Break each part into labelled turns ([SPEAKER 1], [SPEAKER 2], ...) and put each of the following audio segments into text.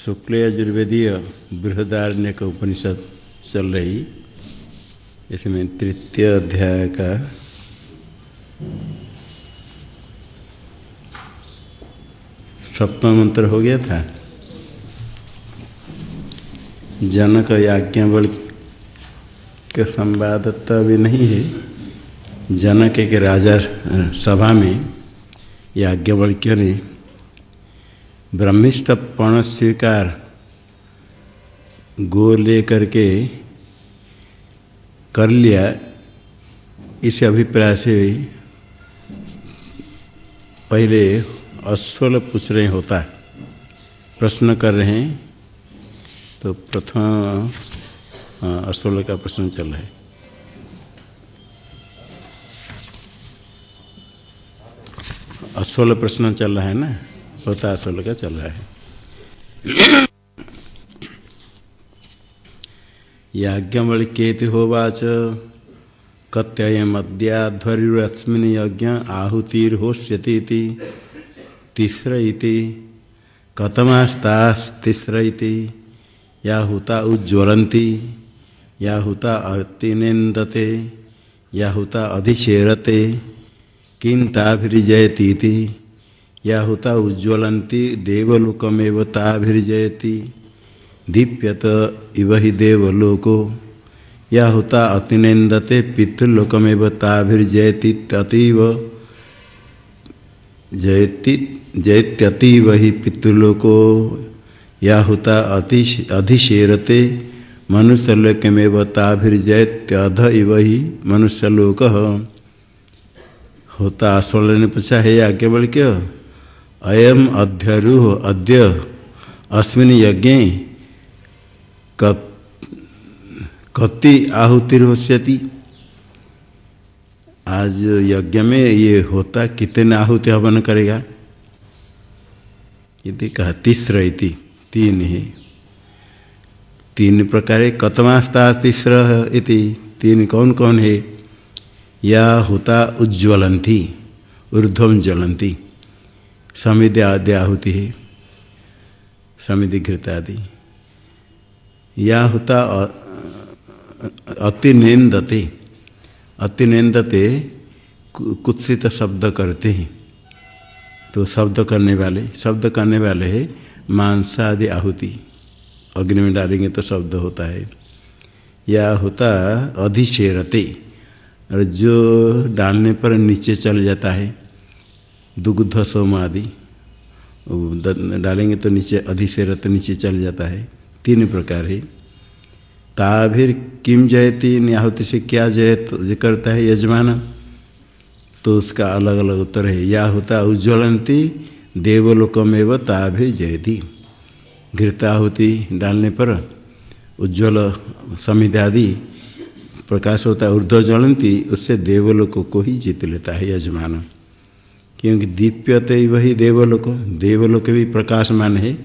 [SPEAKER 1] शुक्ल यजुर्वेदीय बृहदारण्य का उपनिषद चल रही। इसमें तृतीय अध्याय का सप्तम मंत्र हो गया था। जनक याज्ञावल के संवाद तो अभी नहीं है। जनक के राजा सभा में याज्ञवल्क्य ने ब्रह्मिष्ठ पण स्वीकार गो लेकर के कर लिया इस अभिप्राय से पहले अस्वल पूछ रहे होता प्रश्न कर रहे हैं तो प्रथम अस्वल का प्रश्न चल रहा है। अस्वल प्रश्न चल रहा है ना? होता अस्वल का चल रहा है। याज्ञवल्क्येति होवाच। कत्ययमद्याध्वर्युरस्मिन् यज्ञ आहुतिर्होष्यति तिस्र इति या हुता उज्ज्वलन्ति। या हुता अतिनेन्दते। या हुता अधिशेरते किन्ताभिर्जयतीति। या हुता उज्ज्वलन्ति, देवलोकमेव ताभिर्जयति। दीप्यत इव हि देवलोको। या हुता अतिनेन्दते, पितृलोकमेव ताभिर्जयति ततीव। जयति, जयत्यतीव ही पितृलोको। या हुता अति अधिशेरते, मनुष्यलोकमेव ताभिर्जयत्यध इव ही मनुष्यलोक। होता आश्वल ने पूछा, है आगे बढ़ क्या? अयम अध्यरूह अद्य अस्मिन यज्ञ कति आहुतिर्होष्यति आज यज्ञ में ये होता कितने आहुति हवन करेगा? ये कहा, तीसरा इति तीन है। तीन प्रकार कतमास्ता तीसरा इति, तीन कौन कौन है? या होता उज्ज्वलंती ऊर्ध्वम ज्वलंती। समिधि आदि आहुति है समिधि घृत आदि या होता अतिनेन्दते अतिनेन्दते कुत्सित शब्द करते हैं। तो शब्द करने वाले, शब्द करने वाले है मांसा आदि आहुति। अग्नि में डालेंगे तो शब्द होता है। या होता अधिशेरते, और जो डालने पर नीचे चल जाता है दुग्ध सोम आदि डालेंगे तो नीचे अधिशेरत नीचे चल जाता है। तीन प्रकार है। ताभिर किम जयती, न्याहुति से क्या जयत जो करता है यजमान तो उसका अलग अलग उत्तर है। या होता उज्ज्वलंती देवलोकमेव ताभिर जयती। घृताहुति डालने पर उज्ज्वल समिधादि प्रकाश होता है। ऊर्ध्व ज्वलंती उससे देवलोक को ही जीत लेता है यजमान। क्योंकि दीप्यते वही देवलोक देवलोक भी प्रकाशमान है,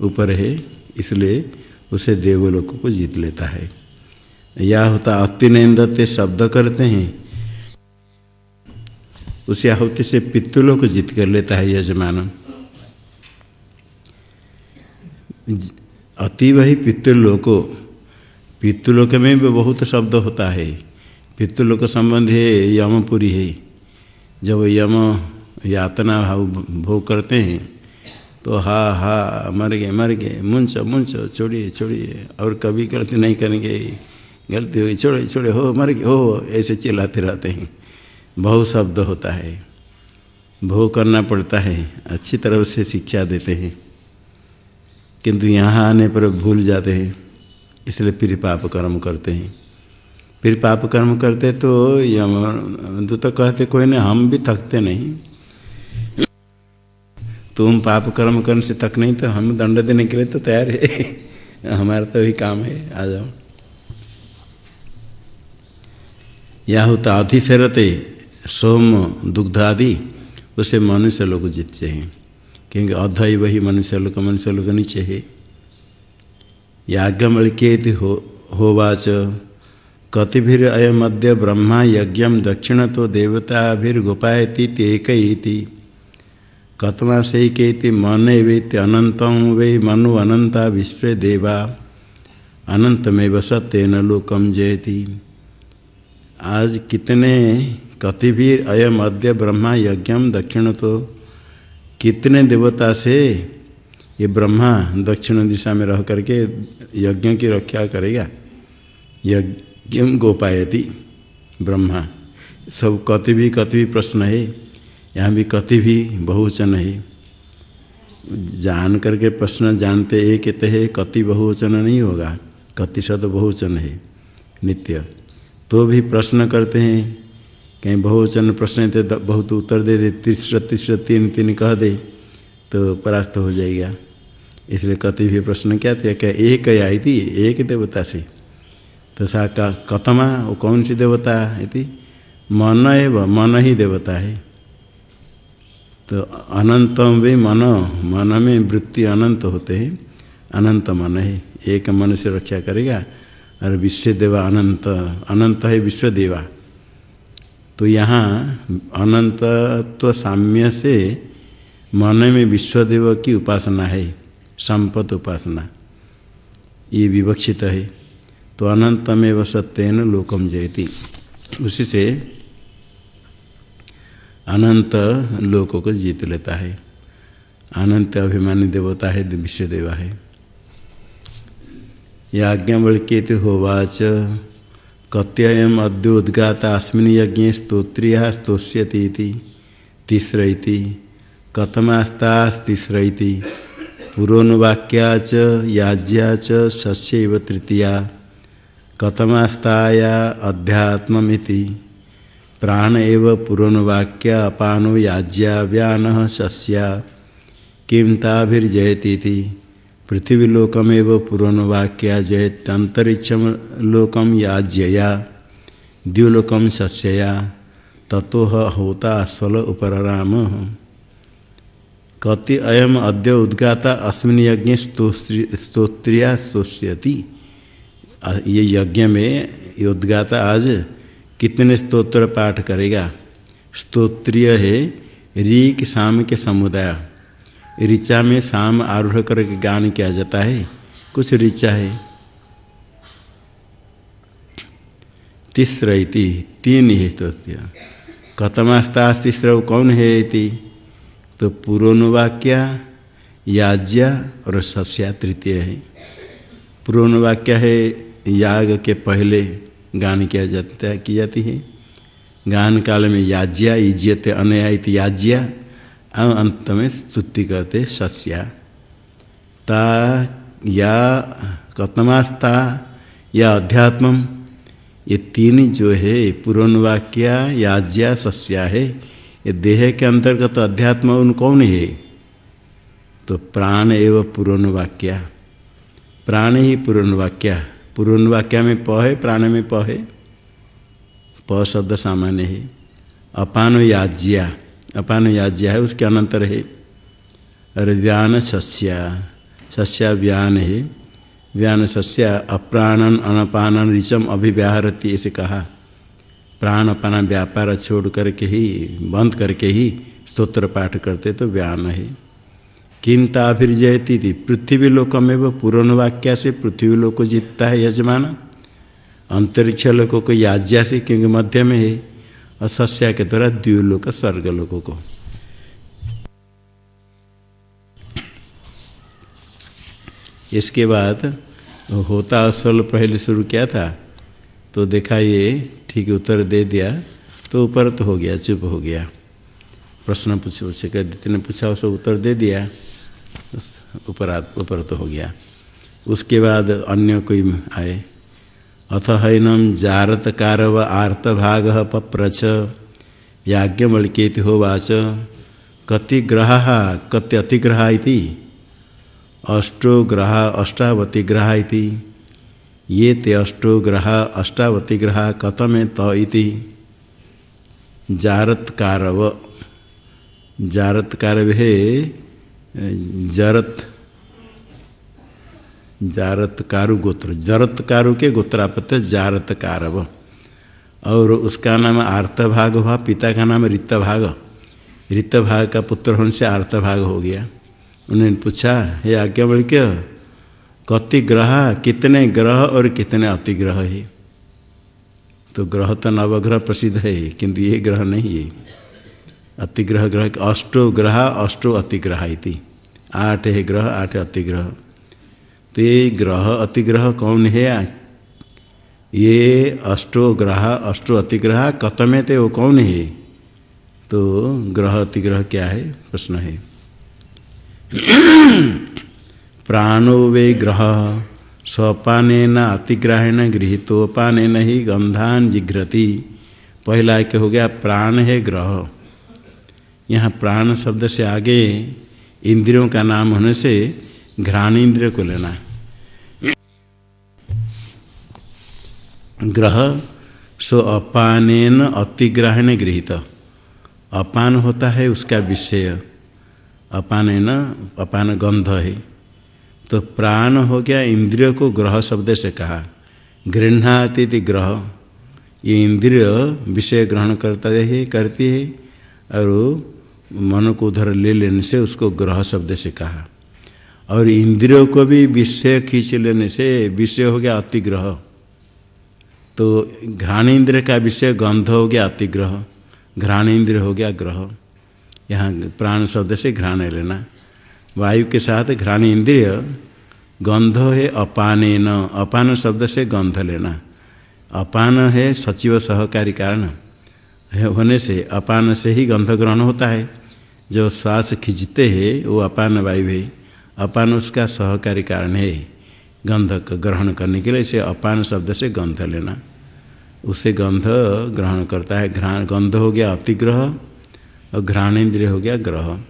[SPEAKER 1] ऊपर है, इसलिए उसे देवलोक को जीत लेता है। या होता अतिनेन्दते शब्द करते हैं, उसे आहुति से पितृलोक जीत कर लेता है यजमान। अतीव ही पितृलोको, पितृलोक में भी बहुत शब्द होता है। पितृलोक संबंध है, यमपुरी है। जब यम यातना भाव भोग करते हैं। तो हा हा, मर गए मर गए मुंच मुंच छोड़िए छोड़िए, और कभी गलती नहीं करेंगे। गलती हुई, छोड़े छोड़े, हो, मर गए, हो ऐसे चिल्लाते रहते हैं। बहुत शब्द होता है। भोग करना पड़ता है, अच्छी तरह से शिक्षा देते हैं। किंतु यहाँ आने पर भूल जाते हैं, इसलिए फिर पाप कर्म करते हैं। फिर पाप कर्म करते तो यम तो कहते कोई नहीं, हम भी थकते नहीं। तुम पाप कर्म करने से तक नहीं तो हम दंड देने के लिए तो तैयार है। हमारा तो वही काम है। आ जाओ। या होता अधिशरते सोम, दुग्ध आदि, उसे मनुष्य लोग जीतते हैं। क्योंकि अध ही वही मनुष्य लोग मनुष्य लोग नीचे है। याज्ञमल्केति हो, होवाच। कतिभिर अयमद्य ब्रह्मा यज्ञ दक्षिण तो देवता देवताभिर्गोपायती तेक कतमा से ही कहते मन वेत्य अनंतम वे मनु अनंता विश्व देवा। अनंतमेव सत्यन लोकम जयति। आज कितने कति भी अयम अद्य ब्रह्मा यज्ञ दक्षिण तो कितने देवता से ये ब्रह्मा दक्षिण दिशा में रह करके यज्ञ की रक्षा करेगा? यज्ञ गोपायति ब्रह्मा। सब कति भी कति भी प्रश्न है। यहाँ भी कति भी बहुवचन है जान करके प्रश्न जानते एक कहते हैं, कति बहुवचन नहीं होगा, कति शब्द बहुवचन है, नित्य। तो भी प्रश्न करते हैं, कहीं बहुवचन प्रश्न तो बहुत उत्तर दे दे, तीसरा तीसरा, तीन तीन कह दे तो परास्त हो जाएगा। इसलिए कति भी प्रश्न क्या थे, क्या एक आई थी एक देवता से। तो सा कतमा वो कौन सी देवता है मन एवं मन ही देवता है। तो अनंतम भी मन मन में वृत्ति अनंत होते हैं। अनंत मन है। एक मन से रक्षा करेगा और विश्व देवा अनंत अनंत है विश्व देवा तो यहाँ अनंतत्व साम्य से मन में विश्वदेव की उपासना है, संपत उपासना। ये विवक्षित है। तो अनंतमेव सत्यन लोकम जयती। उसी से अनंत लोकों को जीत लेता है। अनंत अभिमानी देवता है विश्व देवा है। याज्ञवल्क्येत होवाच। कत्ययम अद्योद्गाता अस्मिन यज्ञ स्तोत्रिया स्तोष्यती तिस्रैति। कथमास्तास्तिस्रैति। पुरोन्वाक्या च तृतीया। कथमास्ताया अध्यात्ममिति। प्राण एव पुरोन्वाक्या अपानो याज्या व्यान सस्या किं ताभिर्जयती पृथ्वीलोकमेव पुरोन्वाक्या जयत्यंतरिक्षम लोकम याज्यया द्युलोकम सस्यया ततो होता स्वल उपराम कति अयम अद्य उद्गाता अस्मिन यज्ञ स्तोत्रिया स्तोष्यति। ये यज्ञ में ये उद्गाता आज कितने स्तोत्र पाठ करेगा? स्तोत्रिय है री के शाम के समुदाय। ऋचा में शाम आरूढ़ करके गान किया जाता है। कुछ ऋचा है। तीसरा इति, तीन ही तो कथमास्ता तीसरा कौन है इति? तो पूर्वनुवाक्या याज्ञा और सस्या तृतीय है। पूर्वनुवाक्या है, याग के पहले। गान किया जाता की जाती है। गान काल में याज्ञा इज़्ज़त अनया याज्ञा और अंत में स्तुति कहते सस्या। ता, या कतमास्ता या अध्यात्म ये तीन जो है पूर्ववाक्या याज्ञा, सस्या है। ये देह के अंतर्गत तो अध्यात्म उन कौन है? तो प्राण एवं पूर्ववाक्या प्राण ही पूर्ववाक्या पूर्ववाक्या में प है प्राण में प है प शब्द सामान्य है। अपानो याज्ञा अपान याज्ञा है, उसके अनंतर है। और व्यान सस्या सस्या व्यान है। व्यान सस्या अप्राणन, अनपानन ऋचम अभिव्याहरती ऐसे कहा। प्राण, अपान, व्यापार छोड़ करके ही, बंद करके ही स्तोत्र पाठ करते तो व्यान है। किंता फिर जयती थी पृथ्वी लोकमें वो पूर्ण वाक्या से पृथ्वी लोक को जीतता है यजमान। अंतरिक्ष लोकों को याज्ञा से क्योंकि मध्य में है। और सस्या के द्वारा द्व्यूलोक स्वर्ग लोगों को इसके बाद होता असल पहले शुरू किया था। तो देखा ये ठीक उत्तर दे दिया। तो ऊपर तो हो गया, चुप हो गया। प्रश्न पूछे पूछे कर ने पूछा उसको उत्तर दे दिया। ऊपर ऊपर तो हो गया। उसके बाद अन्य कोई आए। अथ हैनम जारत जारतकार व आर्तभाग पप्रच। याज्ञवल्केति होवाच। कति ग्रह कति अतिग्रह अष्टो ग्रह अष्टावतिग्रह ये ते अष्टो ग्रह अष्टावतिग्रह कथमे त इति। जारत्कारव। जारत्कारव है जरत जारतकारु गोत्र। जरतकारु के गोत्रापत्य जारतकारव। और उसका नाम आर्तभाग हुआ, पिता का नाम रितभाग ऋत भाग का पुत्र होने से आर्त भाग हो गया। उन्होंने पूछा, हे आज्ञा बल क्या कति ग्रह, कितने ग्रह और कितने अतिग्रह है? तो ग्रह तो नवग्रह प्रसिद्ध है, किंतु ये ग्रह नहीं है। अतिग्रह ग्रह अष्टो ग्रह अष्टो अतिग्रह इति। आठ है ग्रह, आठ अतिग्रह। तो ये ग्रह, अतिग्रह कौन है? ये अष्टो ग्रह अष्टो अतिग्रह कतमे थे वो कौन है? तो ग्रह, अतिग्रह क्या है? प्रश्न है। प्राणो वे ग्रह स्वपान अतिग्राहेण गृहितोपान ही गंधान जिघ्रति। पहला क्या हो गया, प्राण है ग्रह। यहाँ प्राण शब्द से आगे इंद्रियों का नाम होने से घ्राण इंद्रिय को लेना ग्रह सो अपान अतिग्रहण गृहित। अपान होता है उसका विषय। अपान अपान गंध है। तो प्राण हो गया इंद्रिय को ग्रह शब्द से कहा। गृहणाति ग्रह। ये इंद्रिय विषय ग्रहण करता है, करती है, और मन को उधर ले लेने से उसको ग्रह शब्द से कहा। और इंद्रियों को भी विषय खींच लेने से विषय हो गया अतिग्रह। तो घ्राण इंद्र का विषय गंध हो गया अतिग्रह, घ्राण इंद्र हो गया ग्रह। यहाँ प्राण शब्द से घ्राण लेना। वायु के साथ घ्राण इंद्रिय, गंध है अपान न अपान शब्द से गंध लेना। अपान है सचिव सहकारी कारण। होने से अपान से ही गंध ग्रहण होता है। जो श्वास खींचते हैं, वो अपान वायु है। अपान उसका सहकारी कारण है। गंध ग्रहण करने के लिए इसे अपान शब्द से गंध लेना। उसे गंध ग्रहण करता है। घ्राण, गंध हो गया अतिग्रह, और घ्राणेन्द्रिय हो गया ग्रह।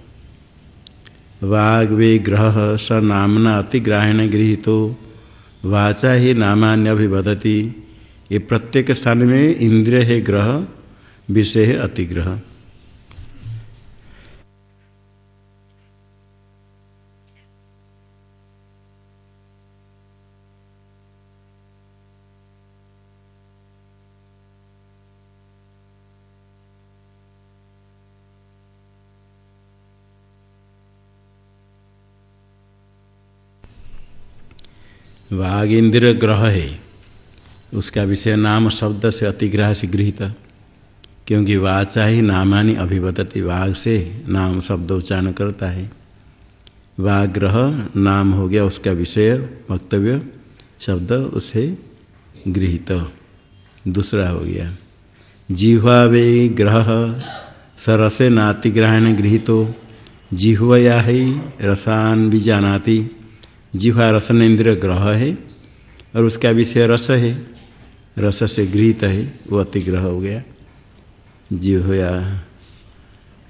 [SPEAKER 1] वाग वे ग्रह स नामना अतिग्राहण गृहितो। वाचा ही नामान्य अभिवदती ये प्रत्येक स्थान में इंद्रिय है ग्रह, विषय है अतिग्रह। वाघ इंद्र ग्रह है उसका विषय नाम शब्द से अतिग्रह से गृहित। क्योंकि वाचा ही नामानी अभिवदति वाघ से नाम शब्द उच्चारण करता है। वाघ ग्रह नाम हो गया उसका विषय, वक्तव्य, शब्द उसे गृहित। दूसरा हो गया। जिह्वा वे ग्रह सरसे नातिग्रहण गृहितो। जिह्वया ही रसान भी जानाती जिह्वा रसन इंद्र ग्रह है और उसका विषय रस है। रस से गृहित है, वो अतिग्रह हो गया। जिह्वा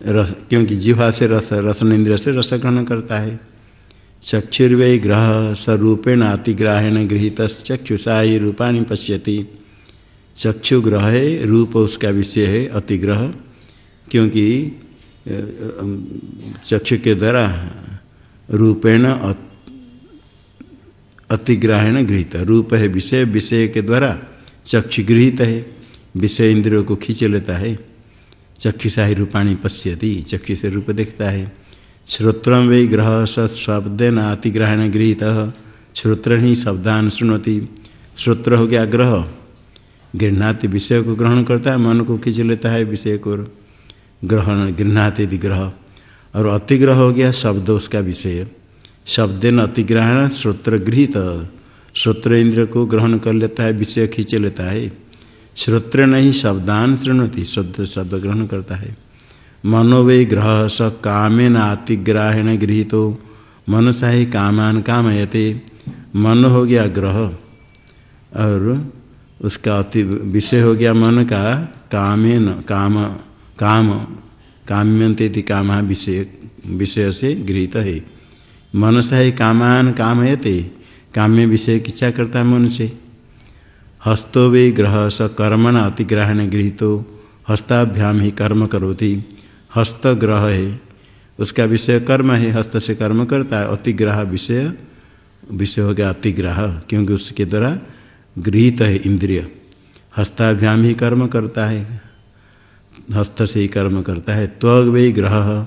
[SPEAKER 1] रस, क्योंकि जिह्वा से रस रसन इंद्र से रस ग्रहण करता है। चक्षुर्वय ग्रह स्वरूपेण अतिग्राहेण गृहित चक्षुषा ही रूपाणी पश्यति। चक्षु ग्रह है, रूप उसका विषय है, अतिग्रह। क्योंकि चक्षु के द्वारा रूपेण अतिग्राहण गृहित। रूप है विषय विषय के द्वारा चक्षु गृहित है, विषय इंद्रियों को खींच लेता है। चक्षुषा ही रूपाणी पश्यति, चक्षु से रूप देखता है। श्रोत्र वे ग्रह सब्द न अतिग्रहण गृहित, श्रोत्र ही शब्दान सुनती श्रोत्र हो गया ग्रह। गृहणाति विषय को ग्रहण करता है, मन को खींच लेता है विषय को ग्रहण, गृहणाति ग्रह। और अतिग्रह हो गया शब्द, उसका विषय। शब्द न अतिग्रहण श्रोत्र गृहित श्रोत्र इंद्र को ग्रहण कर लेता है, विषय खींच लेता है। श्रोत्र नहीं, शब्दान शृणती, शब्द शब्द ग्रहण करता है। मनोवे ग्रह स कामेन आतिग्राहण गृहितो। मनसा ही कामान कामयते। मन हो गया ग्रह। और उसका अति विषय हो गया मन का कामेन, काम काम काम्यंते काम विषय विषय से गृहित है। मनसा ही कामान कामयते, काम्य विषय की इच्छा करता है मन से हस्तो वे ग्रह स कर्मण अतिग्रहण गृहितो, हस्ताभ्याम ही कर्म करोति, हस्त ग्रह है। उसका विषय कर्म है, हस्त से कर्म करता है, अतिग्रह विषय विषय हो गया अतिग्रह, क्योंकि उसके द्वारा गृहित है इंद्रिय। हस्ताभ्याम ही कर्म करता है, हस्त से ही कर्म करता है, त्वग वे ग्रह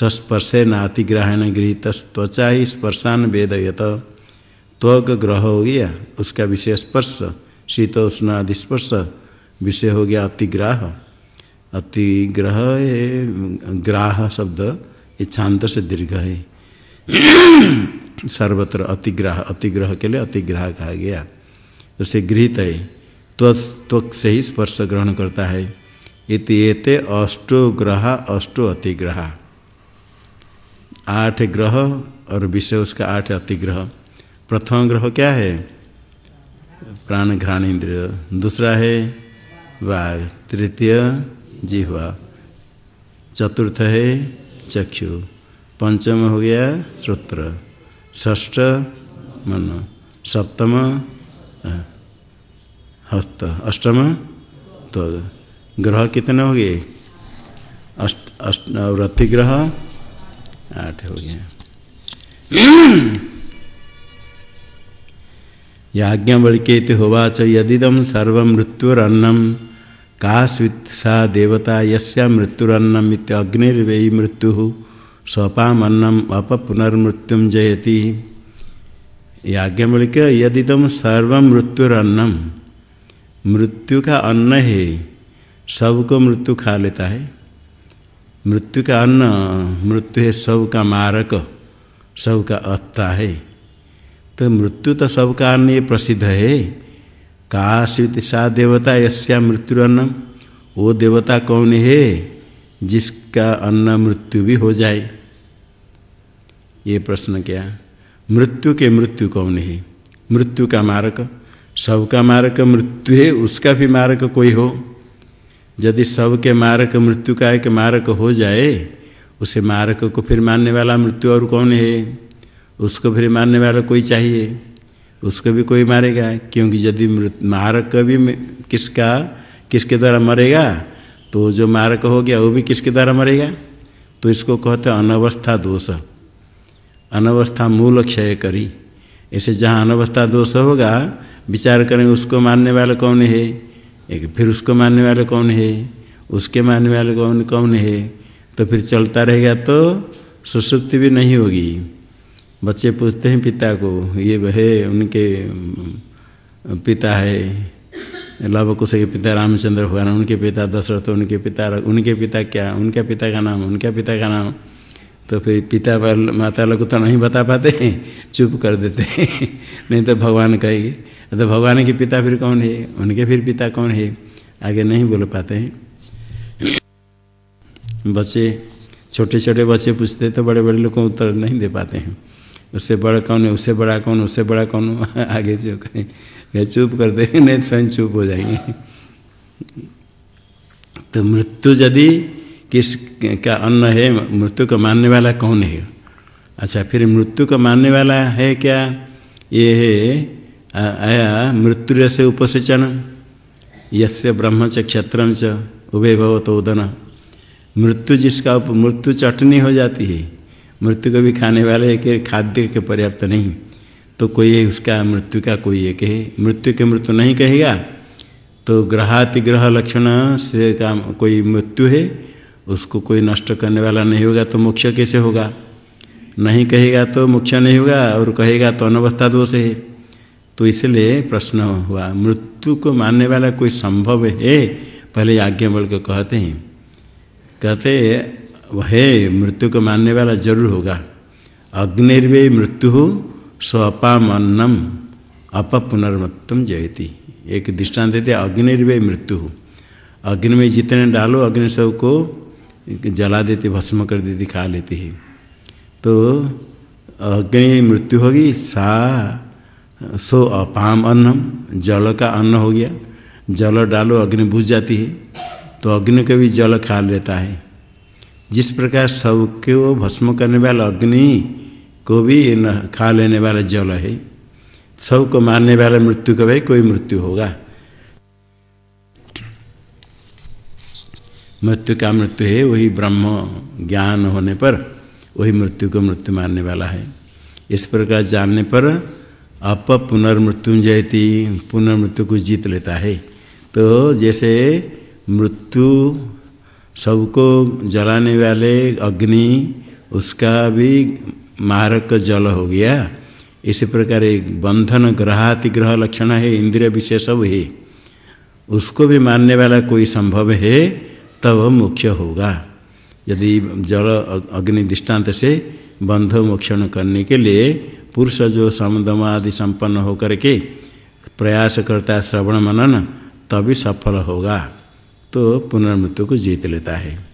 [SPEAKER 1] सस्पर्शे नातिग्राहण गृहित त्वचा ही स्पर्शान वेद वेदयत। त्वक ग्रह हो गया उसका विषय स्पर्श शीतोष्ण आदि स्पर्श, विषय हो गया अतिग्राह। अतिग्रह ग्राह शब्द, ये से दीर्घ है। सर्वत्र अतिग्रह अतिग्रह के लिए अतिग्रह कहा गया। उसे गृहित है त्वक से ही स्पर्श ग्रहण करता है। इतने अष्टो ग्रह, अष्टो अतिग्रह। आठ ग्रह और विषय उसका आठ अतिग्रह। प्रथम ग्रह क्या है? प्राण घ्राण इंद्रिय। दूसरा है वाघ तृतीय जिह्वा। चतुर्थ है चक्षु। पंचम हो गया श्रोत्र। ष्ठ मन। सप्तम हस्त। अष्टम तो ग्रह कितने हो गए? अष्ट अष्ट और अतिग्रह आठ हो गया। याज्ञवल्के होवाच यदिदम सर्व मृत्युरन्नम का सा देवता यस्या मृत्युरन्नम अग्निर्वयी मृत्यु स्वपामन्नम अप पुनर्मृत्युम जयति। याज्ञवल्क यदिदम सर्व मृत्युरन्नम मृत्यु का अन्न है सबको मृत्यु खा लेता है। मृत्यु का अन्न, मृत्यु है सब का मारक सब का अत्ता है। तो मृत्यु तो सबका अन्न ये प्रसिद्ध है। का काशित सा देवता यस्या मृत्यु अन्न वो देवता कौन है जिसका अन्न मृत्यु भी हो जाए? ये प्रश्न क्या? मृत्यु के मृत्यु कौन है? मृत्यु का मारक सबका मारक मृत्यु है, उसका भी मारक कोई हो? यदि सबके मारक मृत्यु का एक मारक हो जाए, उसे मारक को फिर मानने वाला मृत्यु और कौन है? उसको फिर मानने वाला कोई चाहिए? उसको भी कोई मारेगा? क्योंकि यदि मारक भी किसका, किसके द्वारा मरेगा तो जो मारक हो गया, वो भी किसके द्वारा मरेगा? तो इसको कहते अनवस्था दोष। अनवस्था मूल क्षय करी। ऐसे जहाँ अनवस्था दोष होगा, विचार करें उसको मानने वाला कौन है? एक फिर उसको मानने वाले कौन है? उसके मानने वाले कौन कौन है? तो फिर चलता रहेगा तो सुसुप्ति भी नहीं होगी। बच्चे पूछते हैं पिता को, ये है, उनके पिता है। लव कुश के पिता रामचंद्र भगवान उनके पिता दशरथ, उनके पिता उनके पिता क्या? उनके पिता का नाम, उनके पिता का नाम। तो फिर पिता माता लोग तो नहीं बता पाते हैं, चुप कर देते हैं। नहीं तो भगवान कहेंगे तो भगवान के पिता फिर कौन है? उनके फिर पिता कौन है? आगे नहीं बोल पाते हैं। बच्चे छोटे छोटे बच्चे पूछते तो बड़े बड़े लोग को उत्तर नहीं दे पाते हैं। उससे बड़ा कौन है? उससे बड़ा कौन? उससे बड़ा कौन? आगे जो कहें चुप कर दे, नहीं स्वयं चुप हो जाएँगे। तो मृत्यु यदि किस का अन्न है, मृत्यु को मानने वाला कौन है? अच्छा फिर मृत्यु को मानने वाला है क्या? ये है आया मृत्यु से उपसेचन, यस्य ब्रह्म च क्षत्र च उभय भवतोदन मृत्यु जिसका उप, मृत्यु चटनी हो जाती है, मृत्यु को भी खाने वाले के खाद्य के पर्याप्त नहीं तो कोई उसका मृत्यु का कोई एक है? मृत्यु के मृत्यु नहीं कहेगा तो ग्रहातिग्रह लक्षण से का कोई मृत्यु है उसको कोई नष्ट करने वाला नहीं होगा तो मोक्ष कैसे होगा? नहीं कहेगा तो मोक्ष नहीं होगा और कहेगा तो अनवस्था दोष है। तो इसलिए प्रश्न हुआ, मृत्यु को मानने वाला कोई संभव है? पहले आज्ञा को कहते हैं। कहते है मृत्यु को मानने वाला ज़रूर होगा। अग्निर्वे मृत्यु स्वपाम अन्नम अप जयती। एक दृष्टांत देते अग्निर्वे मृत्यु। अग्नि में जितने डालो अग्नि सबको जला देती, भस्म कर देती, खा लेती है। तो अग्नि मृत्यु होगी, सा, सो अपाम अन्नम, जल का अन्न हो गया। जल डालो, अग्नि बुझ जाती है तो अग्नि को भी जल खा लेता है। जिस प्रकार सबके वो भस्म करने वाला अग्नि को भी खा लेने वाला जल है, सबको मारने वाला मृत्यु का भाई कोई मृत्यु होगा। मृत्यु का मृत्यु है, वही ब्रह्म ज्ञान होने पर वही मृत्यु को मृत्यु मानने वाला है। इस प्रकार जानने पर अप पुनर्मृत्युंजयती, पुनर्मृत्यु को जीत लेता है। तो जैसे मृत्यु सबको जलाने वाले अग्नि, उसका भी मारक जल हो गया। इसी प्रकार एक बंधन ग्रहाति ग्रह लक्षण है, इंद्रिय विषय सब है। उसको भी मानने वाला कोई संभव है तब मुख्य होगा। यदि जल अग्नि दृष्टांत से बंध मोक्षण करने के लिए पुरुष जो समदम आदि संपन्न होकर के प्रयास करता है श्रवण मनन, तभी सफल होगा। तो पुनर्मृत्यु को जीत लेता है।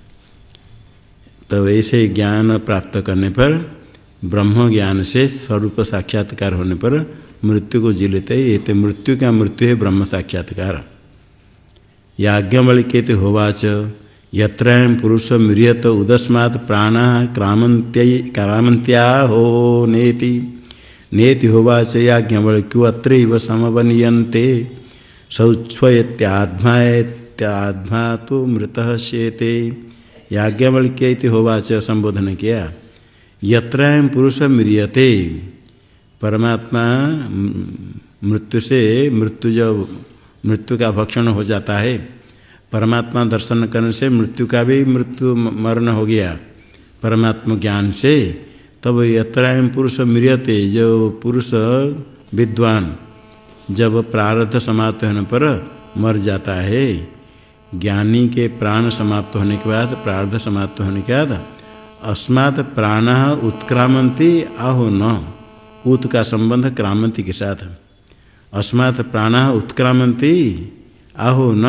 [SPEAKER 1] तब ऐसे ज्ञान प्राप्त करने पर, ब्रह्म ज्ञान से स्वरूप साक्षात्कार होने पर मृत्यु को जी लेते हैं। ये तो मृत्यु का मृत्यु है? ब्रह्म साक्षात्कार। याज्ञवल्क्यते होवाच। यत्रायं पुरुष म्रियत उदस्मात् प्राण क्रामंत्य हो नेति। नेति होवाच याज्ञवल्क्यो अत्रैव समवनीयन्ते। शौच्छ्वयत्यात्मा तो मृत शेते याज्ञवल्क्य होवाच संबोधन किया। यत्रायम पुरुष म्रियते परमात्मा मृत्यु से मृत्यु जब मृत्यु का भक्षण हो जाता है। परमात्मा दर्शन करने से मृत्यु का भी मृत्यु मरण हो गया। परमात्मा ज्ञान से तब यत्रायम पुरुष मृियते जो पुरुष विद्वान जब प्रारब्ध समाप्त होने पर मर जाता है, ज्ञानी के प्राण समाप्त होने के बाद, प्रारब्ध समाप्त होने के बाद, अस्मात् प्राण उत्क्रामंती आहो न। उत का संबंध क्रामंती के साथ। अस्मात् प्राण उत्क्रामंती आहो न।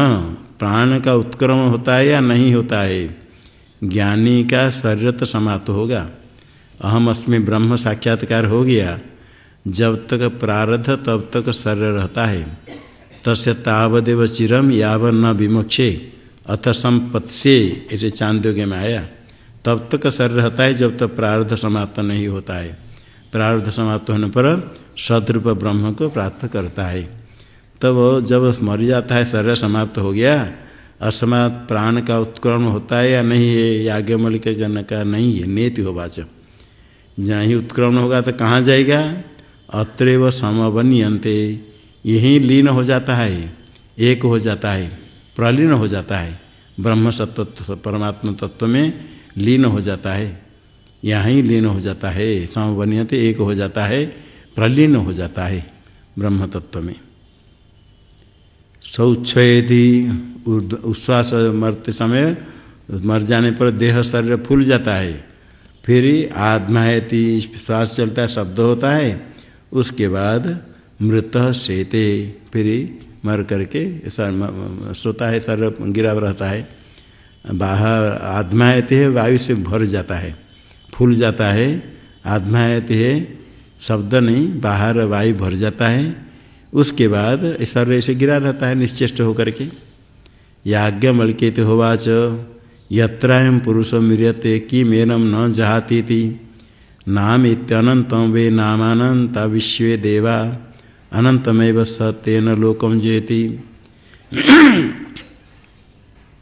[SPEAKER 1] प्राण का उत्क्रम होता है या नहीं होता है? ज्ञानी का शरीर तो समाप्त होगा। अहम अस्मि ब्रह्म साक्षात्कार हो गया। जब तक प्रारब्ध, तब तक शरीर रहता है। तस् तावदेव चिरम याव न विमोक्षे। अथ संपत्से ऐसे चांदोग्य में आया। तब तक शरीर रहता है, जब तक प्रारब्ध समाप्त नहीं होता है। प्रारब्ध समाप्त होने पर सदरूप ब्रह्म को प्राप्त करता है। तब जब मर जाता है, शरीर समाप्त हो गया असमाप्त प्राण का उत्क्रमण होता है या नहीं है याज्ञमल के जन का नहीं है नेति हो बाच जहाँ ही उत्क्रमण होगा तो कहाँ जाएगा? अत्र अत्रैव समवनियंते यही लीन हो जाता है, एक हो जाता है, प्रलीन हो जाता है। ब्रह्म सत्व, परमात्मा तत्व में लीन हो जाता है। यहाँ ही लीन हो जाता है समवनियते एक हो जाता है, प्रलीन हो जाता है ब्रह्म तत्व में। शौच्छयदि उच्छ्वास मरते समय मर जाने पर देह शरीर फूल जाता है। फिर आत्मायति श्वास चलता है, शब्द होता है। उसके बाद मृत शेते फिर मर करके सोता है, शरीर गिरा रहता है। बाहर आत्मायति है, वायु से भर जाता है, फूल जाता है। आत्मायति है, शब्द नहीं, बाहर वायु भर जाता है। उसके बाद शरीर ऐसे गिरा रहता है, निश्चेष्ट होकर के। याज्ञमल्कित होवाच यत्रायम पुरुष मिर्यते कि मेरम न जहाती थी नाम इत्यनंतम वे नामानंत विश्व देवा अनंतमेव स तेन लोकम जेति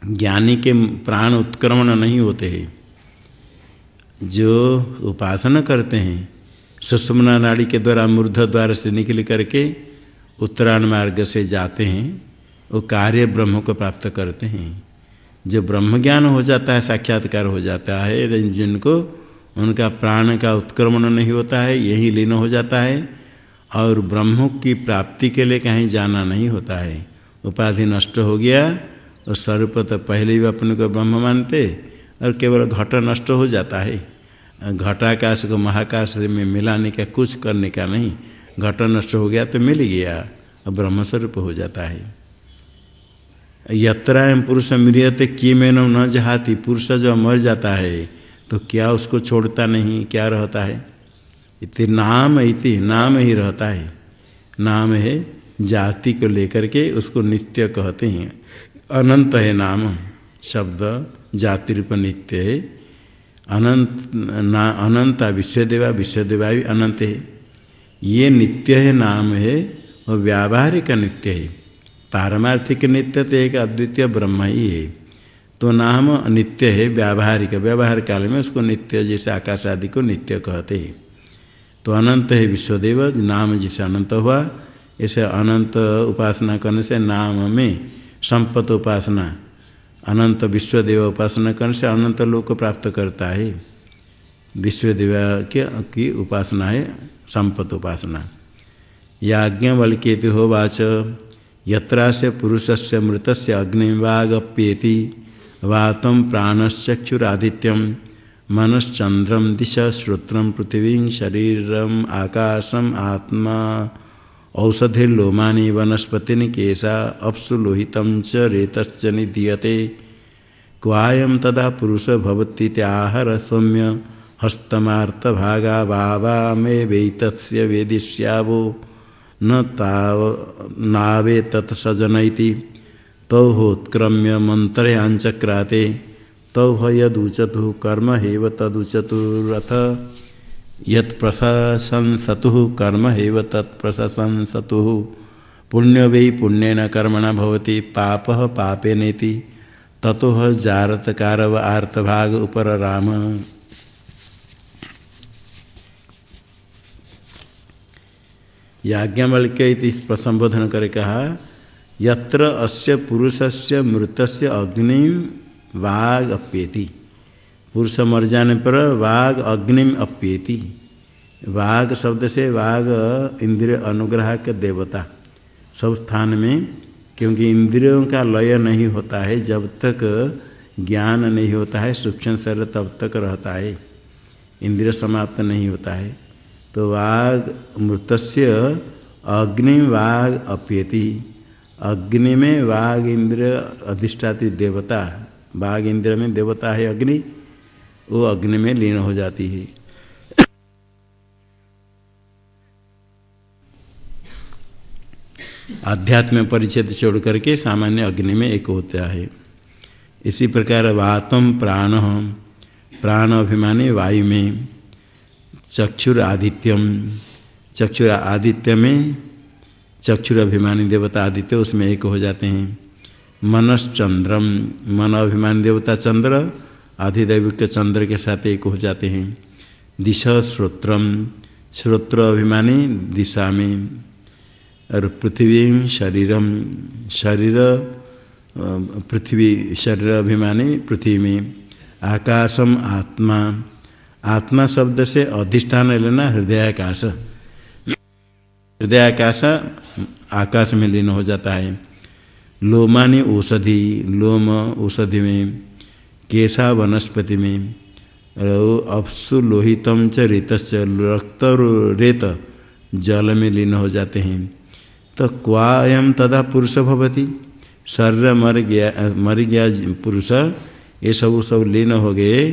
[SPEAKER 1] ज्ञानी के प्राण उत्क्रमण नहीं होते हैं। जो उपासना करते हैं, सुषमना नाड़ी के द्वारा मूर्ध द्वार से निकल करके उत्तरायण मार्ग से जाते हैं, वो कार्य ब्रह्म को प्राप्त करते हैं। जो ब्रह्म ज्ञान हो जाता है, साक्षात्कार हो जाता है जिनको उनका प्राण का उत्क्रमण नहीं होता है, यही लीन हो जाता है, और ब्रह्म की प्राप्ति के लिए कहीं जाना नहीं होता है। उपाधि नष्ट हो गया, और स्वरूप तो पहले ही अपने को ब्रह्म मानते, और केवल घट नष्ट हो जाता है। घटाकाश को महाकाश में मिलाने का कुछ करने का नहीं घट नष्ट हो गया तो मिल गया। अब ब्रह्मस्वरूप हो जाता है। यत्राएँ पुरुष मृियते कि मैंने न जहाती, पुरुष जो मर जाता है तो क्या उसको छोड़ता नहीं, क्या रहता है? इति नाम इति नाम ही रहता है। नाम है जाति को लेकर के उसको नित्य कहते हैं। अनंत है नाम, शब्द जाति रूप नित्य है। अनंत ना, अनंत विश्वदेवा विश्वदेवा भी अनंत है। ये नित्य है, नाम है, और व्यावहारिक नित्य है। पारमार्थिक नित्य तो एक अद्वितीय ब्रह्म ही है। तो नाम नित्य है, व्यावहारिक। व्यवहार काल में उसको नित्य जैसे आकाश आदि को नित्य कहते हैं। तो अनंत है विश्वदेव, नाम जिसे अनंत हुआ, ऐसे अनंत उपासना करने से नाम में संपत उपासना, अनंत विश्वदेव उपासना करने से अनंत लोक प्राप्त करता है। विश्वदेव की उपासना है संपत उपासना। याज्ञवल्केति होवाच यत्रा से पुरुष से मृत से अग्निवागप्येति वात प्राणश्चक्षुरादित्यम मनश्चंद्रम दिश श्रोत्र पृथ्वी शरीरम, आकाशम, आत्मा, औषधिर्लोमानि वनस्पति केशा, अप्सु लोहित च रेतश्च निधीयते। क्वायम तदा पुरुष भवतीत्याहर सौम्य हस्तमार्तभागा भावा मे वेतस्य वेदिष्यावो न ताव नावे तत्सजनैति तौहोत्क्रम्य मंत्रयांचक्राते तौ यदुचतु कर्म हेव तदुचतुरथ। यत्प्रशंसतु कर्म हेव तत्प्रशंसतु पुण्य वै पुण्यन कर्मण भवति, पाप पापेनेति। ततो जारतकार आर्तभाग उपर राम याज्ञवल्क्य इस प्रसंबोधन कर कहा, यत्र अस्य पुरुषस्य मृतस्य अग्नि वाग अप्येति। पुरुष मर जाने पर वाग अग्निम अप्येति। वाग शब्द से वाग इंद्रिय अनुग्रह के देवता। सब स्थान में, क्योंकि इंद्रियों का लय नहीं होता है, जब तक ज्ञान नहीं होता है, सूक्ष्म शरीर तब तक रहता है। इंद्रिय समाप्त नहीं होता है। तो वाग मृतस्य अग्नि वाग अप्यति। अग्नि में वाघ इंद्र अधिष्ठाती देवता बाघ इंद्र में देवता है अग्नि, वो अग्नि में लीन हो जाती है। आध्यात्म परिच्छेद छोड़ करके सामान्य अग्नि में एक होता है। इसी प्रकार वातम प्राण प्राण अभिमानी वायु में चक्षुर आदित्यम चक्षुर आदित्य में चक्षुर अभिमानी देवता आदित्य उसमें एक हो जाते हैं। मनश्चंद्रम। मन अभिमानी देवता चंद्र, आधिदैविक चंद्र के साथ एक हो जाते हैं। दिशा श्रोत्रम श्रोत्र अभिमानी दिशा में और पृथ्वी शरीरम। शरीर पृथ्वी शरीर अभिमानी पृथ्वी में। आकाशम आत्मा। आत्मा शब्द से अधिष्ठान लेना हृदयाकाश। हृदयाकाश आकाश में लीन हो जाता है। लोमानी औषधि, लोम औषधि में, केशा वनस्पति में अपसु लोहितम च रेत रक्त रेत जल में लीन हो जाते हैं। तो क्वायम तदा पुरुष भवती। शरीर मर गया मर गया पुरुष, ये सब सब लीन हो गए।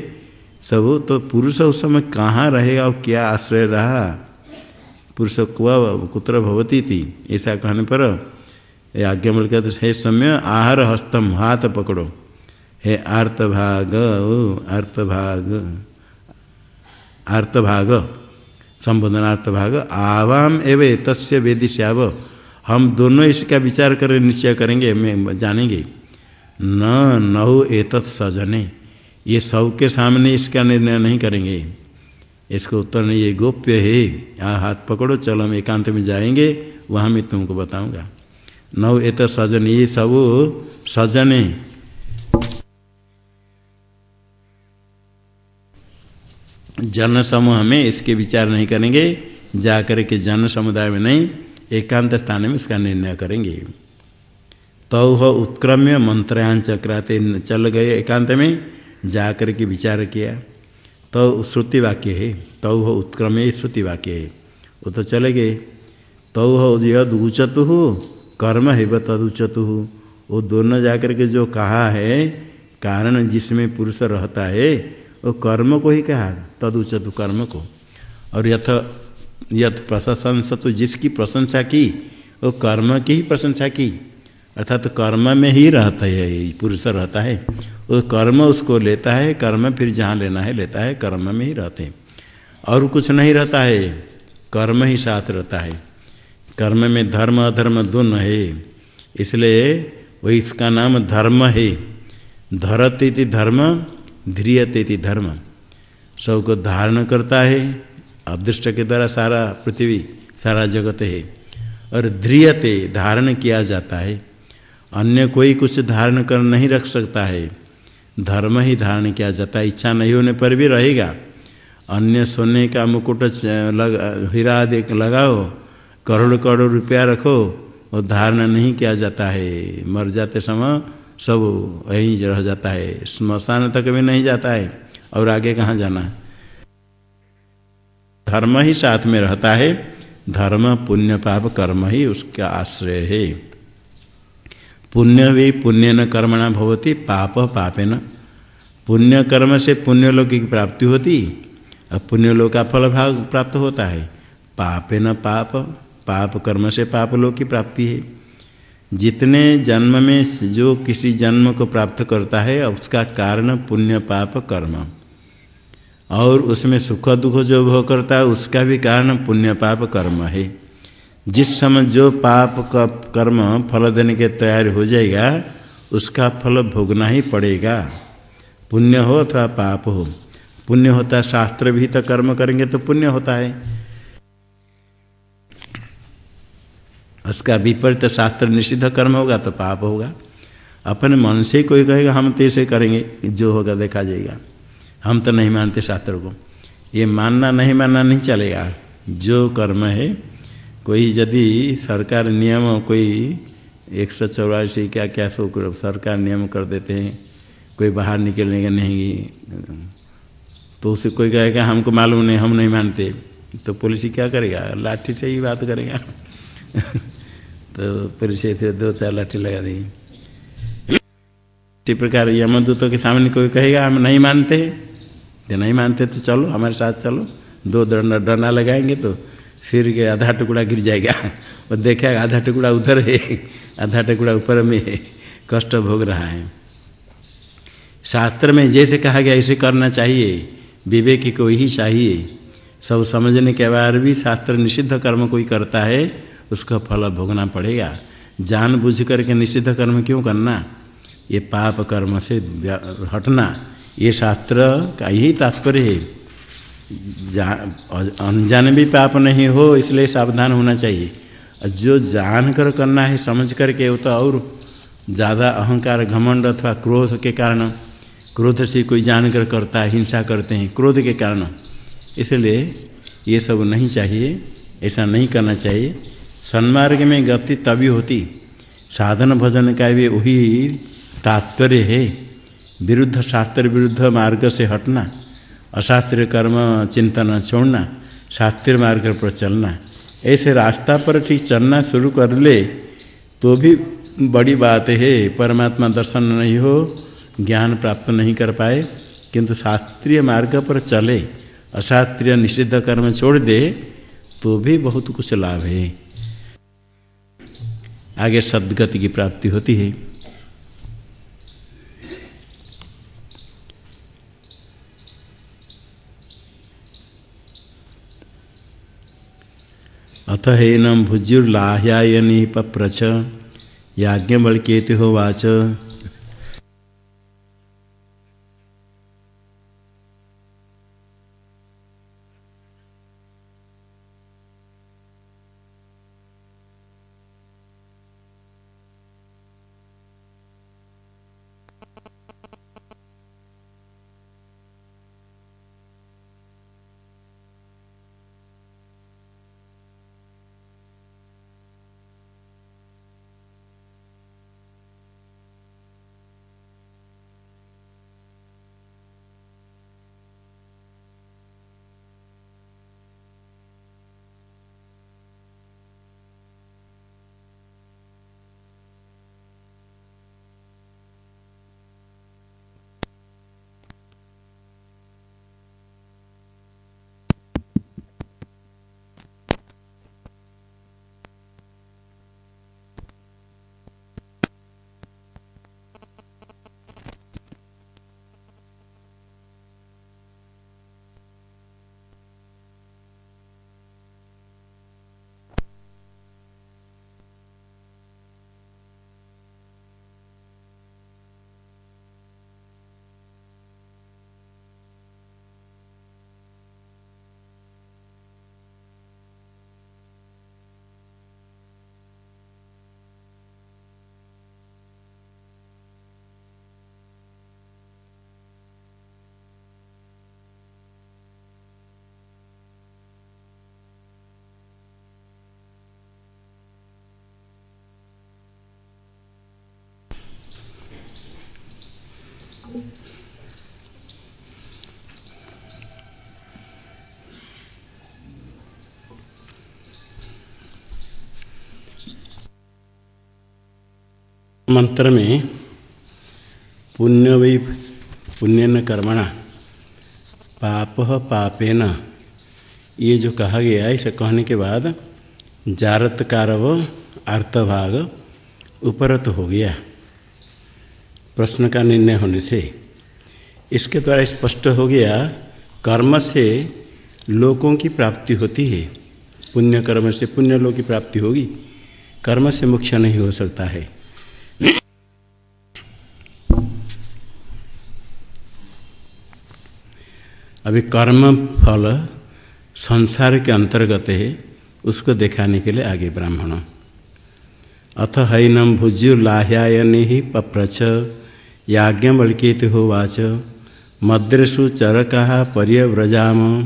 [SPEAKER 1] सब तो पुरुष उस समय कहाँ रहेगा और क्या आश्रय रहा? पुरुष कुआ कुत्र भवती थी, ऐसा कहने पर आज्ञा मिल कहते हे समय, आहार हस्तम, हाथ पकड़ो। हे आर्तभाग आर्तभाग आर्तभाग, संबोधनार्थभाग, आवाम एवं तस्य वेदिश्याव हम दोनों इसका विचार कर निश्चय करेंगे मैं जानेंगे। न नौ एतत् सजने। ये सबके सामने इसका निर्णय नहीं करेंगे। इसको उत्तर नहीं, ये गोप्य है। यहाँ हाथ पकड़ो, चलो हम एकांत में जाएँगे, वहाँ मैं तुमको बताऊँगा। नव एत सजन, ये सब सजन जन समूह में इसके विचार नहीं करेंगे, जाकर के जन समुदाय में नहीं, एकांत स्थान में इसका निर्णय करेंगे। तौ तो उत्क्रम्य मंत्रयान चक्राते चल गए एकांत में। जाकर के विचार किया तो श्रुति वाक्य है, तौ तो उत्क्रम्य श्रुति वाक्य है। वो तो चले गए। तौ तो यद उचतु हो कर्म है व तद उचतु। वो दोनों जाकर के जो कहा है, कारण जिसमें पुरुष रहता है, वो कर्म को ही कहा, तद उचतु कर्म को। और यथ यथ प्रशंस तो जिसकी प्रशंसा की, वो कर्म की ही प्रशंसा की। अर्थात तो कर्म में ही रहता है पुरुष रहता है। वो कर्म उसको लेता है, कर्म फिर जहाँ लेना है, लेता है, कर्म में ही रहते हैं। और कुछ नहीं रहता है, कर्म ही साथ रहता है। कर्म में धर्म, अधर्म दोनों है, इसलिए वही इसका नाम धर्म है। धरती धर्म ध्रियते धर्म। सबको धारण करता है, अदृष्ट के द्वारा सारा पृथ्वी, सारा जगत है। और ध्रियते धारण किया जाता है। अन्य कोई कुछ धारण कर नहीं रख सकता है। धर्म ही धारण किया जाता है, इच्छा नहीं होने पर भी रहेगा। अन्य सोने का मुकुट लग, हीरा देख लगाओ, करोड़ करोड़ रुपया रखो, और धारण नहीं किया जाता है। मर जाते समय सब यहीं रह जाता है। स्मशान तक भी नहीं जाता है, और आगे कहाँ जाना धर्म ही साथ में रहता है। धर्म, पुण्य, पाप, कर्म ही उसका आश्रय है। पुण्य भी पुण्य न कर्मणा भवती, पाप पापे न पुण्य कर्म से पुण्य लोक की प्राप्ति होती और पुण्य लोक का फल भाग प्राप्त होता है। पापे न पाप पाप कर्म से पाप लोक की प्राप्ति है। जितने जन्म में जो किसी जन्म को प्राप्त करता है उसका कारण पुण्य, पाप, कर्म। और उसमें सुख दुख जो भोग करता है, उसका भी कारण पुण्य, पाप, कर्म है। जिस समय जो पाप का कर्म फल देने के तैयार हो जाएगा, उसका फल भोगना ही पड़ेगा। पुण्य हो अथवा पाप हो। पुण्य होता है शास्त्र भी तो कर्म करेंगे तो पुण्य होता है। उसका विपरीत शास्त्र निषिद्ध कर्म होगा तो पाप होगा। अपने मन से कोई कहेगा, हम तो ऐसे करेंगे, जो होगा देखा जाएगा। हम तो नहीं मानते शास्त्र को। ये मानना नहीं मानना नहीं चलेगा। जो कर्म है कोई यदि सरकार नियम कोई एक सौ चौरासी क्या क्या सौ सरकार नियम कर देते हैं, कोई बाहर निकलने का नहीं तो उसे कोई कहेगा, हमको मालूम नहीं, हम नहीं मानते। तो पुलिस क्या करेगा? लाठी से ही बात करेगा। तो पुलिस से दो चार लाठी लगा देंगे इसी प्रकार यमदूतों के सामने कोई कहेगा, हम नहीं मानते। नहीं मानते तो चलो, हमारे साथ चलो। दो डंडा डंडा लगाएँगे तो सिर के आधा टुकड़ा गिर जाएगा। और देखेगा, आधा टुकड़ा उधर है, आधा टुकड़ा ऊपर में है। कष्ट भोग रहा है। शास्त्र में जैसे कहा गया, ऐसे करना चाहिए। विवेक को ही चाहिए। सब समझने के बाद भी शास्त्र निषिद्ध कर्म कोई करता है, उसका फल भोगना पड़ेगा। जान बुझ करके निषिद्ध कर्म क्यों करना? ये पाप कर्म से हटना। ये शास्त्र का यही तात्पर्य है। अनजान भी पाप नहीं हो, इसलिए सावधान होना चाहिए। जो जान कर करना है, समझ करके वो तो और ज़्यादा अहंकार, घमंड अथवा क्रोध के कारण, क्रोध से कोई जान कर करता है, हिंसा करते हैं, क्रोध के कारण। इसलिए ये सब नहीं चाहिए, ऐसा नहीं करना चाहिए। सन्मार्ग में गति तभी होती। साधन भजन का भी वही तात्पर्य है। विरुद्ध शास्त्र विरुद्ध मार्ग से हटना। अशास्त्रीय कर्म, चिंतन, छोड़ना, शास्त्रीय मार्ग पर चलना। ऐसे रास्ता पर ठीक चलना शुरू कर ले तो भी बड़ी बात है, परमात्मा दर्शन नहीं हो, ज्ञान प्राप्त नहीं कर पाए, किंतु शास्त्रीय मार्ग पर चले, अशास्त्रीय निषिद्ध कर्म छोड़ दे तो भी बहुत कुछ लाभ है। आगे सदगति की प्राप्ति होती है। अथ हेनम भुज्युर्लाह्यायनी पप्रच याज्ञवल्केतुवाच मंत्र में पुण्य वही पुण्य न कर्मणा, पाप पापेन। ये जो कहा गया इसे कहने के बाद जारत कारव अर्थभाग उपरत हो गया। प्रश्न का निर्णय होने से इसके द्वारा स्पष्ट हो गया, कर्म से लोगों की प्राप्ति होती है। पुण्य कर्म से पुण्य लोग की प्राप्ति होगी, कर्म से मुख्य नहीं हो सकता है। अभी कर्म, फल, संसार के अंतर्गत है, उसको दिखाने के लिए आगे ब्राह्मण। अथ हैनम भुज्यु लाह्यायने ही पप्रच याज्ञवल्केत होवाच मद्रसु चरका पर्यव्रजाम,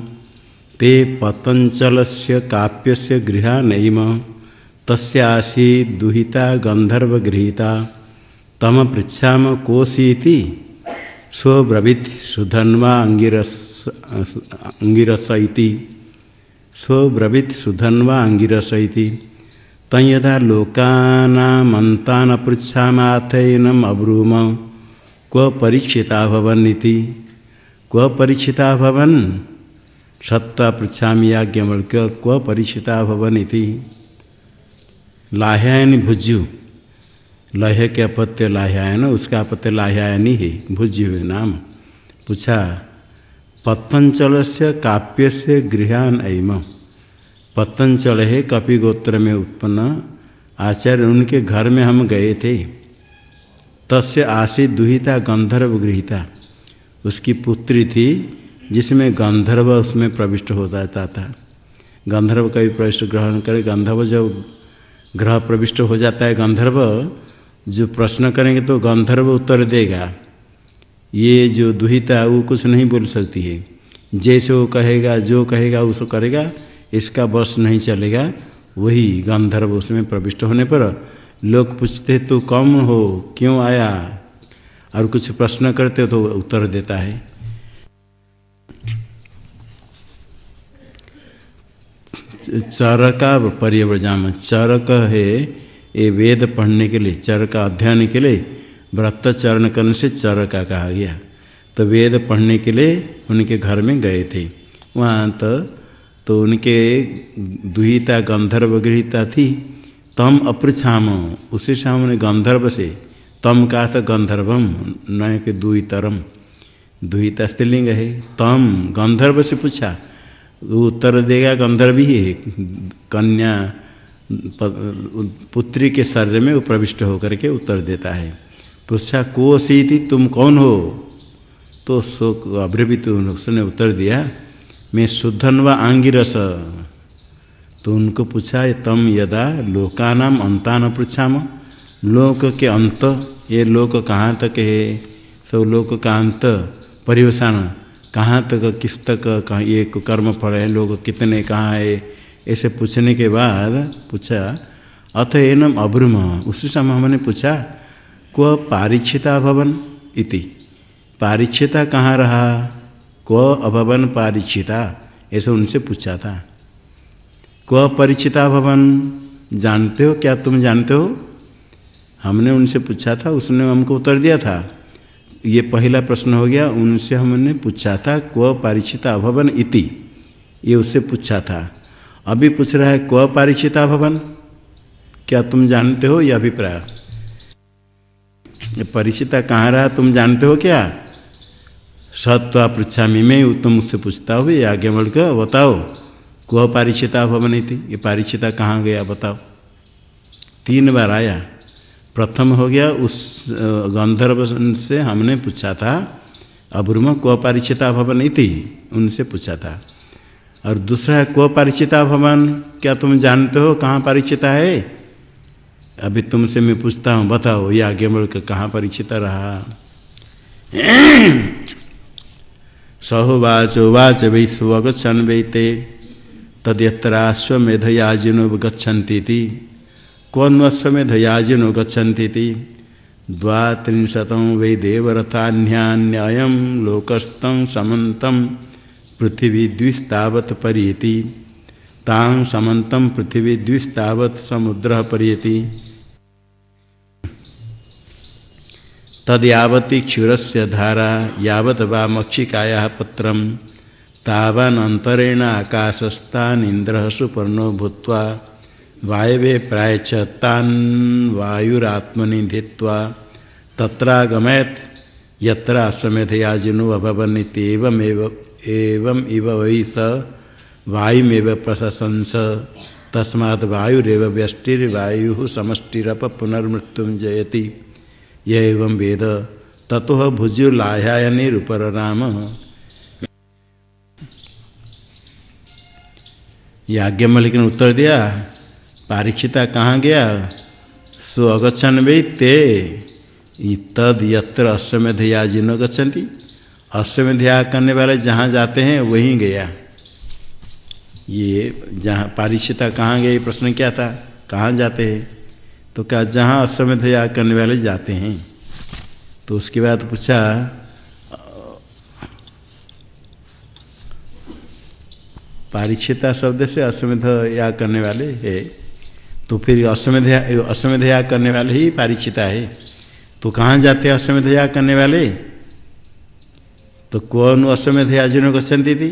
[SPEAKER 1] ते पतंचल से काप्य से गृहा नईम तस्सी दुहिता गंधर्वगृहीता तम पृछा कोशीति स्वब्रवीत सुधन्वा अंगिरस। अंगिरस स्वब्रवीत सुधन्वा अंगिरस तयदा लोकानामंतान पृछामाथनम अब्रूम। क्व परीक्षिता भवन क्व परीक्षिता भवन सत्ता पृछा याज्ञवल्क्य, क्व परीक्षिता भवन लाह्यायन भुज्यु। लह के अपत्य लाह्यायन, उसका अपत्य लाह्यायनी है। भुज्यु नाम। पूछा पतंचल से काव्य से गृहान ऐम। पतंचल है कपि गोत्र में उत्पन्न। आचार्य, उनके घर में हम गए थे। तस्य आशी दुहिता, गंधर्व गृहिता। उसकी पुत्री थी, जिसमें गंधर्व उसमें प्रविष्ट हो जाता था। गंधर्व का भी प्रवेश ग्रहण करे, गंधर्व जब ग्रह प्रविष्ट हो जाता है, गंधर्व जो प्रश्न करेंगे तो गंधर्व उत्तर देगा। ये जो दुहिता, वो कुछ नहीं बोल सकती है। जैसे वो कहेगा, जो कहेगा, उसको करेगा, इसका बस नहीं चलेगा। वही गंधर्व उसमें प्रविष्ट होने पर लोग पूछते तो कम हो? क्यों आया? और कुछ प्रश्न करते तो उत्तर देता है। चरका पर्यवजाम, चरक है, ये वेद पढ़ने के लिए चर का अध्ययन के लिए व्रत चरण करने से चर का कहा गया। तो वेद पढ़ने के लिए उनके घर में गए थे। वहाँ तो तो उनके दुहिता, गंधर्व गृहिता थी। तम अपृछाम। उसी सामने गंधर्व से, तम का तो गंधर्वम, नय के दुहितरम। दुहिता स्त्रीलिंग है। तम गंधर्व से पूछा, उत्तर देगा गंधर्व ही है। कन्या पुत्री के शरीर में वो प्रविष्ट होकर के उत्तर देता है। पूछा, को सीति तुम कौन हो? तो शोक अभ्रवित उसने उत्तर दिया, मैं शुद्धन व आंगिरस। तो उनको पूछा तम यदा लोका नाम लोकानाम अंतान पृछाम लोक के अंत, ये लोक कहाँ तक है? सब लोक का अंत परिवेशन कहाँ तक, किस तक, कहाँ, ये कर्म फल है लोग कितने, कहाँ है? ऐसे पूछने के बाद पूछा, अथ एनम अब्रुम? उसी समय हमने पूछा क्व पारीक्षिता भवन इति। पारीक्षिता कहाँ रहा? क्व अभवन पारीक्षिता ऐसे उनसे पूछा था। क्व परिचिता भवन, जानते हो? क्या तुम जानते हो? हमने उनसे पूछा था, उसने हमको उत्तर दिया था। ये पहला प्रश्न हो गया, उनसे हमने पूछा था, क्व पारिचिता भवन इति। ये उससे पूछा था। अभी पूछ रहा है, क्व पारिचिता भवन? क्या तुम जानते हो यह अभिप्राय? परिचिता कहाँ रहा तुम जानते हो क्या? सत्वा पृछा मैं तुम मुझसे पूछता हो, ये आगे बढ़कर बताओ। क्व पारिचिता भवन थी? ये पारिचिता कहाँ गया बताओ। तीन बार आया। प्रथम हो गया उस गंधर्व से हमने पूछा था अब्रुम क्व भवन थी? उनसे पूछा था। और दूसरा है को परिचिता भवन क्या तुम जानते हो कहाँ परिचिता है? अभी तुमसे मैं पूछता हूँ, बताओ, ये आगे कर कहाँ परिचिता रहा? सहोवाच उवाच वै स्वगछन वै ते तद्यत्राश्वमेधयाजिनो गच्छन्ति क्वन्वश्वमेधयाजिनो गच्छन्ति द्वात्रिंशतं वै देवरथान्यान्यायं लोकस्तं समन्तं पृथ्वी द्विस्तावत परियति। तां समन्तम पृथ्वी द्विस्तावत समुद्र परियति। तद यावती क्षुर से धारा यावत वा मक्षिकाया पत्र। तावान अंतरेण आकाशस्तान इंद्र सुपर्णो भूत्वा वायवे प्रायच तान वायुरात्मनि तत्रागमयत। यत्र इव वै स वायुमेव प्रशंस तस्मात् वायुरेव व्यष्टिर्वायु समष्टिरप पुनर्मृत्यु जयति। ये एवं वेद ततो भुजुलायानिरुपर राम याज्ञमलिक ने उत्तर दिया, पारीक्षिता कहाँ गया? सो अगछन वे ते। तद यत्र अश्वमेधया न गच्छन्ति। अश्वमेधया करने वाले जहाँ जाते हैं, वहीं गया। ये जहाँ पारीक्षिता कहाँ गए प्रश्न क्या था? कहाँ जाते हैं? तो क्या जहाँ अश्वमेध याग करने वाले जाते हैं? तो उसके बाद पूछा पारिक्षिता शब्द से अश्वमेध याग करने वाले है। तो फिर अश्वमेध अश्वमेध याग करने वाले ही पारिक्षिता है। तो कहाँ जाते हैं अश्वमेध याग करने वाले? तो कौन अश्वमेध याग जिन्होंने क्वेश्चन दी? थी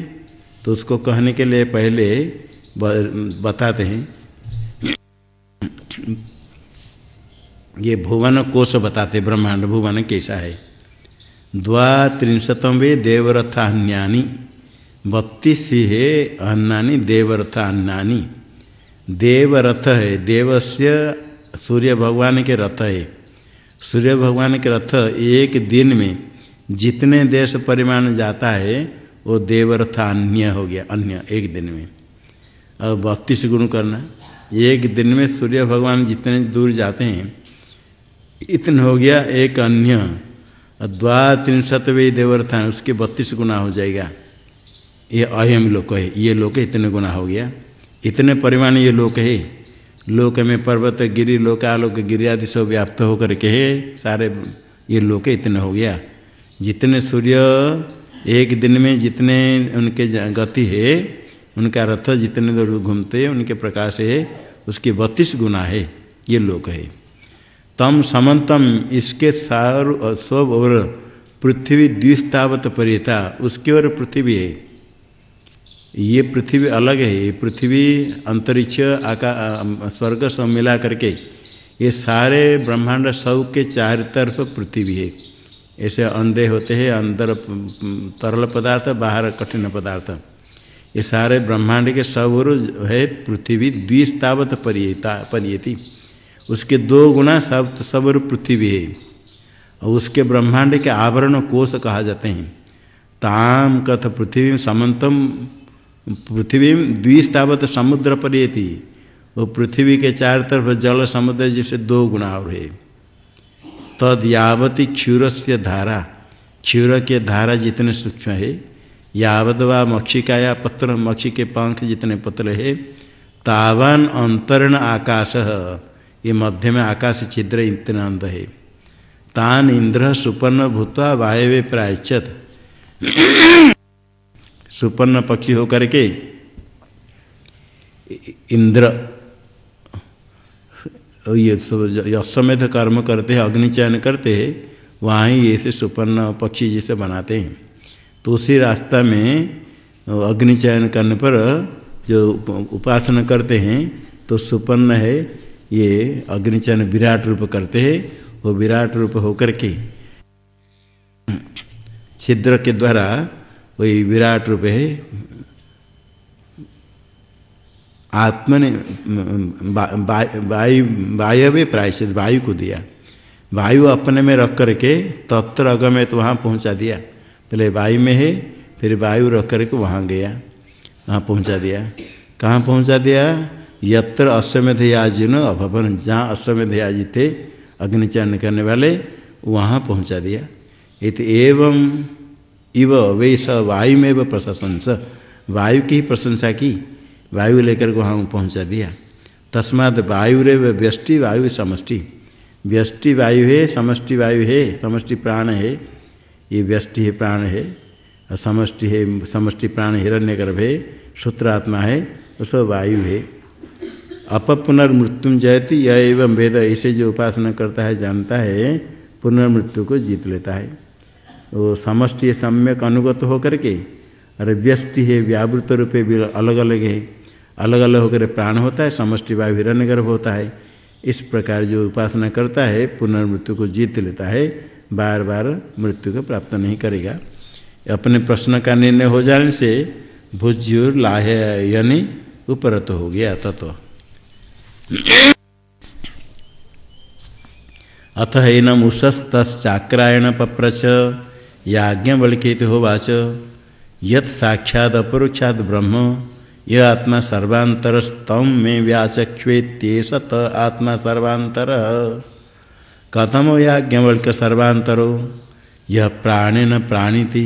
[SPEAKER 1] तो उसको कहने के लिए पहले बताते हैं। ये भुवन कोश बताते ब्रह्मांड भुवन कैसा है? द्वा द्वात्रिशतमे देवरथान्यानी बत्तीस है अन्नानी, देवरथान्नानी। देवरथ है, देवस्य सूर्य भगवान के रथ है। सूर्य भगवान के रथ एक दिन में जितने देश परिमाण जाता है, वो देवरथ अन्य हो गया, अन्य एक दिन में। और बत्तीस गुण करना, एक दिन में सूर्य भगवान जितने दूर जाते हैं इतने हो गया एक अन्य। द्वा द्वात्रिशतवे देवरथान उसके बत्तीस गुना हो जाएगा। ये अयम लोक है, ये लोक इतने गुना हो गया। इतने परिमाण ये लोक है। लोक में पर्वत, गिरी लोक आलोक गिरी आदि सब व्याप्त होकर के है। सारे ये लोक इतने हो गया। जितने सूर्य एक दिन में जितने उनके गति है, उनका रथ जितने दूर घूमते उनके प्रकाश है, उसके बत्तीस गुना है। ये लोक है। तम समन्तम इसके सार सब और पृथ्वी द्विस्तावत परिता उसकी ओर पृथ्वी है। ये पृथ्वी अलग है, ये पृथ्वी अंतरिक्ष, आका, स्वर्ग सब मिला करके, ये सारे ब्रह्मांड सब के चार तरफ़ पृथ्वी है। ऐसे अंडे होते हैं, अंदर तरल पदार्थ, बाहर कठिन पदार्थ। ये सारे ब्रह्मांड के सब है, पृथ्वी द्विस्तावत परियता परियति उसके दो गुना सब सब पृथ्वी है। और उसके ब्रह्मांड के आवरण कोष कहा जाते हैं। ताम कथ पृथ्वी समन्तम पृथ्वी द्विस्तावत समुद्र पर ये थी वो पृथ्वी के चार तरफ़ जल समुद्र, जिसे दो गुना और है। तद यावती क्षुर से धारा। क्षुर के धारा जितने सूक्ष्म है यावत व मक्षिका या पत्र, मक्षी के पंख जितने पत्र है, तावान अंतरण आकाश। ये मध्य में आकाश छिद्र अंध है। तान इंद्र सुपर्ण भूतवा वायवे प्रायचत सुपर्ण पक्षी होकर के इंद्र ये अश्वमेध कर्म करते हैं, अग्नि चयन करते हैं, वहाँ ही ऐसे सुपर्ण पक्षी जैसे बनाते हैं। तो उसी रास्ता में अग्नि चयन करने पर जो उपासना करते हैं तो सुपर्ण है ये अग्नि चयन विराट रूप करते हैं, वो विराट रूप होकर के छिद्र के द्वारा वही विराट रूप है। आत्मा ने वायु, वायव्य प्रायश्चित वायु को दिया। वायु अपने में रख करके तत्र अगम तो वहाँ पहुँचा दिया। पहले वायु में है, फिर वायु रख करके वहाँ गया, वहाँ पहुँचा दिया। कहाँ पहुँचा दिया? यत्र अश्वमेध याजिन अभवन। जहाँ अश्वमेध याजी थे अग्निचरण करने वाले, वहाँ पहुँचा दिया। इत एवं इव वे स वायु में प्रशंस वायु की प्रशंसा की, वायु लेकर वहाँ पहुँचा दिया। तस्माद वायु रे व्यष्टि वायु समष्टि। व्यष्टि वायु है, समष्टि वायु है, समष्टि प्राण है। ये व्यष्टि है, प्राण है। समष्टि है, समष्टि प्राण हिरण्यगर्भ है सूत्रात्मा है, उस वायु है। अप पुनर्मृत्युम जयति यह एवं वेद ऐसे जो उपासना करता है, जानता है, पुनर्मृत्यु को जीत लेता है। वो समष्टि सम्यक अनुगत होकर के अरे व्यष्टि है, व्यावृत रूपे भी अलग अलग है। अलग अलग होकर प्राण होता है, समष्टि व गर्भ होता है। इस प्रकार जो उपासना करता है, पुनर्मृत्यु को जीत लेता है बार बार मृत्यु को प्राप्त नहीं करेगा। अपने प्रश्न का निर्णय हो जाने से भुज्युर लाह यानी उपरत हो गया तत्व। अथ हैनम उषस्तश्चाक्रायण पप्रच याज्ञवल्कित होवाच। यत ब्रह्म यह आत्मा सर्वांतरस्तम में व्याचक्ष्वेत्येष त आत्मा सर्वांतर कथम याज्ञवल्क सर्वांतरो यह प्राणेन प्राणीति,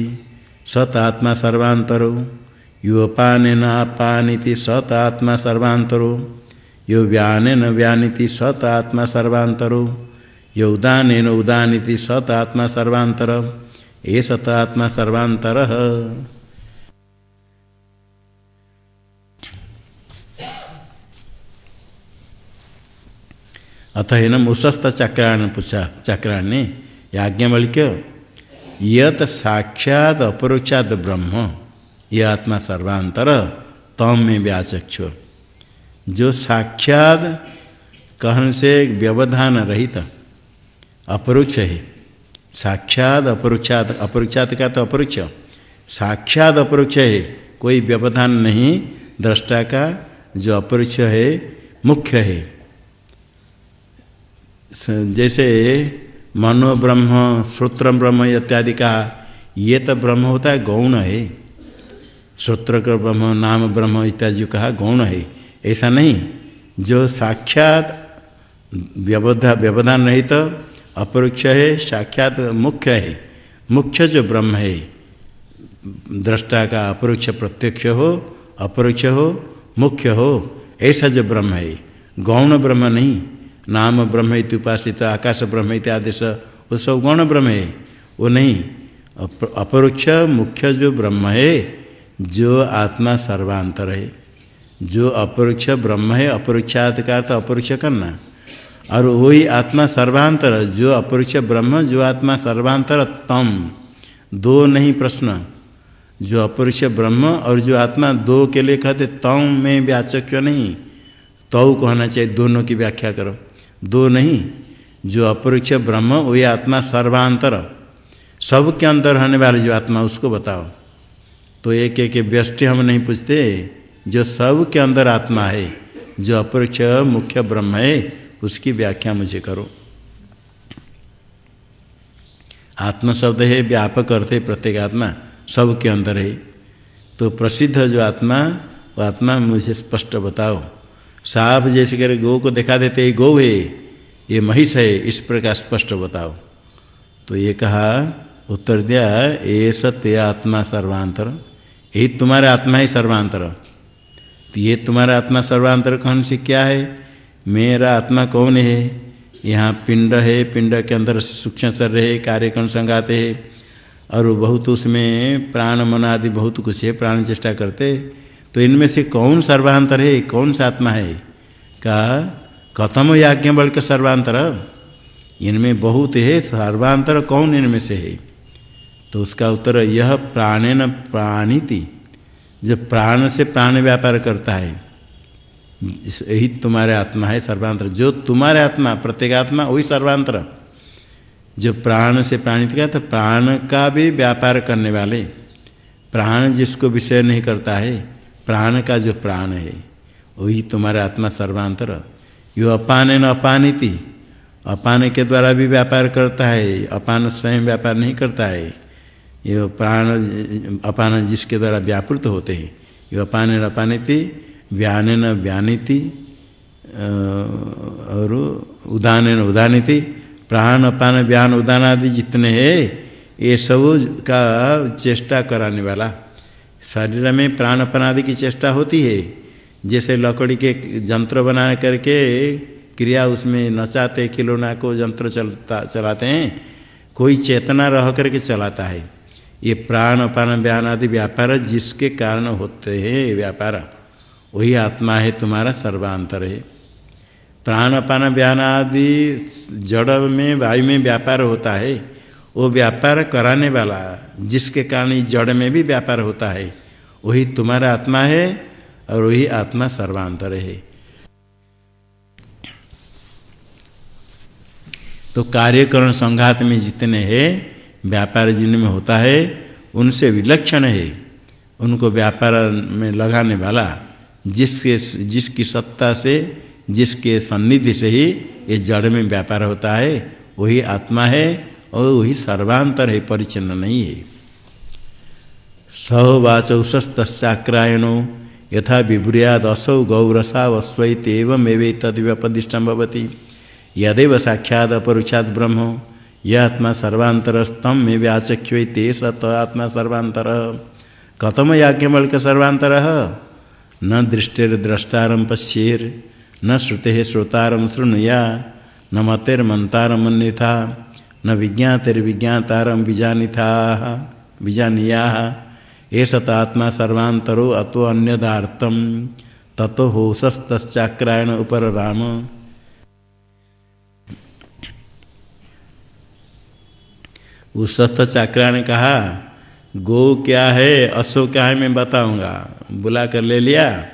[SPEAKER 1] सत आत्मा सर्वांतरो युवपानेन आपानीति, सत आत्मा सर्वांतरो यो व्यानेन व्यानीति सत आत्मा सर्वांतरो यो उदानेन उदानीति सत आत्मा सर्वांतर ये सत आत्मा सर्वांतर अथ न मुसस्त चक्राण पूछा चक्राण ने याज्ञवल्क्य, यत साक्षात अपरोक्षात ब्रह्म यह आत्मा सर्वांतर तम में व्याचक्ष। जो साक्षात कहन से व्यवधान रहित अपरोक्ष है। साक्षात अपरोक्षात अपरोक्षात का तो अपरोक्ष साक्षात अपरोक्ष है, कोई व्यवधान नहीं। दृष्टा का जो अपरोक्ष है, मुख्य है। जैसे मनो ब्रह्म, श्रोत्र ब्रह्म इत्यादि का, ये तो ब्रह्म होता है, गौण है। श्रोत्र का ब्रह्म, नाम ब्रह्म इत्यादि जो कहा गौण है। ऐसा नहीं। जो साक्षात व्यवधा, व्यवधान नहीं तो अपरोक्ष है, साक्षात मुख्य है। मुख्य जो ब्रह्म है, दृष्टा का अपरोक्ष प्रत्यक्ष हो, अपरोक्ष हो, मुख्य हो, ऐसा जो ब्रह्म है। गौण ब्रह्म नहीं। नाम ब्रह्म उपासित, आकाश ब्रह्म आदेश, वो सब गौण ब्रह्म है। वो नहीं। अपरोक्ष मुख्य जो ब्रह्म है, जो आत्मा सर्वांतर है। जो अपरोक्ष ब्रह्म है अपरोक्षात का अर्थ अपरोक्ष करना। और वही आत्मा सर्वांतर, जो अपरोक्ष ब्रह्म, जो आत्मा सर्वांतर, तम। दो नहीं प्रश्न। जो अपरोक्ष ब्रह्म और जो आत्मा दो के लिए कहते, तम में व्याचक्य नहीं? तौ कहना चाहिए, दोनों की व्याख्या करो। दो नहीं। जो अपरोक्ष ब्रह्म, वही आत्मा सर्वांतर। सब के अंदर रहने वाले जो आत्मा, उसको बताओ। तो एक एक व्यष्टि हम नहीं पूछते। जो सब के अंदर आत्मा है, जो अपरक्ष मुख्य ब्रह्म है, उसकी व्याख्या मुझे करो। आत्मा शब्द है, व्यापक अर्थ है, प्रत्येक आत्मा सब के अंदर है। तो प्रसिद्ध जो आत्मा, वो आत्मा मुझे स्पष्ट बताओ। साफ़ जैसे करे गौ को दिखा देते ये गौ है, ये महिष है, इस प्रकार स्पष्ट बताओ। तो ये कहा, उत्तर दिया ये सत्य आत्मा सर्वांतर। यही तुम्हारे आत्मा ही सर्वांतर। तो ये तुम्हारा आत्मा सर्वांतर कौन से क्या है? मेरा आत्मा कौन है? यहाँ पिंड है, पिंड के अंदर सूक्ष्म शरीर है कार्यक्रम संगात है? और बहुत उसमें प्राण मन आदि बहुत कुछ है, प्राण चेष्टा करते। तो इनमें से कौन सर्वांतर है? कौन सा आत्मा है? का कथम याज्ञ बल के सर्वांतर। इनमें बहुत है, सर्वांतर कौन इनमें से है? तो उसका उत्तर यह प्राणेन प्राणीति। जो प्राण से प्राण व्यापार करता है यही तुम्हारे आत्मा है सर्वांतर। जो तुम्हारे आत्मा, प्रत्येक आत्मा, वही सर्वांतर। जो प्राण से प्राणित का तो प्राण का भी व्यापार करने वाले, प्राण जिसको विषय नहीं करता है, प्राण का जो प्राण है, वही तुम्हारा आत्मा सर्वांतर। यो अपान न अपानिति, अपान के द्वारा भी व्यापार करता है, अपान स्वयं व्यापार नहीं करता है। ये प्राण, अपान जिसके द्वारा व्यापृत होते हैं। ये अपान अपानिति, व्यान व्यानिति और उदान उदानिति, प्राण, अपान, व्यान, उदान आदि जितने हैं, ये सब का चेष्टा कराने वाला। शरीर में प्राण, अपान आदि की चेष्टा होती है। जैसे लकड़ी के यंत्र बना करके क्रिया उसमें नचाते, खिलौना को यंत्र चलता, चलाते हैं, कोई चेतना रह करके चलाता है। ये प्राण अपान व्यान आदि व्यापार जिसके कारण होते हैं व्यापार। वही आत्मा है, तुम्हारा सर्वांतर है। प्राणपान व्यान आदि जड़ में, वायु में व्यापार होता है, वो व्यापार कराने वाला, जिसके कारण जड़ में भी व्यापार होता है, वही तुम्हारा आत्मा है और वही आत्मा सर्वांतर है। तो कार्यकरण संघात में जितने हैं व्यापार जिनमें होता है, उनसे विलक्षण है। उनको व्यापार में लगाने वाला, जिसके, जिसकी सत्ता से, जिसके सन्निधि से ही ये जड़ में व्यापार होता है, वही आत्मा है और वही सर्वांतर है, परिचिन्न नहीं है। सहोवाचौषस्तस्याक्रायणो यथा विभ्रियाद असौ गौरसा वस्वैत एवं तदिव्यपदिष्टम भवती। यदेव साक्षाद अपरुक्षाद ब्रह्म। यह आत्मा सर्वांतरस्तम में व्याचक्ष्य ते सत आत्मा सर्वांतर। कथम याज्ञमल्क सर्वांतर? न दृष्टिर्द्रष्टारम पश्येर न श्रुते श्रोतारम शृणुया, न मतेर्मंतारम अन्यथा न विज्ञातिर्विज्ञातारम बीजानिथा बीजानिया एषत आत्मा सर्वांतरो अतो अन्यदार्थम ततो होशस्तचाक्रायण उपर राम उस चाक्रा ने कहा, गो क्या है अश्व क्या है मैं बताऊँगा। बुला कर ले लिया।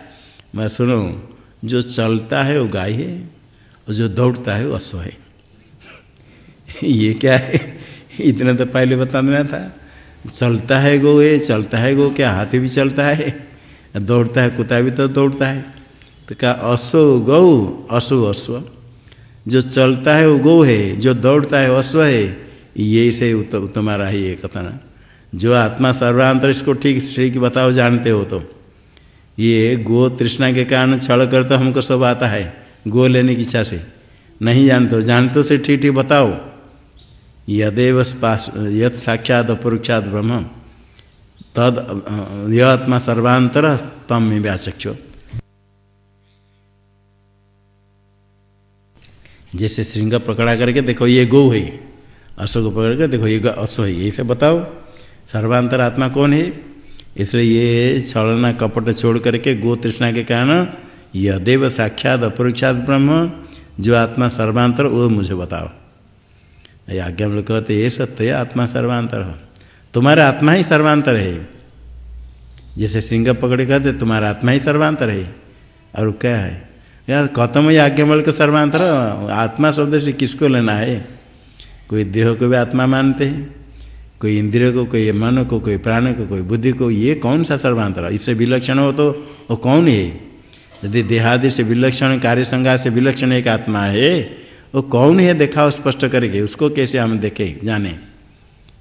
[SPEAKER 1] मैं सुनो, जो चलता है वो गाय है, और जो दौड़ता है वो अश्व है। ये क्या है? इतना तो पहले बता देना था। चलता है गो ये चलता है गो क्या? हाथी भी चलता है, दौड़ता है, कुत्ता भी तो दौड़ता है। तो क्या अश्व गौ अश्व अश्व जो चलता है वो गौ है, जो दौड़ता है अश्व है। ये से उत, तुम्हारा ही ये कथन। जो आत्मा सर्वांतर इसको ठीक ठीक बताओ जानते हो तो। ये गो तृष्णा के कारण छड़ कर तो हमको सब आता है गो लेने की इच्छा से। नहीं जानते हो जानते हो से ठीक ठीक बताओ। यदेव यद साक्षात अपरुक्षात ब्रह्म तद यह आत्मा सर्वांतर तम में व्याचक्षो। जैसे श्रृंग पकड़ा करके देखो ये गो है। अश्व को पकड़ कर देखो, ये अश्व है यही से बताओ। सर्वांतर आत्मा कौन है? इसलिए ये छलना कपट छोड़ करके गो तृष्णा के कारण यदेव साक्षात अपरीक्षात ब्रह्म, जो आत्मा सर्वांतर, वो मुझे बताओ। आज्ञा लोग कहते ये सत्य आत्मा सर्वांतर हो। तुम्हारा आत्मा ही सर्वांतर है। जैसे सिंह पकड़े कहते, तुम्हारा आत्मा ही सर्वांतर है। और क्या है? यार कौतम आज्ञा बल का सर्वांतर आत्मा शब्द से किसको लेना है? कोई देह को भी आत्मा मानते हैं, कोई इंद्रिय को, कोई मन को, कोई प्राण को, कोई बुद्धि को, ये कौन सा सर्वांतर इससे विलक्षण हो तो वो कौन है? यदि देहादि से विलक्षण कार्य संज्ञा से विलक्षण एक आत्मा है, वो कौन है? देखा स्पष्ट करके, उसको कैसे हम देखे, जाने।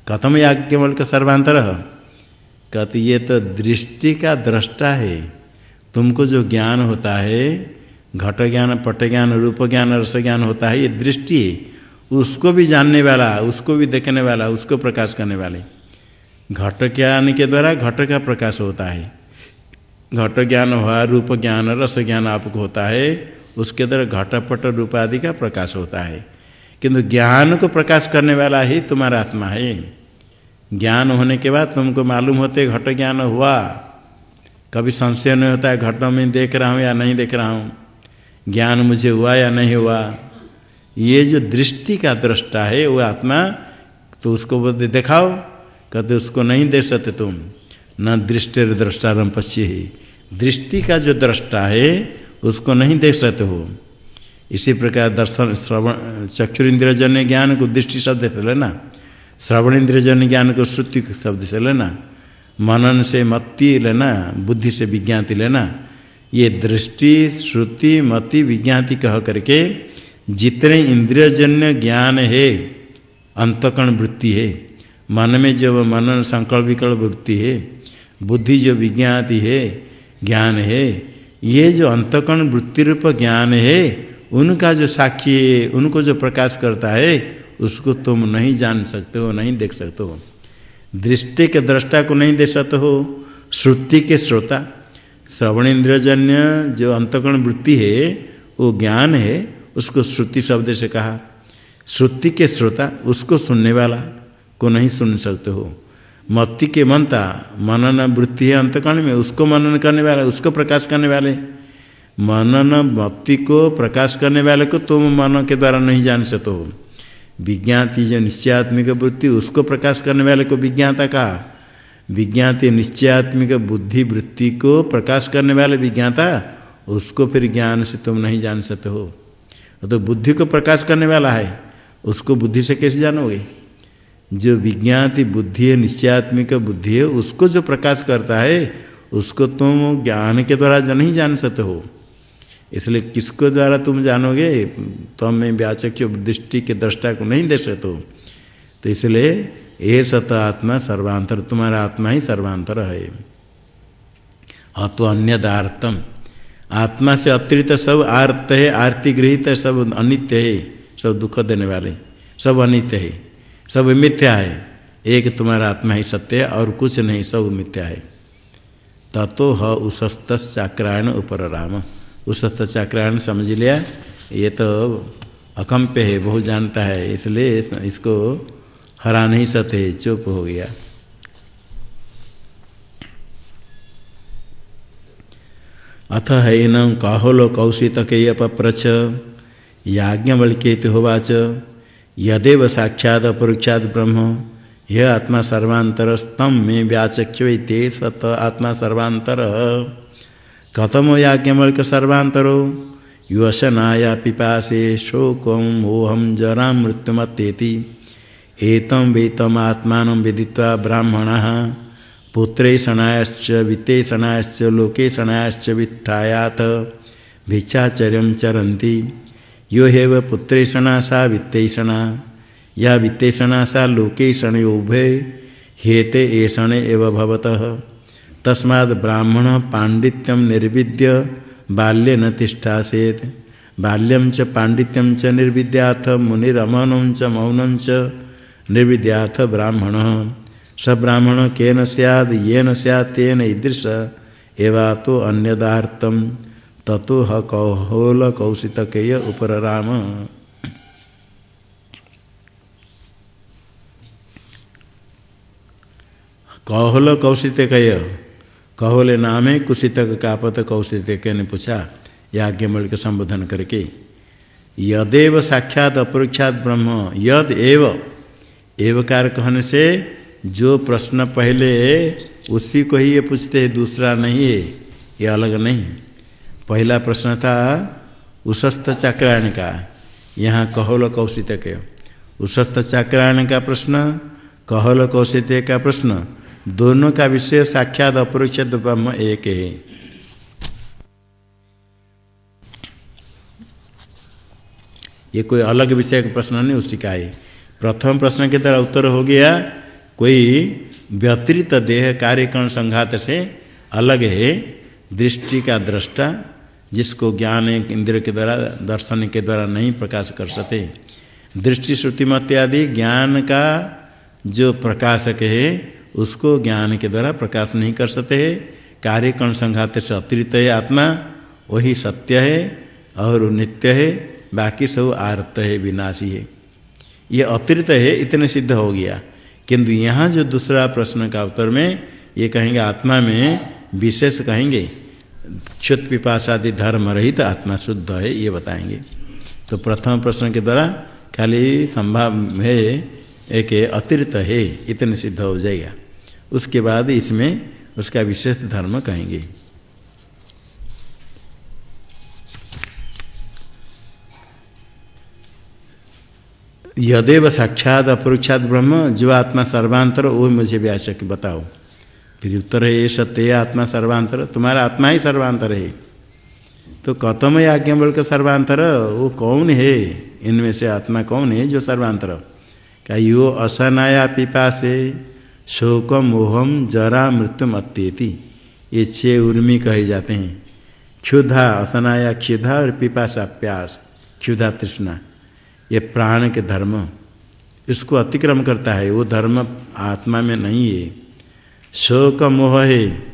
[SPEAKER 1] कथम याज्ञवल का सर्वांतर कहते, ये तो दृष्टि का दृष्टा है। तुमको जो ज्ञान होता है, घट ज्ञान, पट ज्ञान, रूप ज्ञान, रस ज्ञान होता है, ये दृष्टि है। उसको भी जानने वाला, उसको भी देखने वाला, उसको प्रकाश करने वाले। घट ज्ञान के द्वारा घट का प्रकाश होता है। घट ज्ञान हुआ, रूप ज्ञान, रस ज्ञान आपको होता है, उसके द्वारा घटपट रूप आदि का प्रकाश होता है। किंतु ज्ञान को प्रकाश करने वाला ही तुम्हारा आत्मा है। ज्ञान होने के बाद तुमको मालूम होते घट ज्ञान हुआ। कभी संशय नहीं होता है घटों में देख रहा हूँ या नहीं देख रहा हूँ। ज्ञान मुझे हुआ या नहीं हुआ। ये जो दृष्टि का दृष्टा है, वो आत्मा तो उसको बोलते दिखाओ। कहते, उसको नहीं देख सकते तुम। न दृष्टि दृष्टारम पश्य ही। दृष्टि का जो दृष्टा है, उसको नहीं देख सकते हो। इसी प्रकार दर्शन, श्रवण चक्षुर इंद्रजन्य ज्ञान को दृष्टि शब्द से लेना। श्रवण इंद्रजन्य ज्ञान को श्रुति शब्द से लेना। मनन से मति लेना, बुद्धि से विज्ञाति लेना। ये दृष्टि, श्रुति मति विज्ञाति कह करके जितने इंद्रियजन्य ज्ञान है अंतकण वृत्ति है, मन में जो मनन संकल्प विकल्प वृत्ति है, बुद्धि जो विज्ञाति है, ज्ञान है, ये जो अंतकण वृत्ति रूप ज्ञान है, उनका जो साक्षी है, उनको जो प्रकाश करता है, उसको तुम नहीं जान सकते हो, नहीं देख सकते हो। दृष्टि के दृष्टा को नहीं देख सकते हो, श्रुति के श्रोता। श्रवण इंद्रजन्य जो अंतकण वृत्ति है, वो ज्ञान है उसको श्रुति शब्द से कहा, श्रुति के श्रोता उसको सुनने वाला को नहीं सुन सकते हो। मत्ति के मनता मनन वृत्ति है अंतकर्ण में, उसको मनन करने वाला, उसको प्रकाश करने वाले। मनन मत्ति को प्रकाश करने वाले को तुम मन के द्वारा नहीं जान सकते हो विज्ञाति जो निश्चयात्मिक वृत्ति उसको प्रकाश करने वाले को विज्ञाता कहा। विज्ञाति निश्चयात्मिक बुद्धि वृत्ति को प्रकाश करने वाले विज्ञाता, उसको फिर ज्ञान से तुम नहीं जान सकते हो। तो बुद्धि को प्रकाश करने वाला है। उसको बुद्धि से कैसे जानोगे? जो विज्ञाति बुद्धि है, निश्चयात्मिक बुद्धि है, उसको जो प्रकाश करता है, उसको तुम ज्ञान के द्वारा नहीं जान सकते हो। इसलिए किसको द्वारा तुम जानोगे? तो मैं व्याचक दृष्टि के दृष्टा को नहीं दे सकते हो। तो इसलिए ये सत आत्मा सर्वांतर, तुम्हारा आत्मा ही सर्वांतर है। अतो अन्यदार्थम। आत्मा से अतिरिक्त सब आर्त है, आरती गृहित है, सब अनित्य है, सब दुख देने वाले, सब अनित्य है, सब मिथ्या है। एक तुम्हारा आत्मा ही सत्य है और कुछ नहीं, सब मिथ्या है। ततो ह उसस्त चाक्रायण उपर राम उसस्त चाक्रायण समझ लिया? ये तो अकम्प्य है बहुत जानता है, इसलिए इसको हरा नहीं सते चुप हो गया। अथ हैन काहोलो कौशितके पप्रच याज्ञवल्के होवाच। यदेव साक्षात ब्रह्म। यह आत्मा सर्वांतर स्तम में व्याचक्ष्य सत आत्मा सर्वांतर कथम याज्ञवल्क सर्वांतरो युवशनाया पिपासे शोकम मोहम जरा मृत्युमत्तेति एतम वेतम आत्मा विदित्वा ब्राह्मण। पुत्रेषणायश्च वित्तेषणायश्च लोकेशनायश्च वित्थायात भिक्षाचर्य चरती यो हेव पुत्रेषणा सा वित्तेषणा या वित्तेषणा सा लोकेशणयोभे हेते एषण एव भवतः। तस्माद् ब्राह्मण पांडित्यम निर्विद्य बाल्ये न तिष्ठासेत्। बाल्यम च पांडित्यम च निर्विद्याथ, मुनिरमनं च मौनं च निर्विद्याथ ब्राह्मण। स ब्राह्मण केन सैद ये न सैतेन ईदृश। एवा तो अन्यदार्थम ततो ह कौहोल कौशितकेय उपर राम कौहल कौशितकय कहोले नाम है कुशितक कापत कौशितक ने पूछा याज्ञमल के संबोधन करके, यदेव साक्षात अपरीक्षात ब्रह्म, यद एव एवकार कहने से जो प्रश्न पहले उसी को ही ये पूछते हैं, दूसरा नहीं है, ये अलग नहीं। पहला प्रश्न था उशस्त चक्रायण का। यहाँ कहोल कौशित के उशस्त चक्रायण का प्रश्न, कहोल कौशित का प्रश्न, दोनों का विषय साक्षात अपरोक्ष ब्रह्म एक है। ये कोई अलग विषय का प्रश्न नहीं, उसी का है। प्रथम प्रश्न के तरह उत्तर हो गया कोई व्यतिरिक्त देह कार्यकरण संघात से अलग है, दृष्टि का दृष्टा जिसको ज्ञान इंद्र के द्वारा, दर्शन के द्वारा नहीं प्रकाश कर सकते दृष्टि श्रुति मत आदि ज्ञान का जो प्रकाशक है, उसको ज्ञान के द्वारा प्रकाश नहीं कर सकते है कार्यकरण संघात से अतिरिक्त है आत्मा, वही सत्य है और नित्य है, बाकी सब आरत है, विनाशी है। ये अतिरिक्त है, इतने सिद्ध हो गया। किंतु यहाँ जो दूसरा प्रश्न का उत्तर में ये कहेंगे, आत्मा में विशेष कहेंगे, क्षुत पिपाशादि धर्म रहित आत्मा शुद्ध है, ये बताएँगे। तो प्रथम प्रश्न के द्वारा खाली संभव है, एक अतिरिक्त है, इतने सिद्ध हो जाएगा। उसके बाद इसमें उसका विशेष धर्म कहेंगे। यदेव साक्षात अपरुक्षात ब्रह्म जो आत्मा सर्वांतर वो मुझे व्यासक बताओ। फिर उत्तर है ये सत्य आत्मा सर्वांतर, तुम्हारा आत्मा ही सर्वांतर है। तो कतम बोल का सर्वांतर, वो कौन है? इनमें से आत्मा कौन है जो सर्वांतर? क्या यो असनाया पिपा से शोकम मोहम जरा मृत्युम अत्येति ये छे उर्मी कहे जाते हैं। क्षुधा असनाया क्षुधा और पिपाशा प्यास। क्षुधा तृष्णा। ये प्राण के धर्म इसको अतिक्रम करता है। वो धर्म आत्मा में नहीं है। शोक मोह है।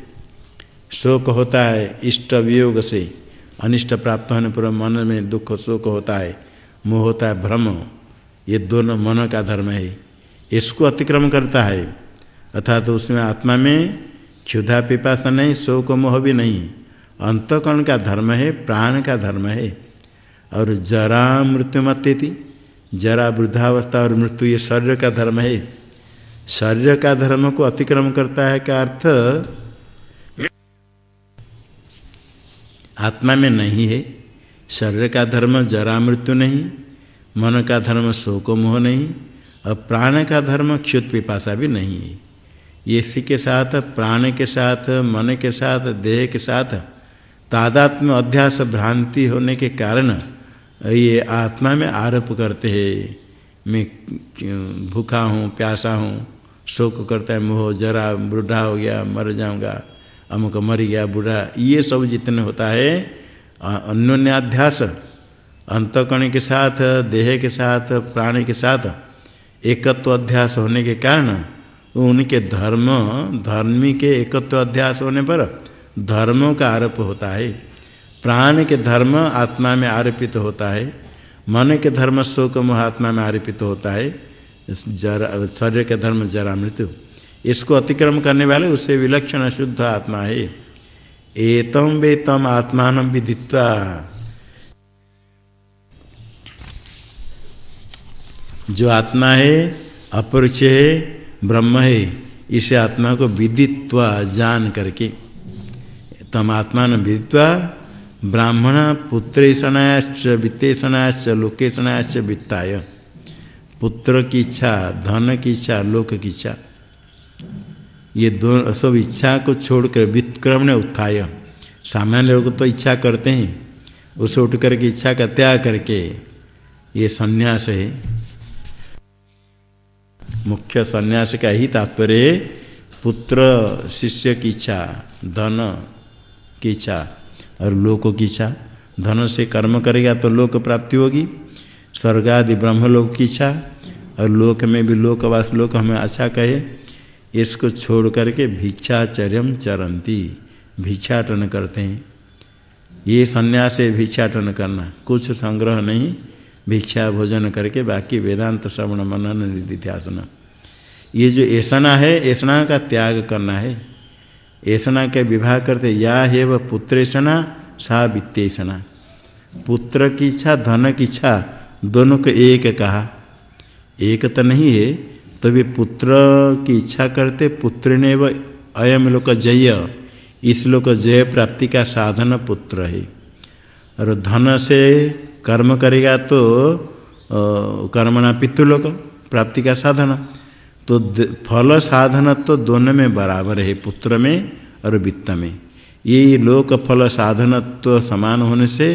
[SPEAKER 1] शोक होता है इष्ट वियोग से। अनिष्ट प्राप्त होने पर मन में दुख, शोक होता है। मोह होता है भ्रम। ये दोनों मन का धर्म है। इसको अतिक्रम करता है। अर्थात तो उसमें आत्मा में क्षुधा, पिपासा नहीं, शोक, मोह भी नहीं। अंतकरण का धर्म है, प्राण का धर्म है। और जरा मृत्यु थी। जरा वृद्धावस्था और मृत्यु, ये शरीर का धर्म है। शरीर का धर्म को अतिक्रम करता है का अर्थ? आत्मा में नहीं है। शरीर का धर्म जरा मृत्यु नहीं, मन का धर्म शोक मोह नहीं, और प्राण का धर्म क्षुत पिपाशा भी नहीं है। ये इसी के साथ, प्राण के साथ, मन के साथ, देह के साथ तादात्म्य अध्यास भ्रांति होने के कारण ये आत्मा में आरोप करते हैं, मैं भूखा हूँ, प्यासा हूँ, शोक करता है, मोह जरा बूढ़ा हो गया, मर जाऊँगा, अमुक मर गया, बूढ़ा। ये सब जितने होता है अन्योन्याध्यास अंतकण के साथ, देह के साथ, प्राणी के साथ, एकत्व अध्यास होने के कारण, उनके धर्म, धर्मी के एकत्व अध्यास होने पर धर्मों का आरोप होता है। प्राण के धर्म आत्मा में आरोपित होता है, मन के धर्म शोक मोह आत्मा में आरोपित होता है, जरा, शरीर के धर्म जरा मृत्यु। इसको अतिक्रम करने वाले उससे विलक्षण शुद्ध आत्मा है। एतम वेतम आत्मान विदित्वा। जो आत्मा है अपरिक्ष है, ब्रह्म है, इसे आत्मा को विदित्वा जान करके। तम आत्मा न विदित्वा ब्राह्मण पुत्रेशनायाश्च वित्तेषणायाश्च लोकेशनायाश्च वित्ताय। पुत्र की इच्छा, धन की इच्छा, लोक की इच्छा। ये दो सब इच्छा को छोड़कर ने उत्थाय। सामान्य लोग तो इच्छा करते हैं। उसे उठ करके इच्छा का त्याग करके ये संन्यास है। मुख्य संन्यास का ही तात्पर्य, पुत्र, शिष्य की इच्छा, धन की इच्छा। और लोक की इच्छा। धन से कर्म करेगा तो लोक प्राप्ति होगी। स्वर्ग आदि ब्रह्मलोक की इच्छा। और लोक में भी लोकवास, लोक हमें अच्छा कहे। इसको छोड़ करके भिक्षाचर्यम चरंती। भिक्षाटन करते हैं। ये संन्यास है भिक्षाटन करना। कुछ संग्रह नहीं। भिक्षा भोजन करके बाकी वेदांत श्रवण मनन निधिध्यासन। ये जो ऐसना है, ऐसना का त्याग करना है। ऐसना के विवाह करते, या है वह पुत्रेषणा सा वित्तेषणा पुत्र की इच्छा, धन की इच्छा, दोनों को एक कहा। एक तो नहीं है, तभी तो पुत्र की इच्छा करते पुत्र ने व अयम लोक जय। इस लोक जय प्राप्ति का साधन पुत्र है। और धन से कर्म करेगा तो कर्मणा पितृलोक, प्राप्ति का साधन। तो फल साधन तो दोनों में बराबर है, पुत्र में और वित्त में। ये लोक फल साधनत्व समान होने से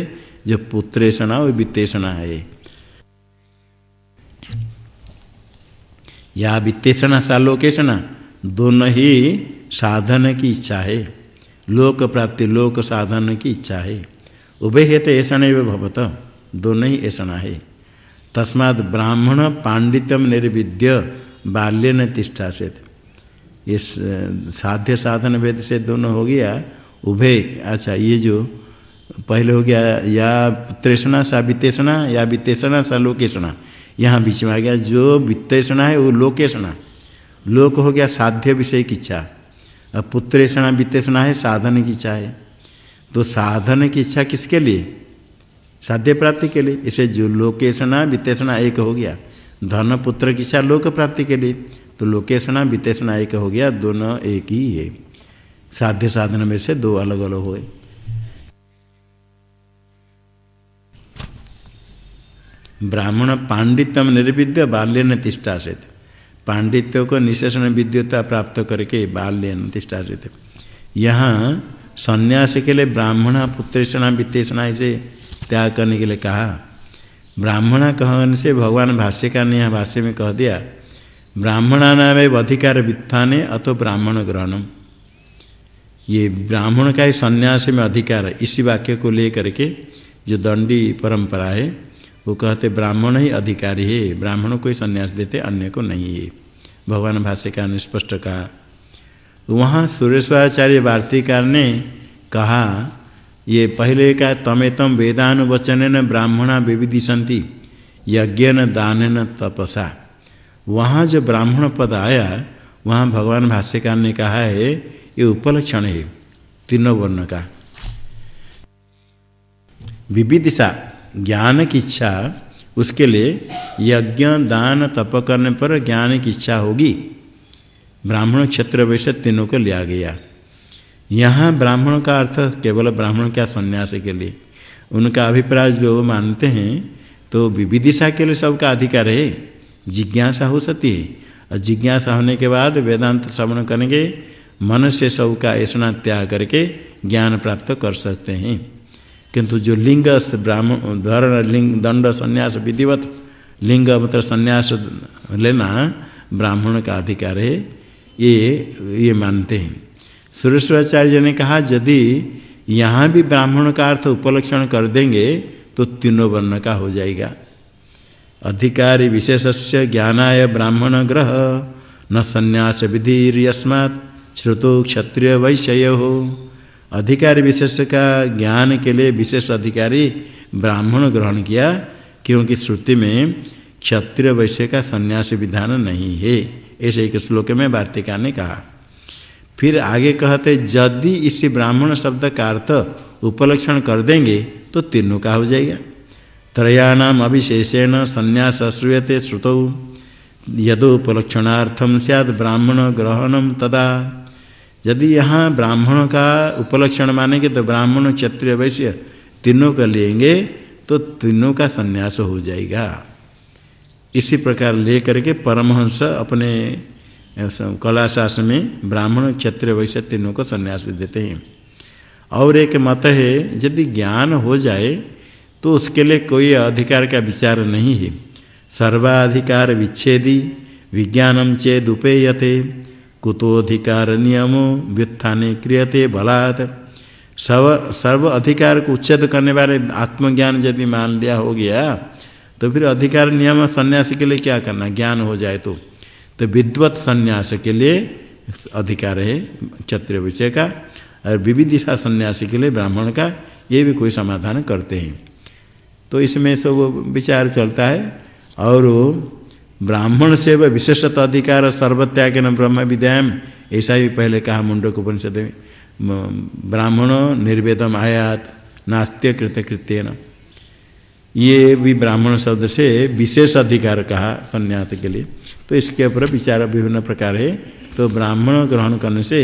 [SPEAKER 1] जो पुत्रेषणा वो वित्तेषणा है। या वित्तेषणा सा लोकेशना दोनों ही साधन की इच्छा है। लोक प्राप्ति, लोक साधन की इच्छा है। उभय है तो ऐसा नहीं भवत, दोनों ही ऐसा है। तस्मात् ब्राह्मण पांडित्यम निर्विद्य बाल्य न तिष्ठा से इस साध्य साधन भेद से दोनों हो गया, उभय। अच्छा ये जो पहले हो गया, या तृष्णा सा वित्तेषणा, या वित्तेषणा सा लोकेशणा यहाँ बीच में आ गया, जो वित्तेषणा है वो लोकेशणा लोक हो गया साध्य विषय की इच्छा। अब पुत्रेषणा वित्तेषणा है, साधन की इच्छा है। तो साधन की इच्छा किसके लिए? साध्य प्राप्ति के लिए। इसे जो लोकेशना वित्तेषणा एक हो गया। धन पुत्र की इच्छा लोक प्राप्ति के लिए। तो लोकेशना वित्तेषणा एक हो गया, दोनों एक ही है। साध्य साधन में से दो अलग अलग हुए। ब्राह्मण पांडित्यम निर्विद्य, बाल्य न तिष्ठासित पांडित्य को निशेषण विद्युता प्राप्त करके बाल्य न तिष्ठासित यहाँ संन्यास के लिए ब्राह्मण पुत्रेषणा वित्तेषणा इसे त्याग करने के लिए कहा। ब्राह्मण कहने से भगवान भाष्यकार ने यहाँ भाष्य में कह दिया, ब्राह्मणा नाम अधिकार वित्थाने अथो ब्राह्मण ग्रहणम। ये ब्राह्मण का ही संन्यास में अधिकार है। इसी वाक्य को लेकर के जो दंडी परंपरा है, वो कहते ब्राह्मण ही अधिकारी है। ब्राह्मणों को ही संन्यास देते, अन्य को नहीं है। भगवान भाष्यकार ने स्पष्ट कहा। वहाँ सुरेश्वराचार्य वार्तिकार ने कहा ये पहले का तमेतम वेदानुवचन न ब्राह्मणा विविधिशंति यज्ञ न दान न तपसा। वहाँ जो ब्राह्मण पद आया, वहाँ भगवान भाष्यकार ने कहा है, ये उपलक्षण है, तीनों वर्ण का। विविदिशा, ज्ञान की इच्छा, उसके लिए यज्ञ, दान, तप करने पर ज्ञान की इच्छा होगी। ब्राह्मण क्षेत्र वैसे तीनों को लिया गया। यहाँ ब्राह्मण का अर्थ केवल ब्राह्मण क्या सन्यास के लिए। उनका अभिप्राय जो मानते हैं तो विविदिशा के लिए सबका अधिकार है। जिज्ञासा हो सकती है। और जिज्ञासा होने के बाद वेदांत श्रवण करेंगे मन से सब का ऐसा त्याग करके ज्ञान प्राप्त कर सकते हैं। किंतु जो लिंग ब्राह्मण धरण लिंग, दंड, संन्यास, विधिवत लिंग मतलब संन्यास लेना ब्राह्मण का अधिकार है। ये ये मानते हैं। सुरेश्वराचार्य ने कहा, यदि यहाँ भी ब्राह्मण का अर्थ उपलक्षण कर देंगे तो तीनों वर्ण का हो जाएगा। अधिकारी विशेष से ज्ञानाय ब्राह्मण ग्रह, न संन्यास विधि यस्मात्, श्रुतो क्षत्रिय वैश्य। हो अधिकारी विशेष का ज्ञान के लिए विशेष अधिकारी ब्राह्मण ग्रहण किया, क्योंकि श्रुति में क्षत्रिय वैश्य का संन्यास विधान नहीं है। ऐसे एक श्लोक में वार्तिका ने कहा। फिर आगे कहते, यदि इसी ब्राह्मण शब्द का अर्थ उपलक्षण कर देंगे तो तीनों का हो जाएगा। त्रयाणाम अविशेषेण संन्यास श्रूयते श्रुतौ। यदोपलक्षणार्थम सद ब्राह्मण ग्रहणम तदा। यदि यहाँ ब्राह्मण का उपलक्षण मानेंगे तो ब्राह्मण क्षत्रिय वैश्य तीनों का लेंगे तो तीनों का संन्यास हो जाएगा। इसी प्रकार ले करके परमहंस अपने कला शास्त्र में ब्राह्मण क्षत्रिय वैश्य तीनों को संन्यास देते हैं। और एक मत है, यदि ज्ञान हो जाए तो उसके लिए कोई अधिकार का विचार नहीं है। सर्वाधिकार विच्छेदी विज्ञानम चेद उपेयते कुतोधिकार नियमो, व्युत्थाने क्रियते बलात्। सर्व सर्व अधिकार को उच्छेद करने वाले आत्मज्ञान यदि मान लिया हो गया तो फिर अधिकार नियम सन्यास के लिए क्या करना? ज्ञान हो जाए तो। तो विद्वत संन्यास के लिए अधिकार है क्षत्रिय विषय का, और विविधिशा संन्यास के लिए ब्राह्मण का, ये भी कोई समाधान करते हैं। तो इसमें सब विचार चलता है, और ब्राह्मण से वह विशेषत अधिकार सर्वत्याग न ब्रह्म विद्याम ऐसा भी पहले कहा मुंडक उपनिषद में ब्राह्मण निर्वेदम आयात, नास्त्य कृत कृत्य न ये भी ब्राह्मण शब्द से विशेष अधिकार कहा संन्यास के लिए। तो इसके ऊपर विचार विभिन्न प्रकार है। तो ब्राह्मण ग्रहण करने से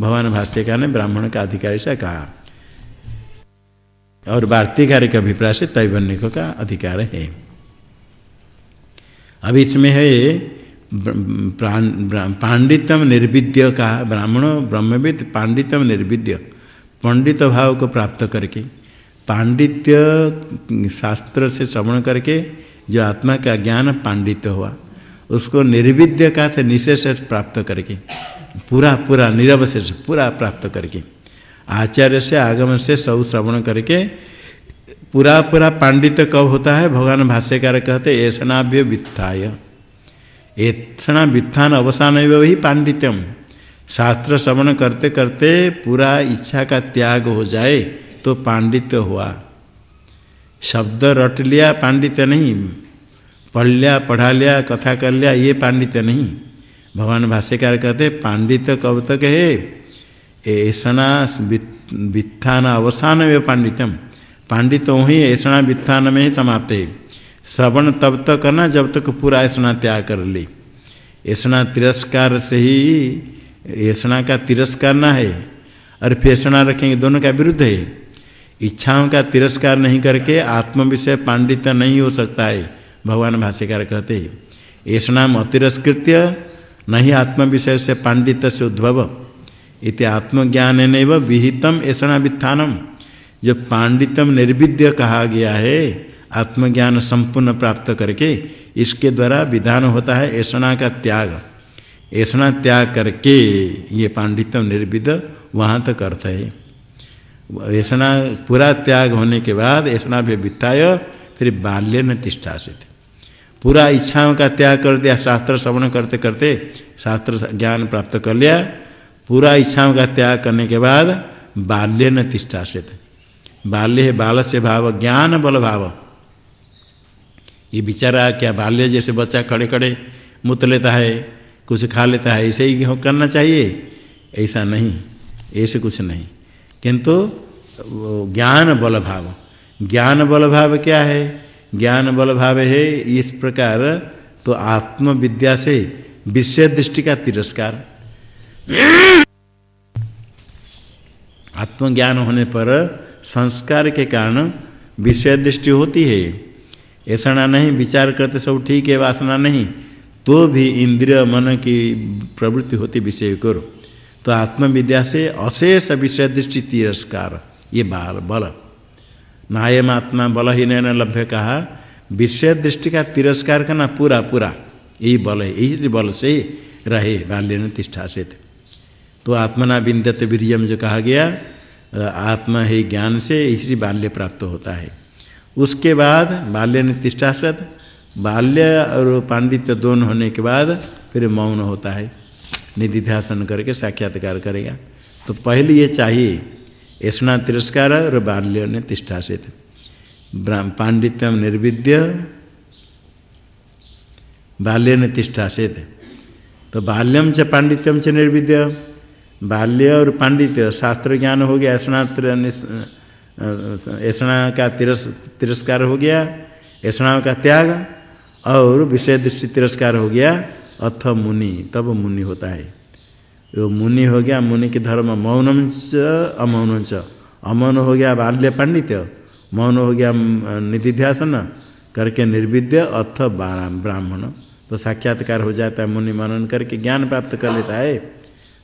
[SPEAKER 1] भगवान भाष्यकार ने ब्राह्मण का अधिकार से कहा। और वार्तिकार के अभिप्राय से तैवन्य का अधिकार है। अब इसमें है पांडितम निर्विद्य का ब्राह्मण, ब्रह्मविद पांडितम निर्विद्य, पंडित भाव को प्राप्त करके, पांडित्य शास्त्र से श्रवण करके जो आत्मा का ज्ञान पांडित्य हुआ। उसको निर्विद्य का से निशेष प्राप्त करके, पूरा पूरा, निरवशेष, पूरा प्राप्त करके, आचार्य से आगम से सब श्रवण करके, पूरा पूरा पांडित्य कब होता है? भगवान भाष्यकार कहते ऐसनाभ्य वित्थाय। ऐसा वित्थान अवसान वही पांडित्यम। शास्त्र श्रवण करते करते पूरा इच्छा का त्याग हो जाए तो पांडित्य हुआ। शब्द रट लिया, पांडित्य नहीं। पढ़ लिया पढ़ा लिया कथा कर लिया ये पांडित्य नहीं। भगवान भाष्यकार कहते, पांडित्य कब तक है ऐसा वित्थान अवसान में पांडित्यम। पांडित्य ही ऐसा वित्थान में ही समाप्त है। श्रवण तब तक करना, जब तक पूरा ऐसा त्याग कर ले। ऐसा तिरस्कार से ही ऐसा का तिरस्कार ना है। और फेसना रखेंगे, दोनों का विरुद्ध है। इच्छाओं का तिरस्कार नहीं करके आत्म विषय पांडित्य नहीं हो सकता है। भगवान भाष्यकार कहते हैं ऐसा अतिरस्कृत्य नहीं आत्म विषय से पांडित्य से उद्भव। इति आत्मज्ञान विहितम ऐसा वित्थानम जो पांडित्यम निर्विद्य कहा गया है, आत्मज्ञान संपूर्ण प्राप्त करके इसके द्वारा विधान होता है ऐसा का त्याग। ऐसा त्याग करके ये पांडित्यम निर्विद वहाँ तक अर्थ है। ऐसा पूरा त्याग होने के बाद ऐसा भी वित्ताय फिर बाल्य न तिष्ठासित। पूरा इच्छाओं का त्याग कर दिया, शास्त्र श्रवण करते करते शास्त्र ज्ञान प्राप्त कर लिया। पूरा इच्छाओं का त्याग करने के बाद बाल्य न तिष्ठासित बाल्य है बाल से भाव, ज्ञान बल भाव। ये बिचारा क्या बाल्य जैसे बच्चा खड़े खड़े मुत लेता है, कुछ खा लेता है, ऐसे ही करना चाहिए? ऐसा नहीं, ऐसे कुछ नहीं। किंतु ज्ञान बल भाव। ज्ञान बल भाव क्या है? ज्ञान बल भाव है इस प्रकार तो आत्मविद्या से विषय दृष्टि का तिरस्कार। आत्मज्ञान होने पर संस्कार के कारण विषय दृष्टि होती है। ऐसा नहीं, विचार करते सब ठीक है, वासना नहीं तो भी इंद्रिय मन की प्रवृत्ति होती विषय को। तो आत्मविद्या से अशेष विषय दृष्टि तिरस्कार, ये बाल बल। नायम आत्मा बल ही नैन लभ्य कहा, विषय दृष्टि का तिरस्कार करना पूरा पूरा। यही बल है, यही बल से रहे, बाल्य ने तिष्ठा से तो आत्मना विंदत वीरियम जो कहा गया, आत्मा ही ज्ञान से इसी बाल्य प्राप्त होता है। उसके बाद बाल्य ने तिष्ठासत बाल्य और पांडित्य दोनों होने के बाद फिर मौन होता है। निधि निधिध्यासन करके साक्षात्कार करेगा। तो पहले ये चाहिए ऐसा तिरस्कार और बाल्य ने तिष्ठासित पांडित्यम निर्विद्य बाल्य ने तिष्ठासित तो बाल्यम च पांडित्यम च निर्विद्य बाल्य और पांडित्य, शास्त्र ज्ञान हो गया ऐसा ऐसा का तिरस तिरस्कार हो गया ऐसा का त्याग और विषय दृष्टि तिरस्कार हो गया, अथ मुनि, तब मुनि होता है। वो मुनि हो गया मुनि के धर्म मौनम च अमौन च अमौन हो गया, बाल्य पांडित्य मौन हो गया निधिध्यासन, करके निर्विद्य, अथ ब्राह्मण। तो साक्षात्कार हो जाता है, मुनि मनन करके ज्ञान प्राप्त कर लेता है।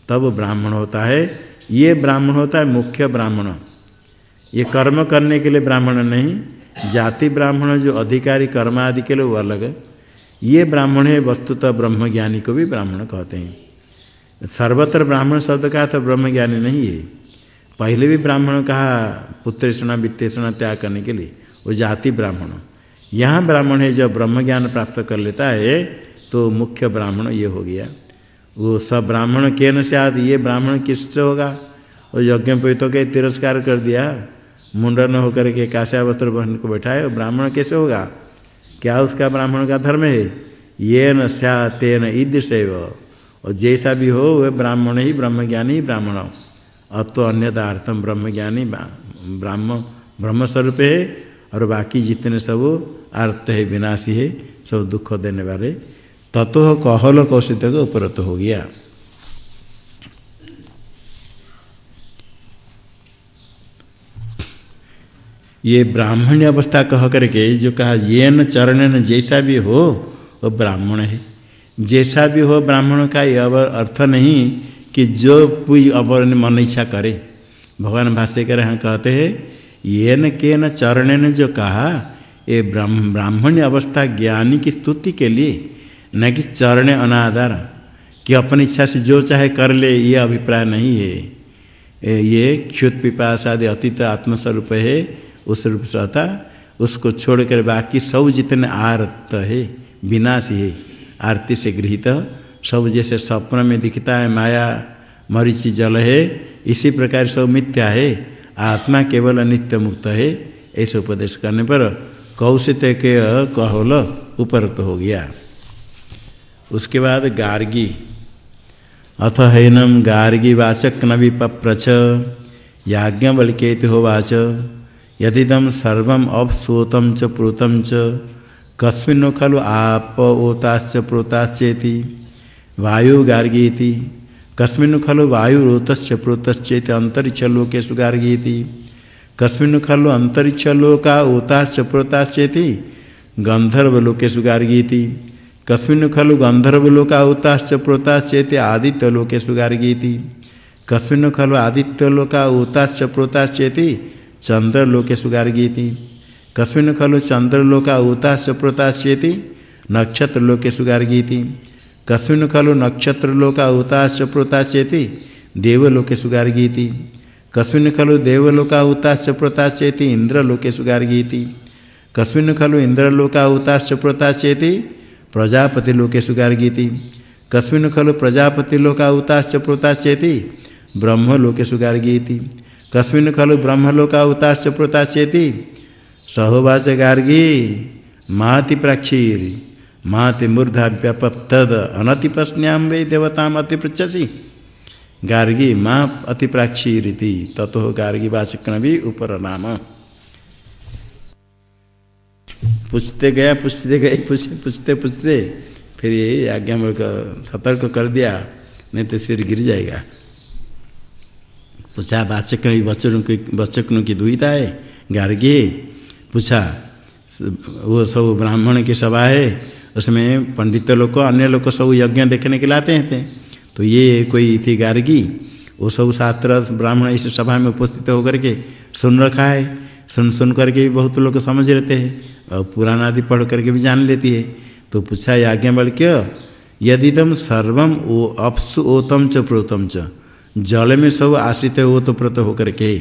[SPEAKER 1] तब ब्राह्मण होता है। ये ब्राह्मण होता है मुख्य ब्राह्मण। ये कर्म करने के लिए ब्राह्मण नहीं, जाति ब्राह्मण जो अधिकारी कर्म आदि के लिए वो अलग है। ये ब्राह्मण है, वस्तुतः ब्रह्मज्ञानी को भी ब्राह्मण कहते हैं। सर्वत्र ब्राह्मण शब्द का तो ब्रह्म ज्ञानी नहीं है। पहले भी ब्राह्मण कहा पुत्रेषणा वित्तेषणा त्याग करने के लिए, वो जाति ब्राह्मण। यहाँ ब्राह्मण है जब ब्रह्म ज्ञान प्राप्त कर लेता है तो मुख्य ब्राह्मण ये हो गया। वो सब ब्राह्मण के न से ये ब्राह्मण किससे होगा? और यज्ञ तो के तिरस्कार कर दिया। मुंडन होकर के काशा वस्त्र बहन को बैठाए ब्राह्मण कैसे होगा? क्या उसका ब्राह्मण का धर्म है? ये न स्या तेन ईद सेव और जैसा भी हो, वह ब्राह्मण ही ब्रह्मज्ञानी ब्राह्मण अतो अन्यदार्थम ब्रह्मज्ञानी ब्राह्म ब्रह्म स्वरूप है, और बाकी जितने सब अर्थ है, विनाशी है, सब दुख देने वाले, ततो कहल कौशित का उपरत हो गया। ये ब्राह्मण्य अवस्था कह करके जो कहा ये न चरण न जैसा भी हो वो ब्राह्मण है। जैसा भी हो ब्राह्मण का यह अर्थ नहीं कि जो कोई अवर मन इच्छा करे। भगवान भाष्यकर यहाँ कहते हैं ये न के न चरण ने जो कहा ये ब्राह्म, ब्राह्मण्य अवस्था ज्ञानी की स्तुति के लिए, न कि चरण अनाधार कि अपनी इच्छा से जो चाहे कर ले, ये अभिप्राय नहीं है। ये क्षुत पिपाशादि अतीत आत्मस्वरूप है, उस रूप से उसको छोड़कर बाकी सब जितने आरत है, विनाश है। आरती से गृहित। सब जैसे स्वप्न में दिखता है माया, मरीचि जल है, इसी प्रकार सब मिथ्या है, आत्मा केवल नित्य मुक्त है। ऐसे उपदेश करने पर कौशित के कहोल ऊपर तो हो गया। उसके बाद गार्गी। अथ हैनम गार्गी वाचक न विप्रच याज्ञवल्केत होवाच यदिदम सर्व अवसोतम च प्रोतम च। कस्मिन् खलु आप ओताश्च प्रोताश्चेति वायु गार्गीति कस्मिन् खलु वायुरोतश्च प्रोतश्चेति, अंतरिक्ष लोकेशु गार्गीति कस्मिन् खलु अंतरिक्ष लोका ओताश्च प्रोताश्चेति, गंधर्व लोकेशु गार्गीति कस्मिन् खलु गंधर्व लोका ओताश्च प्रोताश्चेति, आदित्य लोकेशु गार्गीति कस्मिन् खलु आदित्य लोका ओताश्च प्रोताश्चेति चंद्रलोके सुगार्गीति। कस्मिन खलु चंद्रलोका उताश प्रोताश्येति नक्षत्रलोके सुगार्गीति। कस्मिन खलु नक्षत्रलोका उताश प्रोताश्येति देवलोके सुगार्गीति। कस्मिन खलु देवलोका उताश प्रोताश्येति इंद्रलोके सुगार्गीति। कस्मिन खलु इंद्रलोका उताश प्रोताश्येति प्रजापति लोके सुगार्गीति। कस्मिन खलु प्रजापति लोका उताश प्रोताश्येति ब्रह्म लोके सुगार्गीति। कस्मिन खलु ब्रह्मलोका उताश्च प्रोताश्यति सहोवाच गार्गी माति प्राक्षीर, माति मूर्धा व्यपतद अनतिपस्न्याम वे देवताम अति पृछसी गार्गी माँ अति प्राक्षीर ततो गार्गी वाचक भी ऊपर नाम पूछते गया पूछते गए पूछते पूछते पूछते फिर ये आज्ञा मूलक सतर्क कर दिया, नहीं तो सिर गिर जाएगा। पूछा वाचक बच्चों की बच्चकों की दुविधा है? गार्गी पूछा, वो सब ब्राह्मण की सभा है उसमें पंडित लोग को, अन्य लोग को सब यज्ञ देखने के लिए आते हैं तो ये कोई थी गार्गी, वो सब छात्र ब्राह्मण इस सभा में उपस्थित होकर के सुन रखा है। सुन सुन करके भी बहुत लोग समझ लेते हैं, और पुराण आदि पढ़ करके भी जान लेती है। तो पूछा याज्ञ बल क्यों? यदिदम सर्वम ओ अपसु ओतम च प्रोतम च, जल में सब आश्रित ओतप्रोत होकर के।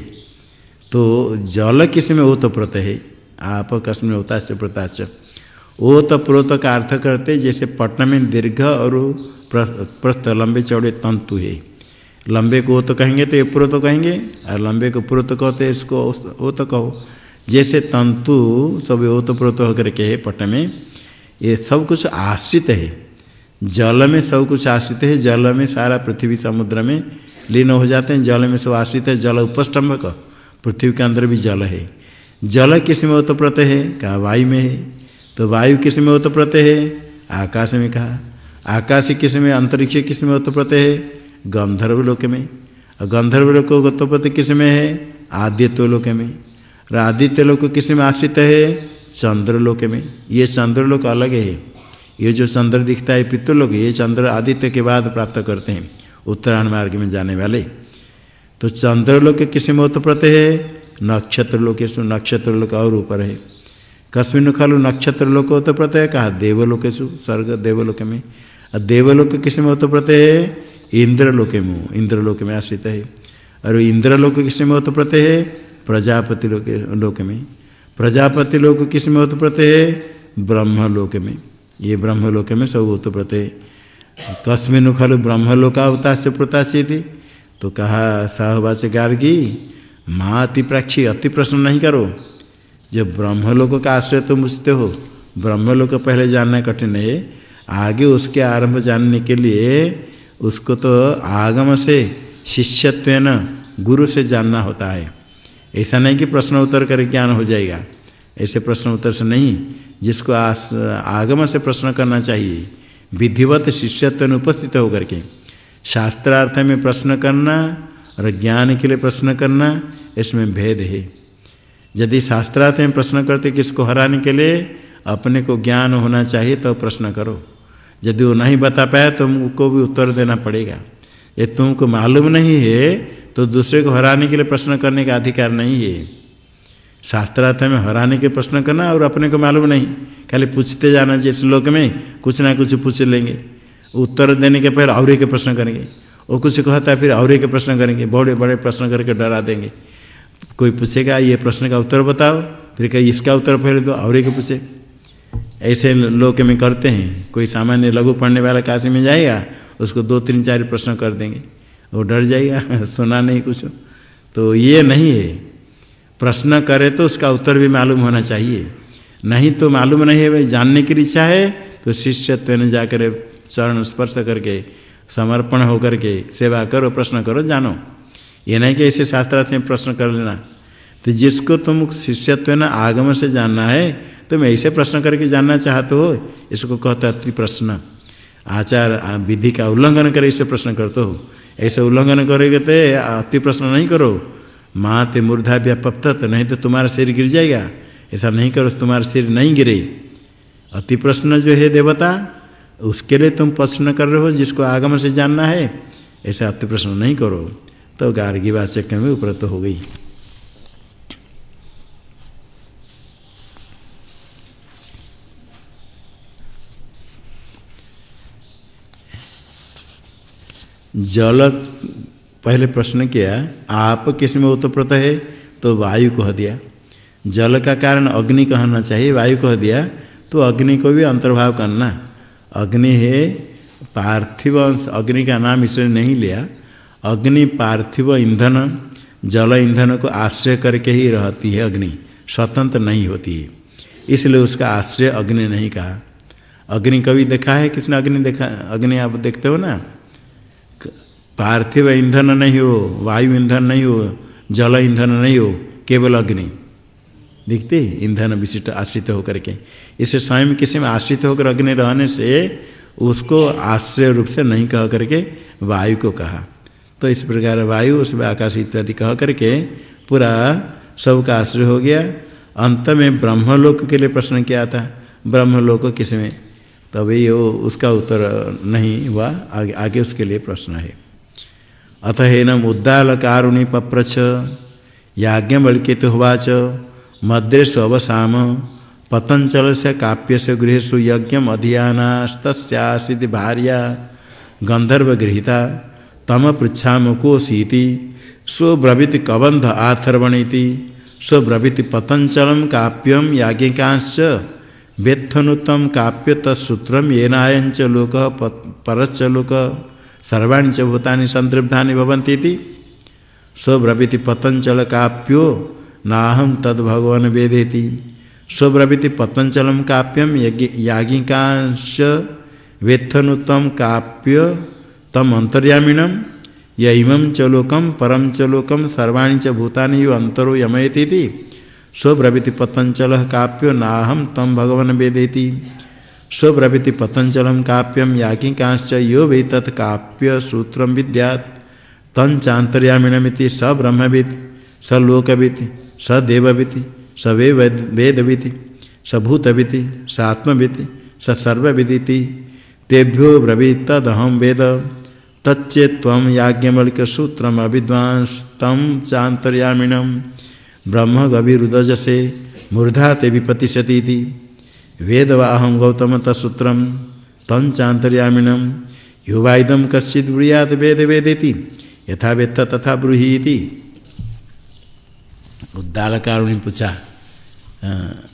[SPEAKER 1] तो जल किसमें ओतप्रोत है? आप कस्म होता से। प्रताच ओतप्रोत का अर्थ करते जैसे पटना में दीर्घ और प्रस्थ लंबे चौड़े तंतु है। लंबे को वो तो कहेंगे तो ये पुरो तो कहेंगे, और लंबे को पुरो तो कहते इसको वो तो कहो। जैसे तंतु, सब वो तो पुरो तो होकर के है पट में, ये सब कुछ आश्रित है। जल में सब कुछ आश्रित है, जल में सारा पृथ्वी समुद्र में लीन हो जाते हैं, जल में सब आश्रित है, जल उपस्तंभ का पृथ्वी के अंदर भी जल है। जल किसमें ओतप्रत है? कहा, वायु में है। तो वायु किसमें ओतप्रत है? आकाश में। कहा, आकाश किसमें? अंतरिक्ष किसमें ओतप्रत है? गंधर्व लोक में। और गंधर्व लोक गतोपति किसमें है? आदित्य लोक में। और आदित्य लोक किसमें आश्रित है? चंद्र लोक में। ये चंद्र लोक अलग है। ये जो चंद्र दिखता है पितृलोक ये चंद्र आदित्य के बाद प्राप्त करते हैं। उत्तरायण मार्ग में जाने वाले। तो चंद्र लोक किसमें उत्पत्त है? नक्षत्र लोक नक्षत्र लोक और ऊपर है। कस्मिन खलु नक्षत्र लोक उत्पत्त है कहा देवलोकेशु स्वर्ग देवलोक में। और देवलोक किसमें उत्पत्त है इंद्रलोक में। इंद्रलोक में आश्रित है। और इंद्रलोक किसमें उत्पत्त है प्रजापति लोक लोक में। प्रजापति लोक किसमें उत्पत्त है ब्रह्मलोक में। ये ब्रह्मलोक में सब उत्पत्त है कस्मिन खलु से प्रताची थी तो कहा साहबाच गार्गी माँ अति प्राक्षी अति प्रश्न नहीं करो जब ब्रह्मलोक का आश्रय तुम बुझते हो ब्रह्मलोक पहले जानना कठिन है आगे उसके आरंभ जानने के लिए उसको तो आगम से शिष्यत्व गुरु से जानना होता है ऐसा नहीं कि प्रश्न उत्तर कर ज्ञान हो जाएगा ऐसे प्रश्न उत्तर से नहीं जिसको आस, आगम से प्रश्न करना चाहिए विधिवत शिष्यत्व उपस्थित होकर के शास्त्रार्थ में प्रश्न करना और ज्ञान के लिए प्रश्न करना, इसमें भेद है। यदि शास्त्रार्थ में प्रश्न करते किसको हराने के लिए, अपने को ज्ञान होना चाहिए तो प्रश्न करो। यदि वो नहीं बता पाया तो तुमको भी उत्तर देना पड़ेगा। ये तुमको मालूम नहीं है तो दूसरे को हराने के लिए प्रश्न करने का अधिकार नहीं है। शास्त्रार्थ में हराने के प्रश्न करना और अपने को मालूम नहीं। खाली पूछते जाना, जिस लोक में कुछ ना कुछ पूछ लेंगे। उत्तर देने के पहले और के प्रश्न करेंगे। वो कुछ कहता है, फिर और के प्रश्न करेंगे, बड़े बड़े प्रश्न करके डरा देंगे। कोई पूछेगा, ये प्रश्न का उत्तर बताओ, फिर कहीं, इसका उत्तर पहले दो, और के पूछे। ऐसे लोग में करते हैं, कोई सामान्य लघु पढ़ने वाला काशी में जाएगा, उसको दो, तीन, चार प्रश्न कर देंगे, वो डर जाएगा, सुना नहीं कुछ। तो ये नहीं है। प्रश्न करे तो उसका उत्तर भी मालूम होना चाहिए। नहीं तो मालूम नहीं है, भाई, जानने की इच्छा है तो शिष्यत्व ने जाकर चरण स्पर्श करके समर्पण होकर के सेवा करो, प्रश्न करो, जानो। ये नहीं कि ऐसे शास्त्रार्थ में प्रश्न कर लेना। तो जिसको तुम शिष्यत्व न आगम से जानना है, तुम ऐसे प्रश्न करके जानना चाहते हो, इसको कहते अति प्रश्न आचार विधि का उल्लंघन करे इसे प्रश्न करते हो। ऐसे उल्लंघन करोगे तो अति प्रश्न नहीं करो। माँ ते मूर्धा व्यापत तो नहीं तो तुम्हारा सिर गिर जाएगा। ऐसा नहीं करो, तुम्हारा सिर नहीं गिरे। अति प्रश्न जो है देवता उसके लिए तुम प्रश्न कर रहे हो, जिसको आगम से जानना है, ऐसा अति प्रश्न नहीं करो। तो गार्गी वाचक में उपरत हो गई। जल, पहले प्रश्न किया, आप किसमें उत्तप्रत है? तो वायु कह दिया। जल का कारण अग्नि कहना चाहिए, वायु कह दिया तो अग्नि को भी अंतर्भाव करना। अग्नि है, पार्थिव अग्नि का नाम इसलिए नहीं लिया। अग्नि, पार्थिव ईंधन, जल ईंधन को आश्रय करके ही रहती है अग्नि, स्वतंत्र नहीं होती है। इसलिए उसका आश्रय अग्नि नहीं कहा। अग्नि कभी देखा है? किसने अग्नि देखा? अग्नि आप देखते हो ना? पार्थिव ईंधन नहीं हो, वायु ईंधन नहीं हो, जल ईंधन नहीं हो, केवल अग्नि। दिखते ईंधन विशिष्ट आश्रित होकर के। इसे स्वयं किसी में आश्रित होकर अग्नि रहने से उसको आश्रय रूप से नहीं कह करके वायु को कहा। तो इस प्रकार वायु उसमें आकाश इत्यादि कह करके पूरा सबका आश्रय हो गया। अंत में ब्रह्मलोक के लिए प्रश्न किया था। ब्रह्मलोक किसमें? तभी वो उसका उत्तर नहीं हुआ। आगे आगे उसके लिए प्रश्न है। अथ हेनम उद्दाल कारुणी पप्रछ हुआ हुवाच मद्रेश अवसाम। पतंचल से काव्य से गृहसु यज्ञ अधियानास्तस्यासीद भार्या गंधर्व गृहीता तम पृछा कोशीति स्वब्रवीति कबंध आथर्वणीति। स्वब्रवीति पतंचलम काप्यम याज्ञिकांश्च। वेत्थनुतम काप्य तत्सूत्रम येनायंच लोक परच्च लोक। सर्वाणी च भूतानि भवन्ति स्वब्रवीति पतंचल काप्यो नाहम तद भगवान वेदेति। स्वब्रवीति पतंचलम काप्यम याज्ञिकांश वेत्थनुतम काप्य तम अंतर्यामीणम यम च लोकम परम च लोकम सर्वाणी च भूतानि यो अंतरो यमयती स्वब्रवीति पतंचल काप्यो नाहम तम भगवान वेदेति। स्वब्रवीति पतंचलम काप्यम याज्ञिकांश्च यो वै तत्काप्य सूत्रम विद्यात्। तंचातर्यामीणमिति स ब्रह्मविद। स लोकविद स देवविति स वे वेदविति स भूतविति स आत्मविति स सर्वविदिति तेभ्यो ब्रवीत तदहम वेद। तच्चेत्व याज्ञवल्क्य सूत्रम अविद्वांस तम चातर्यामीणम ब्रह्म गभीरुदजसे मूर्धा ते विपतिशती वेदवाहम गौतम तत्सूत्रम तम चातर्यामीणम युवाइदम कश्चित ब्रूयाद वेद वेदेति यथा तथा ब्रूहीति। उद्दाल कारुणी पूछा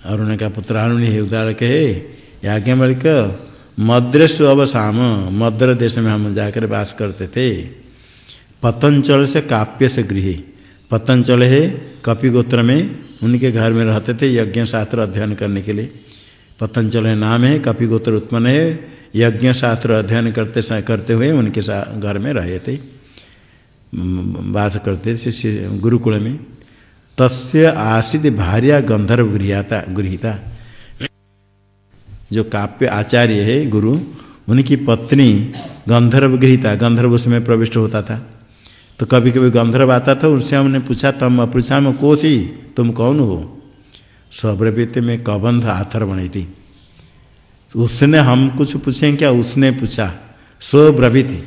[SPEAKER 1] अरुण का पुत्र अरुणी है उद्दाल के है याज्ञवल्क मद्रस अवसाम मद्र देश में हम जाकर वास करते थे पतंचल से काप्य से गृह पतंचल है कपि गोत्र में उनके घर में रहते थे यज्ञ शास्त्र अध्ययन करने के लिए पतंचल है नाम है कपि गोत्र उत्पन्न है यज्ञ शास्त्र अध्ययन करते करते हुए उनके घर में रहे थे वास करते थे गुरुकुल में तस्य आसिद भार्या गंधर्व गृहता। गृहिता जो काव्य आचार्य है, गुरु, उनकी पत्नी गंधर्व गृहिता गंधर्व उसमें प्रविष्ट होता था। तो कभी कभी गंधर्व आता था, उनसे हमने पूछा, तम पूछा में कोसी? तुम कौन हो? स्वब्रवीत में कबंध आथर बनी थी। उसने हम कुछ पूछें क्या? उसने पूछा स्वब्रवीति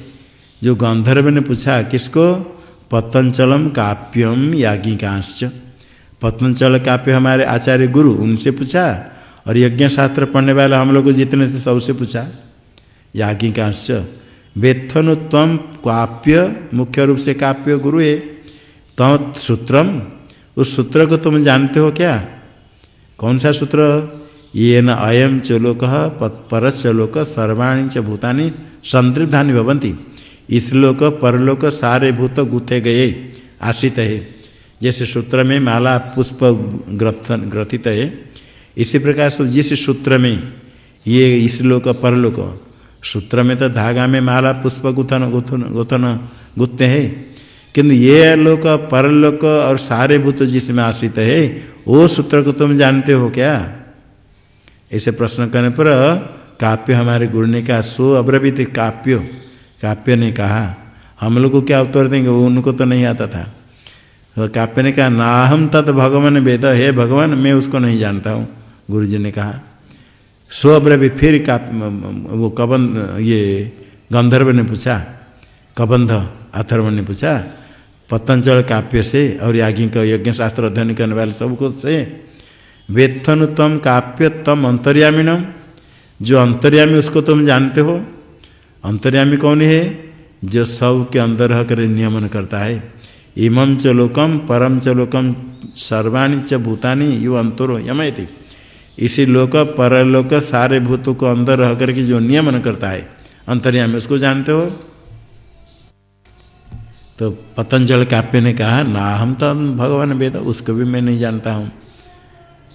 [SPEAKER 1] जो गंधर्व ने पूछा, किसको? पतंचलम काप्यम याज्ञिकांश्च। पतंचल काव्य हमारे आचार्य गुरु, उनसे पूछा, और यज्ञ शास्त्र पढ़ने वाले हम लोग जितने थे सबसे पूछा, याज्ञिकांश्च तम काप्य, मुख्य रूप से काप्य गुरु है तम सूत्रम, उस सूत्र को तुम जानते हो क्या? कौन सा सूत्र? ये न अयम च लोक परच लोक, सर्वाणी च भूतानि संतृप्तानि भवंती इस लोक, परलोक सारे भूत गुथे गए, आश्रित है। जैसे सूत्र में माला, पुष्प ग्रथन ग्रथित है। इसी प्रकार से जिस सूत्र में ये इस लोक, परलोक, सूत्र में तो धागा में माला, पुष्प गुथन गुथन गुथन गुथते हैं। किंतु ये लोक, परलोक और सारे भूत जिसमें आश्रित है, वो सूत्र को तुम जानते हो क्या? ऐसे प्रश्न करने पर, काव्य हमारे गुरु ने कहा, सो अब्रवीत काव्य। काव्य ने कहा, हम लोग को क्या उत्तर देंगे? वो उनको तो नहीं आता था। तो काव्य ने कहा ना हम तत् भगवान वेद, हे भगवान, मैं उसको नहीं जानता हूँ। गुरु जी ने कहा स्वब्रवी फिर का वो कबंध, ये गंधर्व ने पूछा, कबंध अथर्व ने पूछा, पतंजल काव्य से और याज्ञ का यज्ञ शास्त्र अध्ययन करने वाले सबको से, वेत्थनु तम काव्य तम अंतर्यामीणम जो अंतर्यामी उसको तुम जानते हो अंतर्यामी कौन है? जो सब के अंदर रह कर नियमन करता है। इमं च लोकम परम च लोकम सर्वाणी च भूतानी यु अंतरो यमयति। इसी लोक, परलोक, सारे भूतों को अंदर रह करके जो नियमन करता है। अंतर्यामी उसको जानते हो? तो पतंजल काव्य ने कहा, ना हम तो भगवान वेद, उसको भी मैं नहीं जानता हूँ।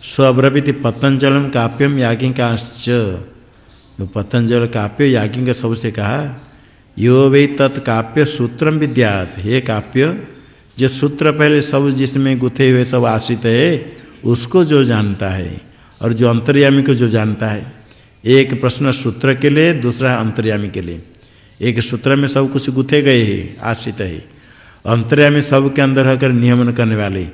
[SPEAKER 1] स्वब्रवीति पतंजलम काव्यम याज्ञिकाश्च। तो पतंजल काव्य याज्ञिक सबसे कहा, यो वे तत्काव्य सूत्रम विद्यात। हे काव्य, जो सूत्र पहले सब जिसमें गुथे हुए सब आश्रित है, उसको जो जानता है और जो अंतर्यामी को जो जानता है, एक प्रश्न सूत्र के लिए, दूसरा अंतर्यामी के लिए। एक सूत्र में सब कुछ गुथे गए हैं, आश्रित है। अंतर्यामी सब के अंदर होकर नियमन करने वाले,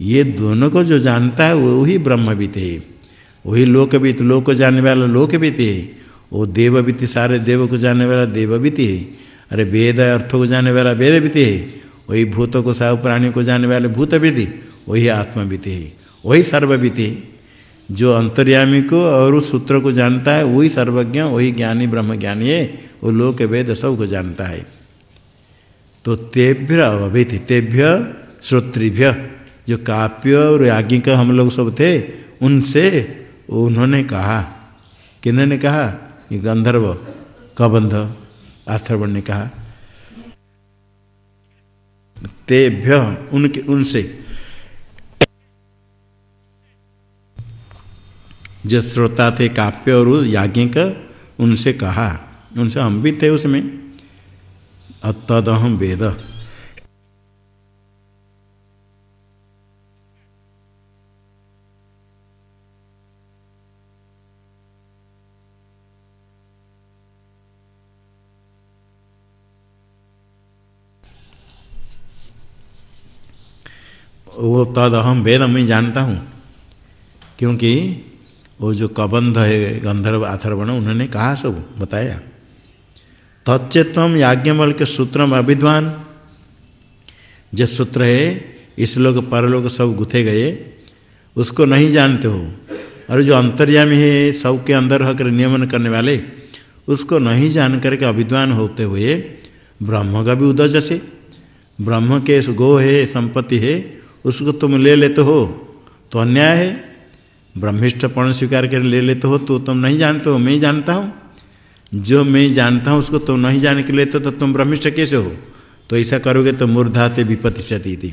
[SPEAKER 1] ये दोनों को जो जानता है वही ब्रह्मविद है। वही लोकविद लोक को जानने वाला लोकविद है वो देवविति सारे देव को जानने वाला देवविति है अरे वेद अर्थों को जानने वाला वेदविति है वही भूतों को सब प्राणियों को जानने वाले भूतविधि वही आत्मविति है वही सर्वविति है जो अंतर्यामी को और उस सूत्र को जानता है, वही सर्वज्ञ, वही ज्ञानी ब्रह्म ज्ञानी है। वो लोक वेद सबको जानता है। तो तेभ्य अभित, तेभ्य श्रोतृभ्य जो काव्य और याज्ञिक हम लोग सब थे, उनसे उन्होंने कहा, किन्होंने कहा? ये गंधर्व, कबंध, आथर्वण ने कहा। तेभ्य उनके, उनसे, जो श्रोता थे काव्य और याज्ञिक, उनसे कहा, उनसे हम भी थे उसमें। तदहम वेद। वो तद अहम वेद मैं जानता हूँ, क्योंकि वो जो कबंध है, गंधर्व अथर्वण उन्होंने कहा सब, बताया। तच्चेतम याज्ञमल के सूत्रम अविद्वान जो सूत्र है, इस लोग परलोक सब गुथे गए, उसको नहीं जानते हो। और जो अंतर्यामी है, सबके अंदर होकर नियमन करने वाले, उसको नहीं जान करके अविद्वान होते हुए ब्रह्म का भी उदय जैसे ब्रह्म के गो है, संपत्ति है उसको तुम ले लेते हो तो अन्याय है। ब्रह्मिष्टपण स्वीकार कर ले लेते हो तो तुम नहीं जानते हो, मैं जानता हूँ। जो मैं जानता हूँ, उसको तुम नहीं जान के लेते तो तुम ब्रह्मिष्ट कैसे हो? तो ऐसा करोगे तो मूर्धाते विपत्ति सती थी।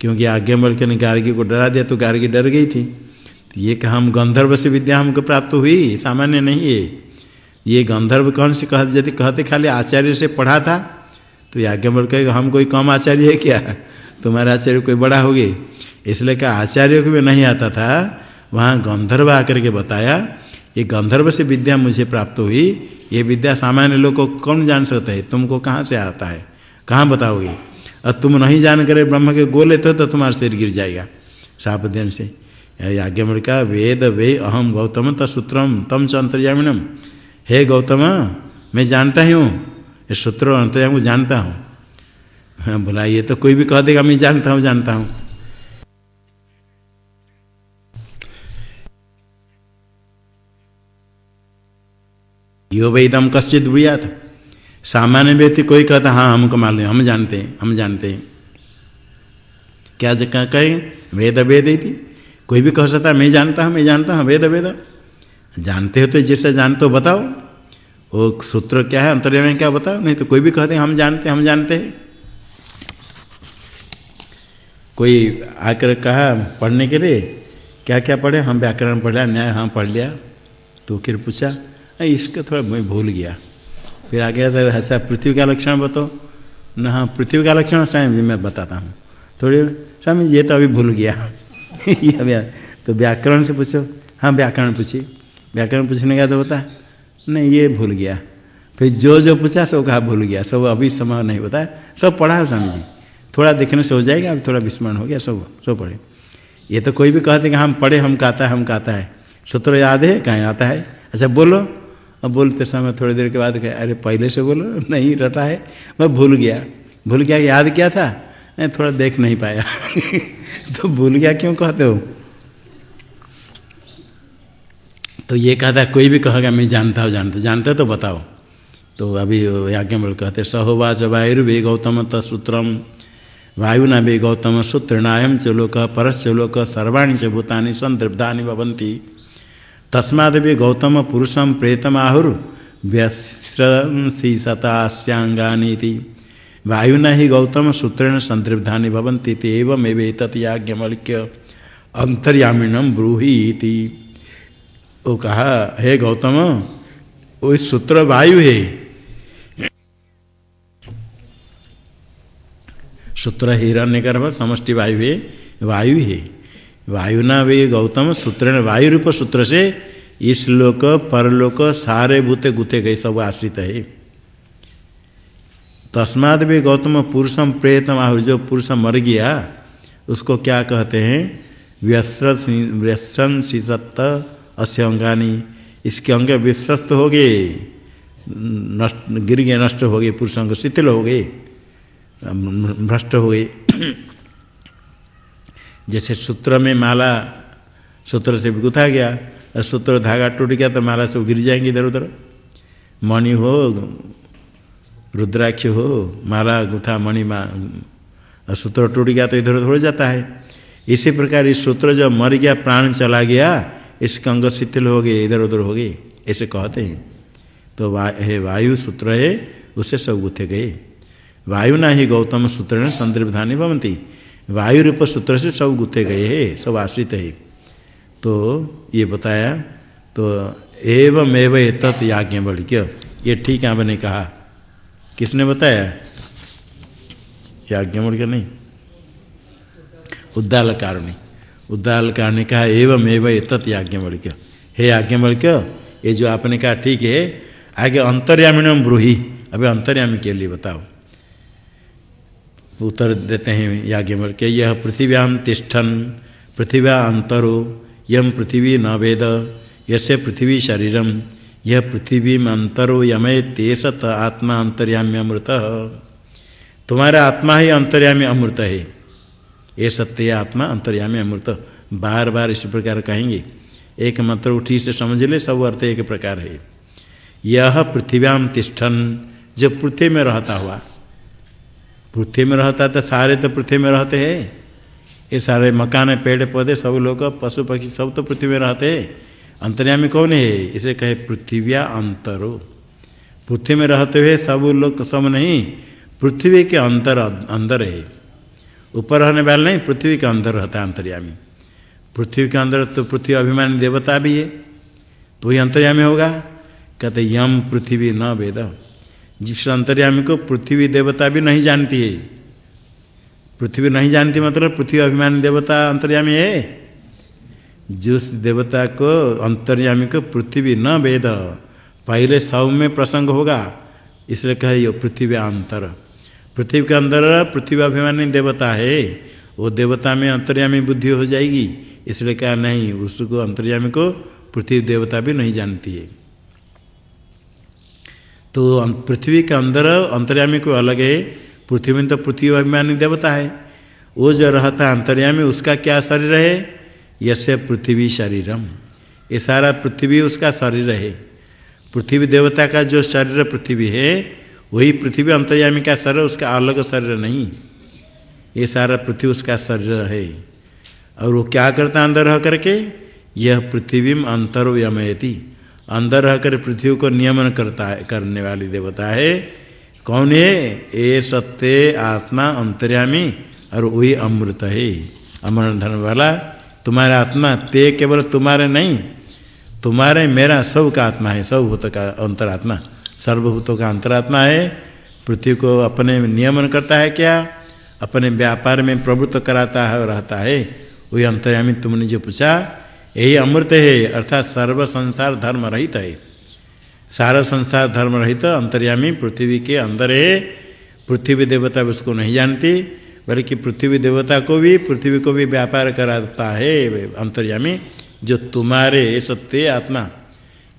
[SPEAKER 1] क्योंकि आज्ञा के ने गार्गी को डरा दिया तो गार्गी डर गई थी। तो ये कहा, हम गंधर्व से विद्या हमको प्राप्त हुई सामान्य नहीं है। ये गंधर्व कौन से कहते, यदि कहते, खाली आचार्य से पढ़ा था तो ये आज्ञा कहेगा, हम कोई कम आचार्य है क्या? तुम्हारे आचार्य कोई बड़ा हो गए इसलिए क्या आचार्य को भी नहीं आता था। वहाँ गंधर्व आकर के बताया, ये गंधर्व से विद्या मुझे प्राप्त हुई। ये विद्या सामान्य लोग को कौन जान सकता है? तुमको कहाँ से आता है? कहाँ बताओगे? और तुम नहीं जान करे ब्रह्म के गो लेते हो तो तुम्हारा सिर गिर जाएगा। साप दिन से आज्ञा का वेद वे अहम गौतम तसूत्रम तम च अंतर्यामिनम। हे गौतम, मैं जानता ही हूँ। ये सूत्र अंतर्याम को जानता हूँ। हाँ बोला ये तो कोई भी कह देगा, मैं जानता हूँ जानता हूँ। यो वेदम कश्चित था। सामान्य व्यक्ति कोई कहता हाँ हमको मालूम हम जानते हैं, हम जानते हैं। क्या जगह कहें? वेद वेद थी कोई भी कह सकता मैं जानता हूँ, मैं जानता हूँ, वेद वेद जानते हो तो जिससे जानते हो, बताओ। वो सूत्र क्या है अंतर्य में क्या बताओ? नहीं तो कोई भी कहते हम जानते हम जानते हैं। कोई आकर कहा, पढ़ने के लिए? क्या क्या पढ़े? हम व्याकरण पढ़ लिया न्याय हाँ पढ़ लिया। तो फिर पूछा इसका थोड़ा मैं भूल गया। फिर आ गया था ऐसा पृथ्वी का लक्षण बताओ। न हाँ पृथ्वी का लक्षण स्वामी जी, मैं बताता हूँ। थोड़ी, स्वामी ये तो अभी भूल गया। ये तो व्याकरण से पूछो। हाँ व्याकरण पूछिए। व्याकरण पूछने का तो बता नहीं, ये भूल गया। फिर जो जो पूछा, सब कहा, भूल गया। सब अभी समय नहीं बताया। सब पढ़ा है, स्वामी जी। थोड़ा देखने से हो जाएगा अभी थोड़ा विस्मरण हो गया सब सब पढ़े ये तो कोई भी कहते कि हम पढ़े, हम कहता है, हम कहता है। सूत्र याद है, कहाँ आता है? अच्छा बोलो। अब बोलते समय थोड़ी देर के बाद कहे, अरे, पहले से बोलो, नहीं, रटा है। मैं भूल गया। भूल गया याद क्या था? मैं थोड़ा देख नहीं पाया। तो भूल गया क्यों कहते हो? तो ये कहता कोई भी कहेगा, मैं जानता हूँ, जानता जानते तो बताओ। तो अभी याज्ञ बोल कहते सहोवाच वायुर्वे गौतम तत्सूत्रम वायुना वे गौतम सूत्रणायम च लोक सर्वाणी च भूतानि संतृप्तानि भवन्ति। तस्माद भी गौतम पुरुषम प्रेतम आहुर व्यसी सतास्यांगानीति वायुना ही गौतम सूत्रेण संतृप्तानि भवन्ति तत्याज्ञमलिक्य अंतर्यामिणम ब्रूही वो कहा हे गौतम वो सूत्र वायु है। सूत्र हिरण्य गर्भ, समष्टि वायु है वायु है। वायुना वे गौतम सूत्र वायु रूप सूत्र से इस लोक, परलोक, सारे भूते गुते गए, सब आश्रित है। तस्माद भी गौतम पुरुषम प्रेतम आहु, जो पुरुष मर गया, उसको क्या कहते हैं? व्यसन शीसत्त अस्य अंगानी। इसके अंग विश्वस्त हो गए नष्ट गिर गए, नष्ट हो गए पुरुष अंग शिथिल हो गए। भ्रष्ट हो गए जैसे सूत्र में माला, सूत्र से गुथा गया, और सूत्र धागा टूट गया तो माला सब गिर जाएँगे इधर उधर। मणि हो, रुद्राक्ष हो, माला, गुथा, मणि, मा सूत्र टूट गया तो इधर उधर हो जाता है। इसी प्रकार इस सूत्र जब मर गया, प्राण चला गया इसका अंग शिथिल हो गए, इधर उधर हो गए, ऐसे कहते हैं। तो वा वायु सूत्र है उससे सब गुथे गए। वायु ना ही गौतम सूत्र ने संदर्भधानी भवंती वायु रूप सूत्र से सब गुथे गए है, सब आश्रित है। तो ये बताया तो एवं एवं तत् याज्ञ याज्ञवल्क्य। ये ठीक है, आपने कहा। किसने बताया? याज्ञवल्क्य नहीं। उद्दाल कारणी उद्दाल कार ने कहा एवं एवं तत् याज्ञ याज्ञवल्क्य। हे याज्ञ याज्ञवल्क्य, ये जो आपने कहा, ठीक है, आगे अंतर्यामी ब्रूही। अभी अंतर्यामी के लिए बताओ। उत्तर देते हैं याज्ञवल्क्य यह पृथिव्याम तिष्ठन, पृथिव्या अंतरो, यम पृथ्वी न वेद यसे पृथ्वी शरीरम यह पृथ्वी में अंतरो यमय तेसत आत्मा अंतर्यामी अमृत। तुम्हारा आत्मा ही अंतर्यामी अमृत है। ये सत्य आत्मा अंतर्यामी अमृत। बार बार इस प्रकार कहेंगे। एक मंत्र उठी से समझ ले, सब अर्थ एक प्रकार है। यह पृथ्व्याम तिष्ठन जब पृथ्वी में रहता हुआ। पृथ्वी में रहता तो सारे तो पृथ्वी में रहते हैं। ये सारे मकान पेड़, पौधे, सब लोग, पशु, पक्षी, सब तो पृथ्वी में रहते हैं। अंतर्यामी कौन है? इसे कहे पृथ्व्या अंतरो। पृथ्वी में रहते हुए सब लोग सब नहीं, पृथ्वी के अंतर, अंदर है। ऊपर रहने वाले नहीं, पृथ्वी के अंदर रहता है अंतर्यामी। पृथ्वी के अंदर तो पृथ्वी अभिमानी देवता भी है। तो वही अंतर्यामी होगा। कहते यम पृथ्वी न वेद। जिस अंतर्यामी को पृथ्वी देवता भी नहीं जानती है। पृथ्वी नहीं जानती मतलब पृथ्वी अभिमानी देवता अंतर्यामी है। जिस देवता को अंतर्यामी को पृथ्वी न वेद पहले सब में प्रसंग होगा, इसलिए कहे ये पृथ्वी अंतर। पृथ्वी के अंदर पृथ्वी अभिमानी देवता है। वो देवता में अंतर्यामी बुद्धि हो जाएगी, इसलिए कहा नहीं, उसको अंतर्यामी को पृथ्वी देवता भी नहीं जानती है। तो पृथ्वी के अंदर, अंतर्यामी को अलग है। पृथ्वी में तो पृथ्वी अभिमानी देवता है। वो जो रहता है अंतर्यामी, उसका क्या शरीर है? यसे पृथ्वी शरीरम। ये सारा पृथ्वी, उसका शरीर है। पृथ्वी देवता का जो शरीर पृथ्वी है, वही पृथ्वी अंतर्यामी का शरीर, उसका अलग शरीर नहीं। ये सारा पृथ्वी, उसका शरीर है। और वो क्या करता अंदर रह करके? यह पृथ्वी में अंतर यमयती अंदर रहकर पृथ्वी को नियमन करता है, करने वाली देवता है। कौन है? ये सत्य आत्मा अंतर्यामी और वही अमृत है। अमर धर्म वाला, तुम्हारा आत्मा ते केवल तुम्हारे नहीं, तुम्हारे मेरा सब का आत्मा है, सब भूत का अंतरात्मा, सर्वभूतों का अंतरात्मा है। पृथ्वी को अपने नियमन करता है क्या? अपने व्यापार में प्रवृत्त कराता है रहता है। वही अंतर्यामी तुमने जो पूछा यही अमृत है, अर्थात सर्व संसार धर्म रहित है। सारा संसार धर्म रहित, अंतर्यामी पृथ्वी के अंदर है। पृथ्वी देवता उसको नहीं जानती, बल्कि पृथ्वी देवता को भी, पृथ्वी को भी व्यापार कराता है अंतर्यामी, जो तुम्हारे सत्य आत्मा।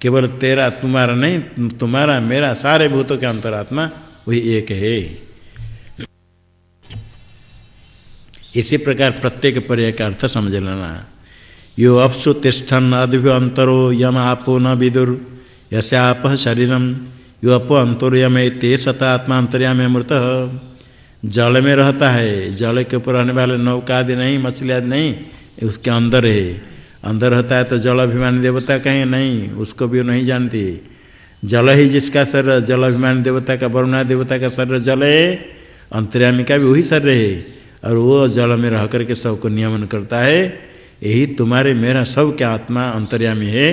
[SPEAKER 1] केवल तेरा तुम्हारा नहीं, तुम्हारा मेरा सारे भूतों के अंतरात्मा, वही एक है। इसी प्रकार प्रत्येक पर्याय का अर्थ समझ लेना। यो अपसु तिष्ठन अद्भ्यो अंतरो यम आपो न विदुर। यसे आप शरीरम, यो अपो अंतरो यम ते सत अंतर्याम मृत। जल में रहता है, जल के ऊपर रहने वाले नौका आदि नहीं मछली आदि नहीं, उसके अंदर है। अंदर रहता है तो जल अभिमानी देवता कहीं नहीं, उसको भी नहीं जानती। जल ही जिसका शरीर, जल अभिमानी देवता का, वरुणा देवता का शरीर जल है, अंतर्यामी का भी वही शरीर है। और वो जल में रह करके सबको नियमन करता है। यही तुम्हारे मेरा सब क्या आत्मा अंतर्यामी है,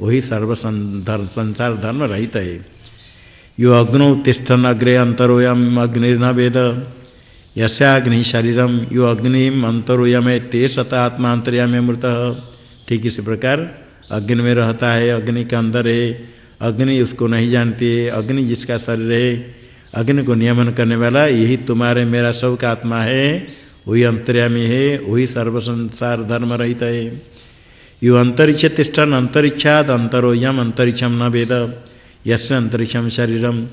[SPEAKER 1] वही सर्व संसार धर्म रहित है। यो अग्नो तिष्ठन अग्रे अंतरोयम अग्नि न वेद यशाग्नि शरीरम, यो अग्नि अंतरो यम ते सत आत्मा अंतर्याम मृत। ठीक इसी प्रकार, अग्नि में रहता है, अग्नि के अंदर है। अग्नि उसको नहीं जानती है, अग्नि जिसका शरीर है। अग्नि को नियमन करने वाला यही तुम्हारे मेरा सब का आत्मा है। वही अंतर्यामी है वही सर्व संसार धर्म रहित है। यो अंतरिक्ष तिष्ठन, अंतरिक्षाद अंतरो यम अंतरिक्षम न वेद यश अंतरिक्षम शरीरम।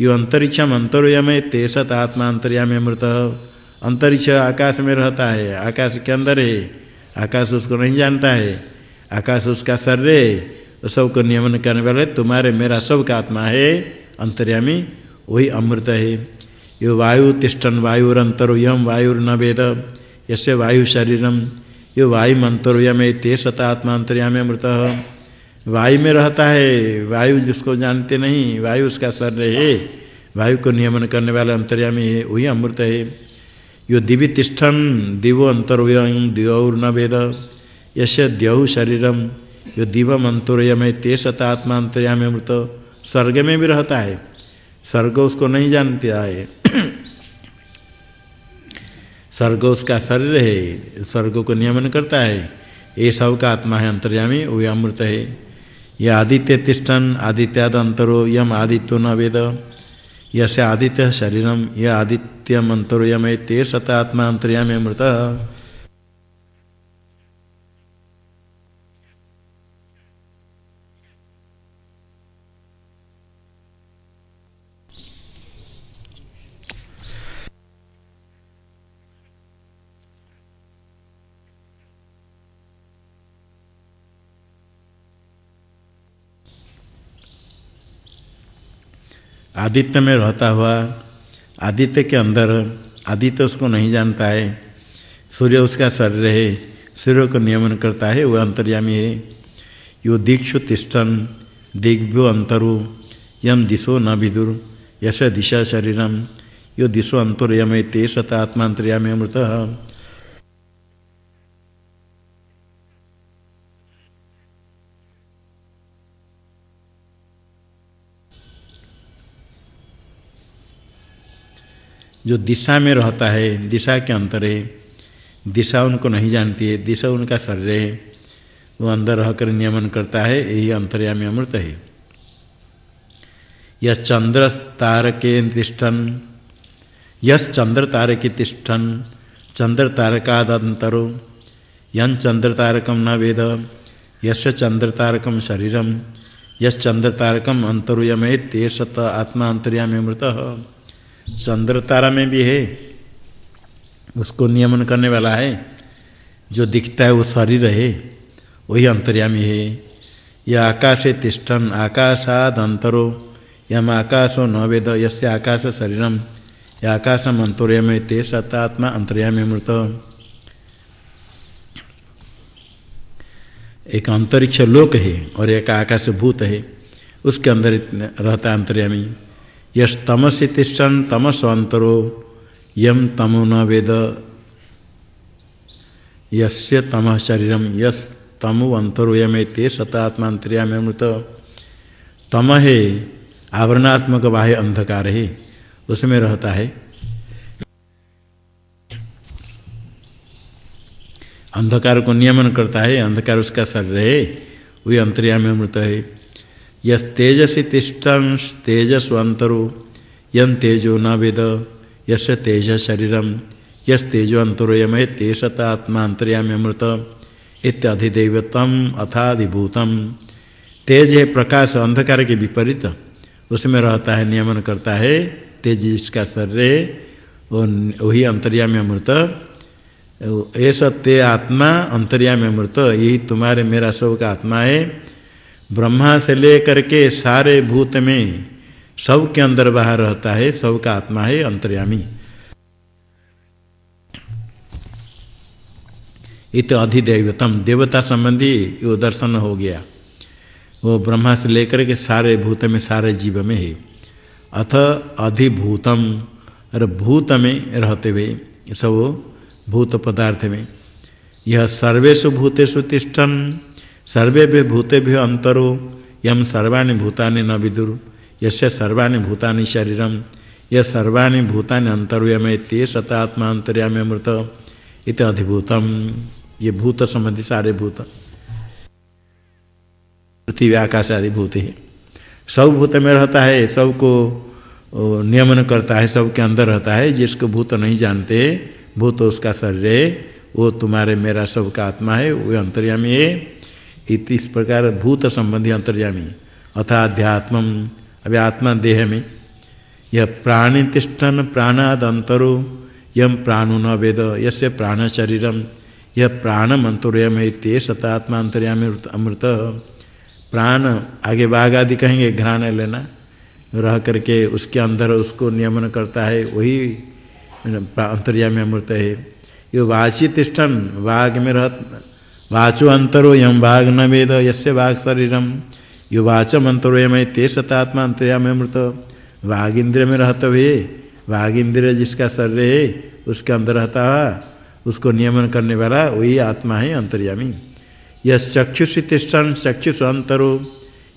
[SPEAKER 1] यो अंतरिक्षम अंतरोयम, तेसत आत्मा अंतर्यामी अमृत अंतरिक्ष आकाश में रहता है, आकाश के अंदर है, आकाश उसको नहीं जानता है, आकाश उसका शरीर है सबको नियमन करने वाले, तुम्हारे, मेरा सबका आत्मा है, अंतर्यामी, वही अमृत है। यो वायु तिष्ठन वायुरंतरो यम वायुर्न वेद यसे वायु शरीरम यो वायु मंत्रो यम ते आत्मा अंतर्यामी अमृत वायु में रहता है, वायु जिसको जानते नहीं, वायु उसका शरीर है, वायु को नियमन करने वाला अंतर्यामी है, वही अमृत है। यो दिव्य तिष्ठन, दिवो अंतर्वयं दिवौर न वेद यश द्यौ शरीरम यो दिवम अंतरयम ते सतात्मा अंतर्यामी अमृत स्वर्ग में भी रहता है, स्वर्ग उसको नहीं जानते है। स्वर्ग उसका शरीर है, स्वर्ग को नियमन करता है। ये सब का आत्मा है अंतर्यामी, वो अमृत है। ये आदित्य तिष्ठन, आदित्याद अंतरो यम आदित्यो न वेद। यश आदित्य शरीरम यह आदित्यम अंतरो यम ते सतात्मा अंतर्यामी अमृत। आदित्य में रहता हुआ, आदित्य के अंदर, आदित्य उसको नहीं जानता है। सूर्य उसका शरीर है, सूर्य को नियमन करता है, वह अंतर्यामी है। यो दीक्षु तिष्ठन, दिग्भ्यो अंतरु यम दिशो न विदुर, यश दिशा शरीरम। यो दिशो अंतर्यम ते सत आत्मा अंतर्यामी अमृत। जो दिशा में रहता है, दिशा के अंतर है दिशा उनको नहीं जानती है, दिशा उनका शरीर है, वो अंदर रहकर नियमन करता है, यही अंतर्यामी अमृत है। यह चंद्र तारके तिष्ठन यस चंद्र तारके तिष्ठन, चंद्र तारकादंतरो यन चंद्र तारकम न वेद, यश चंद्र तारकम शरीरम, यश चंद्र तारकम अंतरुयमे ते सत आत्मा अंतर्यामी अमृत। चंद्र तारा में भी है, उसको नियमन करने वाला है। जो दिखता है वो शरीर है, वही अंतर्यामी है। यह आकाश तिष्ठन, आकाशाद अंतरो, यम आकाशो न वेद यसे आकाश शरीरम यह आकाशम अंतर्यम, ते सत्तात्मा अंतर्यामी मृत। एक अंतरिक्ष लोक है और एक आकाश भूत है, उसके अंदर रहता अंतर्यामी। यश तमसी तिष्ठन तमस अंतरो यम तमो न वेद। यस्य तम शरीरम यस तमु अंतरो यमे ते सतात्मा अंतरिया मृत तम है आवरणात्मक बाह्य अंधकार है, उसमें रहता है। अंधकार को नियमन करता है, अंधकार उसका शरीर है, वही अंतरिया में मृत है। तिष्ठन तेजस्वंतरो यम तेजो न वेद यश तेज शरीरम। यस तेजो अंतरो यम तेषत आत्मा अंतर्याम अमृत इत्याधिदेवतम अथाधिभूतम। तेज है प्रकाश अंधकार के विपरीत। उसमें रहता है, नियमन करता है, तेज जिसका शरीर है वही अंतर्याम अमृत ऐसा ते आत्मा अंतर्याम अमृत यही तुम्हारे, मेरा सब का आत्मा है। ब्रह्मा से लेकर के सारे भूत में सब के अंदर बाहर रहता है सब का आत्मा है, अंतर्यामी। इत अधिदेवतम, देवता संबंधी वो दर्शन हो गया। वो ब्रह्मा से लेकर के सारे भूत में, सारे जीव में है। अथ अधिभूतम और भूत में रहते हुए, सब भूत पदार्थ में। यह सर्वेशु भूतेषु तिष्ठन। सर्वे भूतेभ्य अंतरो, यम सर्वाणी भूतानि न विदुर। यश सर्वाणी भूतानि शरीरम यह सर्वाणी भूतानि अंतर्व्यमय ते सतात्मा अंतर्याम अमृत। इत अधिभूतम। ये भूत संबंधी सारे भूत। पृथ्वी, आकाश आदि भूत है। सब भूत में रहता है, सबको नियमन करता है, सबके अंदर रहता है। जिसको भूत नहीं जानते, भूत उसका शरीर है, वो तुम्हारे मेरा सबका आत्मा है, वो अंतर्यामी है। इस प्रकार भूत संबंधी अंतर्यामी अथा अध्यात्म अभी आत्मा देह में यह प्राणी तिष्ठन प्राणाद अंतरो यम प्राणु न वेद यसे प्राण शरीरम यह प्राण मंत्रोयम ते सतात्मा अंतर्यामी अमृत प्राण आगे बाघ आदि कहेंगे, घ्राण लेना, रह करके उसके अंदर उसको नियमन करता है, वही अंतर्यामी अमृत है। ये वाची तिष्ठन वाघ में रह वाचो अंतरो यम वाघ न वेद यसे वाघ शरीरम यो वाचम अंतरो यम ते सतात्मा अंतर्यामी अमृत वाघ इंद्र में रहते हुए वाघ इंद्र जिसका शरीर है उसके अंदर रहता है उसको नियमन करने वाला वही आत्मा है अंतर्यामी। यह चक्षुषि तिष्ठन चक्षुष अंतरो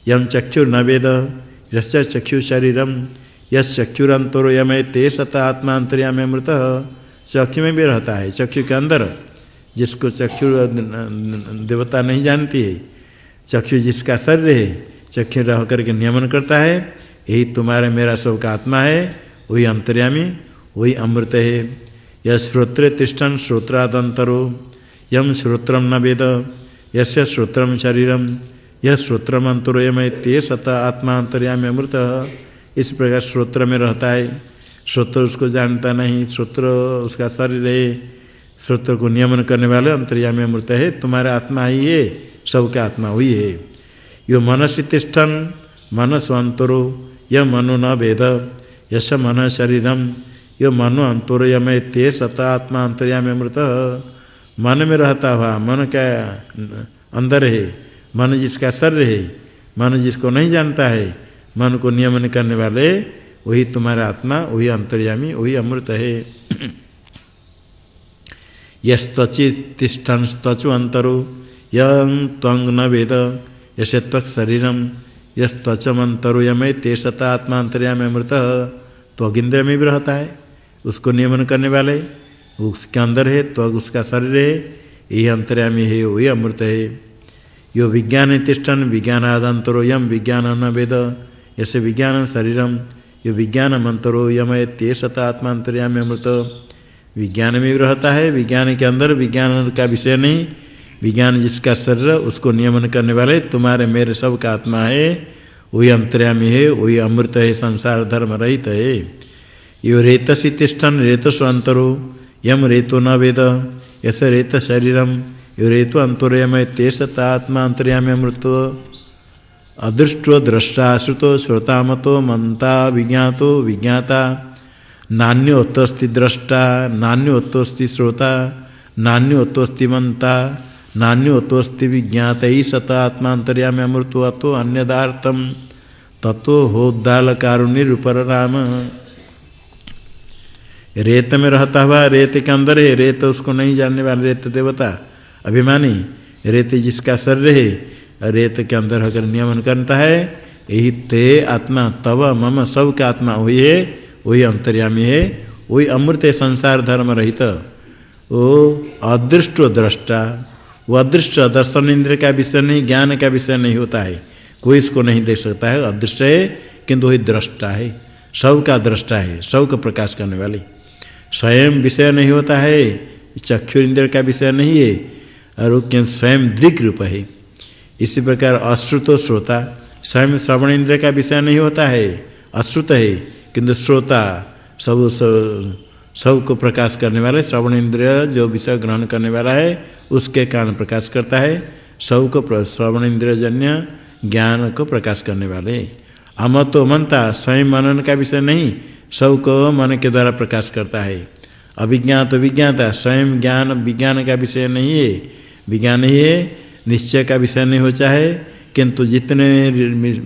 [SPEAKER 1] यम चक्षुर न वेद यश चक्षु शरीरम यश चक्षुरंतरो यम ते सत आत्मा अंतर्यामी अमृत चक्षु में भी रहता है? चक्षु के अंदर। जिसको चक्षु देवता नहीं जानती है। चक्षु जिसका शरीर है, चक्षु रह करके नियमन करता है यही तुम्हारा मेरा सबका आत्मा है, वही अंतर्यामी, वही अमृत है। यह श्रोत्र तिष्ठन श्रोत्रादंतरो। यम श्रोत्रम न वेद यश श्रोत्रम शरीरम यह श्रोत्रम अंतरो यम ते सत आत्मा अंतर्यामी अमृत। इस प्रकार श्रोत्र में रहता है। श्रोत्र उसको जानता नहीं, श्रोत्र उसका शरीर है। श्रोत्र को नियमन करने वाले अंतर्यामी अमृत है, तुम्हारा आत्मा ही है, सबका आत्मा हुई है। यो मनसी तिष्ठन, मनस अंतरो यह मनो न भेद, यश मन शरीरम, यो मनो अंतरो अंतोरयमय ते सता आत्मा अंतर्याम अमृत मन में रहता हुआ मन का अंदर है, मन जिसका शरीर है, मन जिसको नहीं जानता है, मन को नियमन करने वाले, वही तुम्हारा आत्मा, वही अंतर्यामी, वही अमृत है। यस्तचि तिष्ठन स्तचु अंतरो यंग न वेद यश त्वक शरीरम यस्तचमंतरो यमय ते सता आत्मा अंतर्याम अमृत त्वगिंद्र में भी रहता है उसको नियमन करने वाले, उसके अंदर है, त्वग उसका शरीर है, यही अंतर्यामी है, वही अमृत है। यो विज्ञान तिष्ठन विज्ञानादंतरो यम विज्ञान न वेद यसे विज्ञान शरीरम यो विज्ञान मंत्रो यमय ते सता आत्मा अंतर्यामी अमृत विज्ञान में भी रहता है, विज्ञान के अंदर विज्ञान का विषय नहीं। विज्ञान जिसका शरीर उसको नियमन करने वाले, तुम्हारे मेरे सब का आत्मा है। वही अंतर्यामी है, वही अमृत है, संसार धर्म रहित है। यो रेतसी तिष्ठन, रेतसु अंतरो, यम रेतो न वेद, यस रेत शरीरम। यो रेतो अंतरयम तेसता आत्मा अंतर्यामी अमृत। अदृष्ट द्रष्टा श्रुतो, श्रोतामतो मंता विज्ञातो, विज्ञाता। नान्योत्तस्ति द्रष्टा नान्योत्तस्ति श्रोता नान्योत्तस्ति मंता नान्योत्तस्ति विज्ञात ही सत आत्मांतर्याम अमृतो अतो अन्यदार्थम तत्व होदाल कारुणिरुपर राम रेत में रहता हुआ रेत के अंदर है, रेत उसको नहीं जानने वाले, रेत देवता, अभिमानी, रेत जिसका शरीर है, रेत के अंदर होकर नियमन करता है यही ते आत्मा तव मम सब का आत्मा हुई है। वही अंतर्यामी है, वही अमृत है संसार धर्म रहित। वो अदृष्ट दृष्टा, वो अदृष्ट दर्शन इंद्र का विषय नहीं, ज्ञान का विषय नहीं होता है। कोई इसको नहीं देख सकता है, अदृष्ट है, किंतु वही दृष्टा है। सब का दृष्टा है, सब का प्रकाश करने वाले। स्वयं विषय नहीं होता है, चक्षु इंद्र का विषय नहीं है, और स्वयं दृग रूप है। इसी प्रकार अश्रुत श्रोता, स्वयं श्रवण इंद्र का विषय नहीं होता है, अश्रुत है। किंतु श्रोता सब सबको प्रकाश करने वाले श्रवण इंद्रिय जो विषय ग्रहण करने वाला है, उसके कारण प्रकाश करता है। सबको श्रवण इंद्रियजन्य ज्ञान को प्रकाश करने वाले अमतो मनता, स्वयं मनन का विषय नहीं सबको मन के द्वारा प्रकाश करता है। अभिज्ञात तो विज्ञाता, स्वयं ज्ञान, विज्ञान का विषय नहीं है। विज्ञान ही है, निश्चय का विषय नहीं होता है, किंतु जितने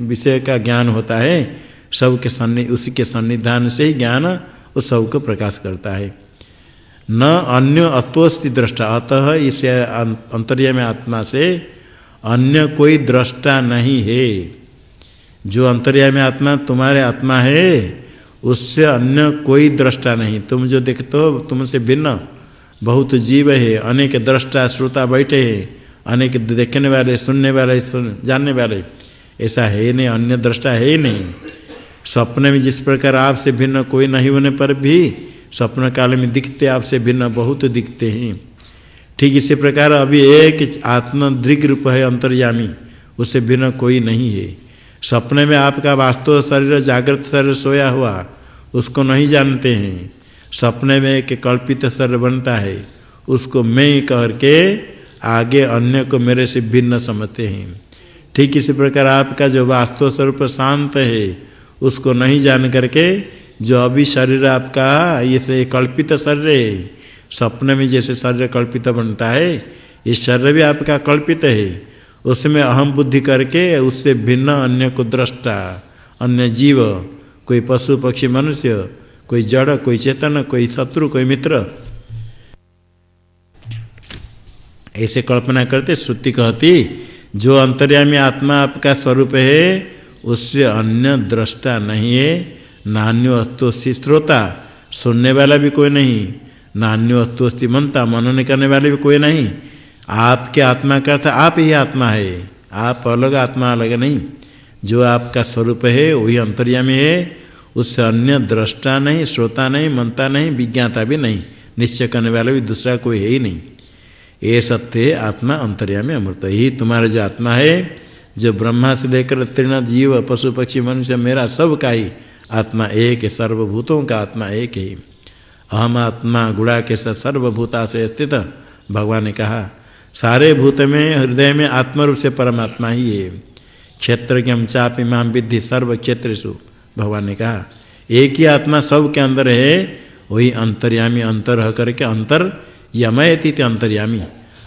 [SPEAKER 1] विषय का ज्ञान होता है सब के सन्नि उसी के सन्निधान से ही ज्ञान उस सबको प्रकाश करता है। न अन्य अत्वस्ति दृष्टा। अतः इस अंतर्य में आत्मा से अन्य कोई दृष्टा नहीं है। जो अंतर्या में आत्मा, तुम्हारे आत्मा है, उससे अन्य कोई दृष्टा नहीं। तुम जो देखते हो, तुमसे भिन्न। बहुत जीव है, अनेक दृष्टा श्रोता बैठे हैं, अनेक देखने वाले, सुनने वाले, सुन, जानने वाले। ऐसा है नहीं, अन्य दृष्टा है ही नहीं। सपने में जिस प्रकार आपसे भिन्न कोई नहीं होने पर भी स्वप्न काल में दिखते आपसे भिन्न बहुत दिखते हैं। ठीक इसी प्रकार अभी एक आत्म दृग रूप है अंतर्यामी उससे भिन्न कोई नहीं है। सपने में आपका वास्तव शरीर जागृत शरीर सोया हुआ, उसको नहीं जानते हैं। सपने में एक कल्पित शरीर बनता है, उसको मैं करके आगे अन्य को मेरे से भिन्न समझते हैं। ठीक इसी प्रकार आपका जो वास्तव स्वरूप शांत है उसको नहीं जान करके जो अभी शरीर आपका ये कल्पित शरीर है, सपने में जैसे शरीर कल्पित बनता है ये शरीर भी आपका कल्पित है। उसमें अहम बुद्धि करके उससे भिन्न अन्य को दृष्टा, अन्य जीव, कोई पशु, पक्षी, मनुष्य, कोई जड़, कोई चेतन, कोई शत्रु, कोई मित्र। ऐसे कल्पना करते श्रुति कहती, जो अंतर्यामी आत्मा आपका स्वरूप है उससे अन्य दृष्टा नहीं है। नान्यो अस्तोस्ति श्रोता सुनने वाला भी कोई नहीं। नान्यो अस्तोस्ति मनता, मनन करने वाले भी कोई नहीं। आपके आत्मा का था, आप ही आत्मा है। आप अलग आत्मा, अलग नहीं। जो आपका स्वरूप है, वही अंतर्यामी है। उससे अन्य दृष्टा नहीं श्रोता नहीं, मनता नहीं, विज्ञाता भी नहीं। निश्चय करने वाला भी दूसरा कोई है ही नहीं। ये सत्य आत्मा अंतर्यामी अमृत यही तुम्हारा जो आत्मा है जो ब्रह्मा से लेकर तीर्ण जीव, पशु, पक्षी, मनुष्य, मेरा सब का ही, आत्मा एक है, सर्वभूतों का आत्मा एक ही। अहम आत्मा गुड़ा के सर्वभूता से स्थित। भगवान ने कहा, सारे भूत में, हृदय में आत्मरूप से परमात्मा ही है। क्षेत्र के हम चाप इमाम विद्धि सर्व क्षेत्र भगवान ने कहा, एक ही आत्मा सब के अंदर है, वही अंतर्यामी अंतर रह करके अंतर यमयती अंतर्यामी,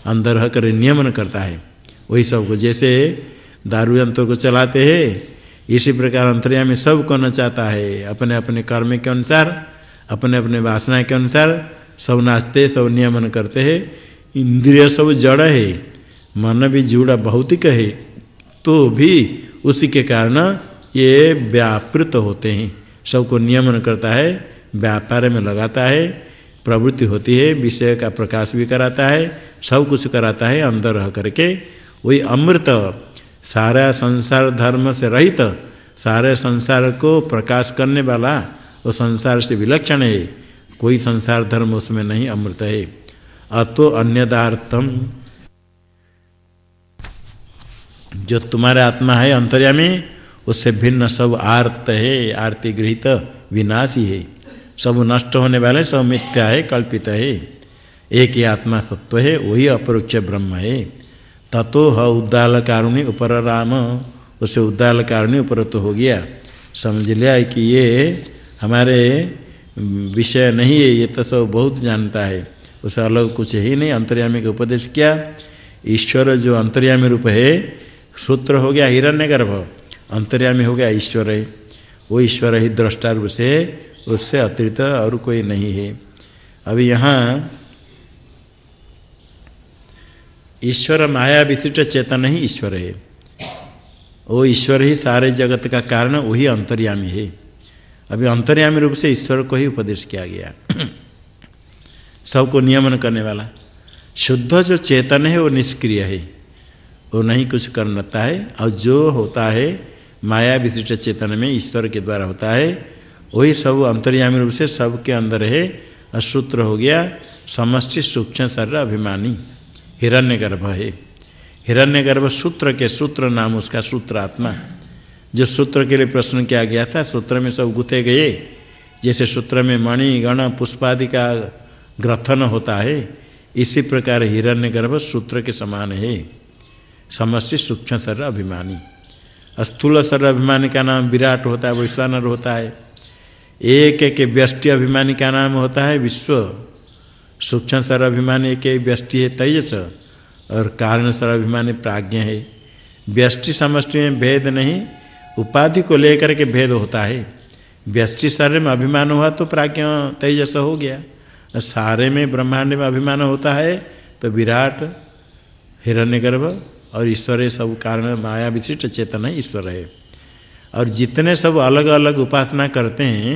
[SPEAKER 1] अंदर रह कर नियमन करता है। वही सबको जैसे दारू यंत्र को चलाते हैं। इसी प्रकार अंतर्यामी सबको नचाता है। अपने अपने कर्म के अनुसार अपने अपने वासना के अनुसार सब नाचते, सब नियमन करते हैं। इंद्रिय सब जड़ है। मन भी जुड़ा भौतिक है। तो भी उसी के कारण ये व्यापृत होते हैं। सबको नियमन करता है, व्यापार में लगाता है, प्रवृत्ति होती है, विषय का प्रकाश भी कराता है, सब कुछ कराता है, अंदर रह करके। वही अमृत सारा संसार धर्म से रहित, सारे संसार को प्रकाश करने वाला वो संसार से विलक्षण है। कोई संसार धर्म उसमें नहीं अमृत है। अतो अन्यदार्थम। जो तुम्हारे आत्मा है अंतर्यामी, उससे भिन्न सब आर्त है, आरती गृहित, विनाशी है। सब नष्ट होने वाले, सब मिथ्या है, कल्पित है। एक ही आत्मा सत्व है, वही अपरोक्ष ब्रह्म है। ततो ह उद्दाल कारुणी उपर राम उसे उद्दाल कारुणी उपर तो हो गया। समझ लिया कि ये हमारे विषय नहीं है, ये तो सब बहुत जानता है। उसे अलग कुछ ही नहीं, अंतर्यामी का उपदेश किया। ईश्वर जो अंतर्यामी रूप है, सूत्र हो गया हिरण्य गर्भ अंतर्यामी हो गया ईश्वर। है वो ईश्वर ही दृष्टा रूप से, उससे अतिरिक्त और कोई नहीं है। अभी यहाँ ईश्वर माया विशिष्ट चेतन ही ईश्वर है। वो ईश्वर ही सारे जगत का कारण, वही अंतर्यामी है। अभी अंतर्यामी रूप से ईश्वर को ही उपदेश किया गया। सबको नियमन करने वाला। शुद्ध जो चेतन है, वो निष्क्रिय है। वो नहीं कुछ करता है, और जो होता है, माया विशिष्ट चेतन में ईश्वर के द्वारा होता है, वही सब अंतर्यामी रूप से सबके अंदर है असूत्र हो गया, समष्टि सूक्ष्म शरीर अभिमानी। हिरण्यगर्भ है। हिरण्यगर्भ सूत्र के सूत्र नाम उसका सूत्र आत्मा। जो सूत्र के लिए प्रश्न किया गया था, सूत्र में सब गुथे गए। जैसे सूत्र में मणि, गण, पुष्पादि का ग्रथन होता है, इसी प्रकार हिरण्यगर्भ सूत्र के समान है। समष्टि सूक्ष्म शरीर अभिमानी। स्थूल शरीर अभिमानी का नाम विराट होता है, वैश्वानर होता है। एक एक व्यष्टि अभिमानी का नाम होता है, विश्व सूक्ष्म सर अभिमानी एक व्यष्टि है तेजस, और कारण सर अभिमानी प्राज्ञ है। व्यष्टि समष्टि में भेद नहीं, उपाधि को लेकर के भेद होता है। व्यष्टि शरीर में अभिमान हुआ तो प्राज्ञ तेजस हो गया। सारे में ब्रह्मांड में अभिमान होता है तो विराट, हिरण्यगर्भ और ईश्वर सब कारण माया विशिष्ट चेतन है ईश्वर है। और जितने सब अलग अलग उपासना करते हैं,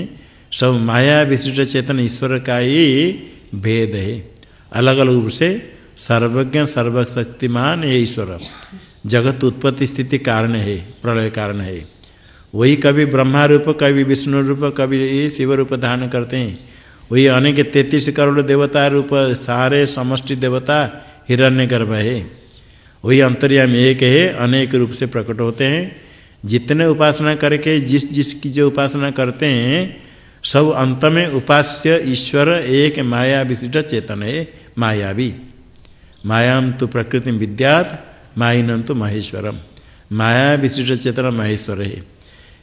[SPEAKER 1] सब माया विशिष्ट चेतन ईश्वर का ही भेद है। अलग अलग रूप से सर्वज्ञ, सर्वशक्तिमान है ईश्वर। जगत उत्पत्ति स्थिति कारण है, प्रलय कारण है। वही कभी ब्रह्मा रूप कभी विष्णु रूप कभी शिव रूप धारण करते हैं। वही अनेक तैतीस करोड़ देवता रूप, सारे समष्टि देवता हिरण्य गर्भ है। वही अंतर्यामी एक है, अनेक रूप से प्रकट होते हैं। जितने उपासना करके जिस जिसकी जो उपासना करते हैं सब अंत में उपास्य ईश्वर एक माया विशिष्ट चेतन है मायावी। मायाम तो प्रकृति विद्यात माइनम तो महेश्वरम। माया विशिष्ट चेतन महेश्वर है।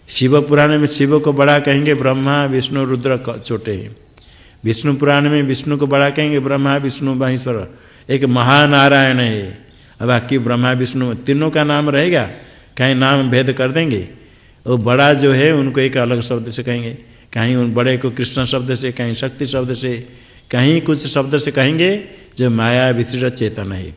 [SPEAKER 1] शिव पुराण में शिव को बड़ा कहेंगे ब्रह्मा, विष्णु, रुद्र छोटे हैं। विष्णु पुराण में विष्णु को बड़ा कहेंगे ब्रह्मा, विष्णु, महेश्वर। एक महानारायण है। अब बाकी ब्रह्मा, विष्णु तीनों का नाम रहेगा? कहीं नाम भेद कर देंगे? वो बड़ा जो है, उनको एक अलग शब्द से कहेंगे। कहीं उन बड़े को कृष्ण शब्द से, कहीं शक्ति शब्द से, कहीं कुछ शब्द से कहेंगे, जो माया विशिष्ट चेतन है।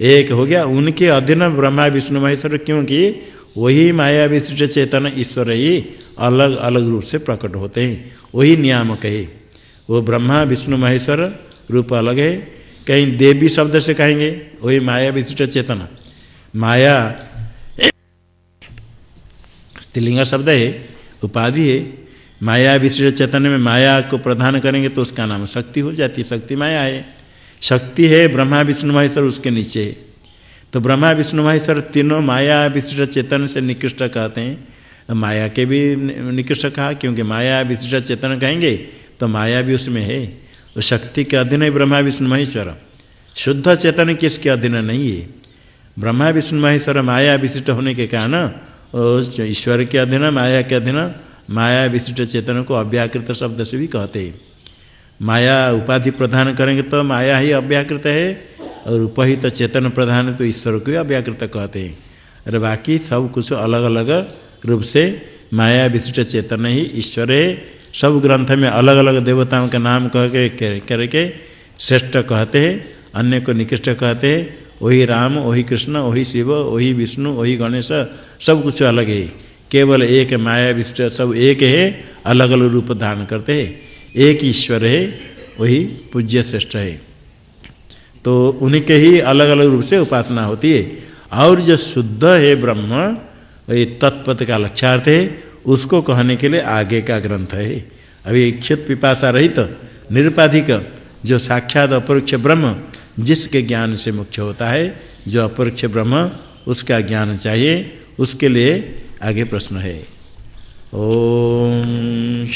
[SPEAKER 1] एक हो गया, उनके अधीन ब्रह्मा, विष्णु, महेश्वर, क्योंकि वही माया विशिष्ट चेतन ईश्वर ही अलग अलग रूप से प्रकट होते हैं। वही नियामक है। वो ब्रह्मा, विष्णु, महेश्वर रूप अलग है। कहीं देवी शब्द से कहेंगे, वही माया विशिष्ट चेतना। माया स्त्रीलिंग शब्द है, उपाधि है। माया विशिष्ट चेतन में माया को प्रधान करेंगे तो उसका नाम शक्ति हो जाती है, शक्ति माया है। शक्ति है ब्रह्मा, विष्णु, महेश्वर, उसके नीचे। तो ब्रह्मा, विष्णु, महेश्वर तीनों माया विशिष्ट चेतन से निकृष्ट कहते हैं। माया के भी निकृष्ट कहा, क्योंकि माया विशिष्ट चेतन कहेंगे तो माया भी उसमें है। वो शक्ति के अधीन है ब्रह्मा, विष्णु, महेश्वर। शुद्ध चेतन किसके अधीन नहीं है? ब्रह्मा, विष्णु, महेश्वर माया विशिष्ट होने के कारण ईश्वर के अधीन, माया के अधीन माया विशिष्ट चेतन को अव्याकृत शब्द से भी कहते हैं। माया उपाधि प्रदान करेंगे तो माया ही अव्याकृत है और उपहित तो चेतन प्रधान है तो ईश्वर को भी अव्याकृत कहते हैं। अरे बाकी सब कुछ अलग अलग रूप से माया विशिष्ट चेतन ही ईश्वर है। सब ग्रंथ में अलग अलग देवताओं के नाम कह के करके श्रेष्ठ कहते हैं, अन्य को निकृष्ट कहते हैं। वही राम वही कृष्ण वही शिव वही विष्णु वही गणेश, सब कुछ अलग है। केवल एक माया विशिष्ट सब एक है अलग अलग रूप धारण करते हैं। एक ईश्वर है वही पूज्य श्रेष्ठ है। तो उनके ही अलग अलग रूप से उपासना होती है। और जो शुद्ध है ब्रह्म वही तत्पथ का लक्ष्यार्थ है उसको कहने के लिए आगे का ग्रंथ है। अभी क्षुत पिपाशा रहित तो, निरुपाधिक जो साक्षात अपरोक्ष ब्रह्म जिसके ज्ञान से मुख्य होता है जो अपरोक्ष ब्रह्म उसका ज्ञान चाहिए उसके लिए आगे प्रश्न है। ओम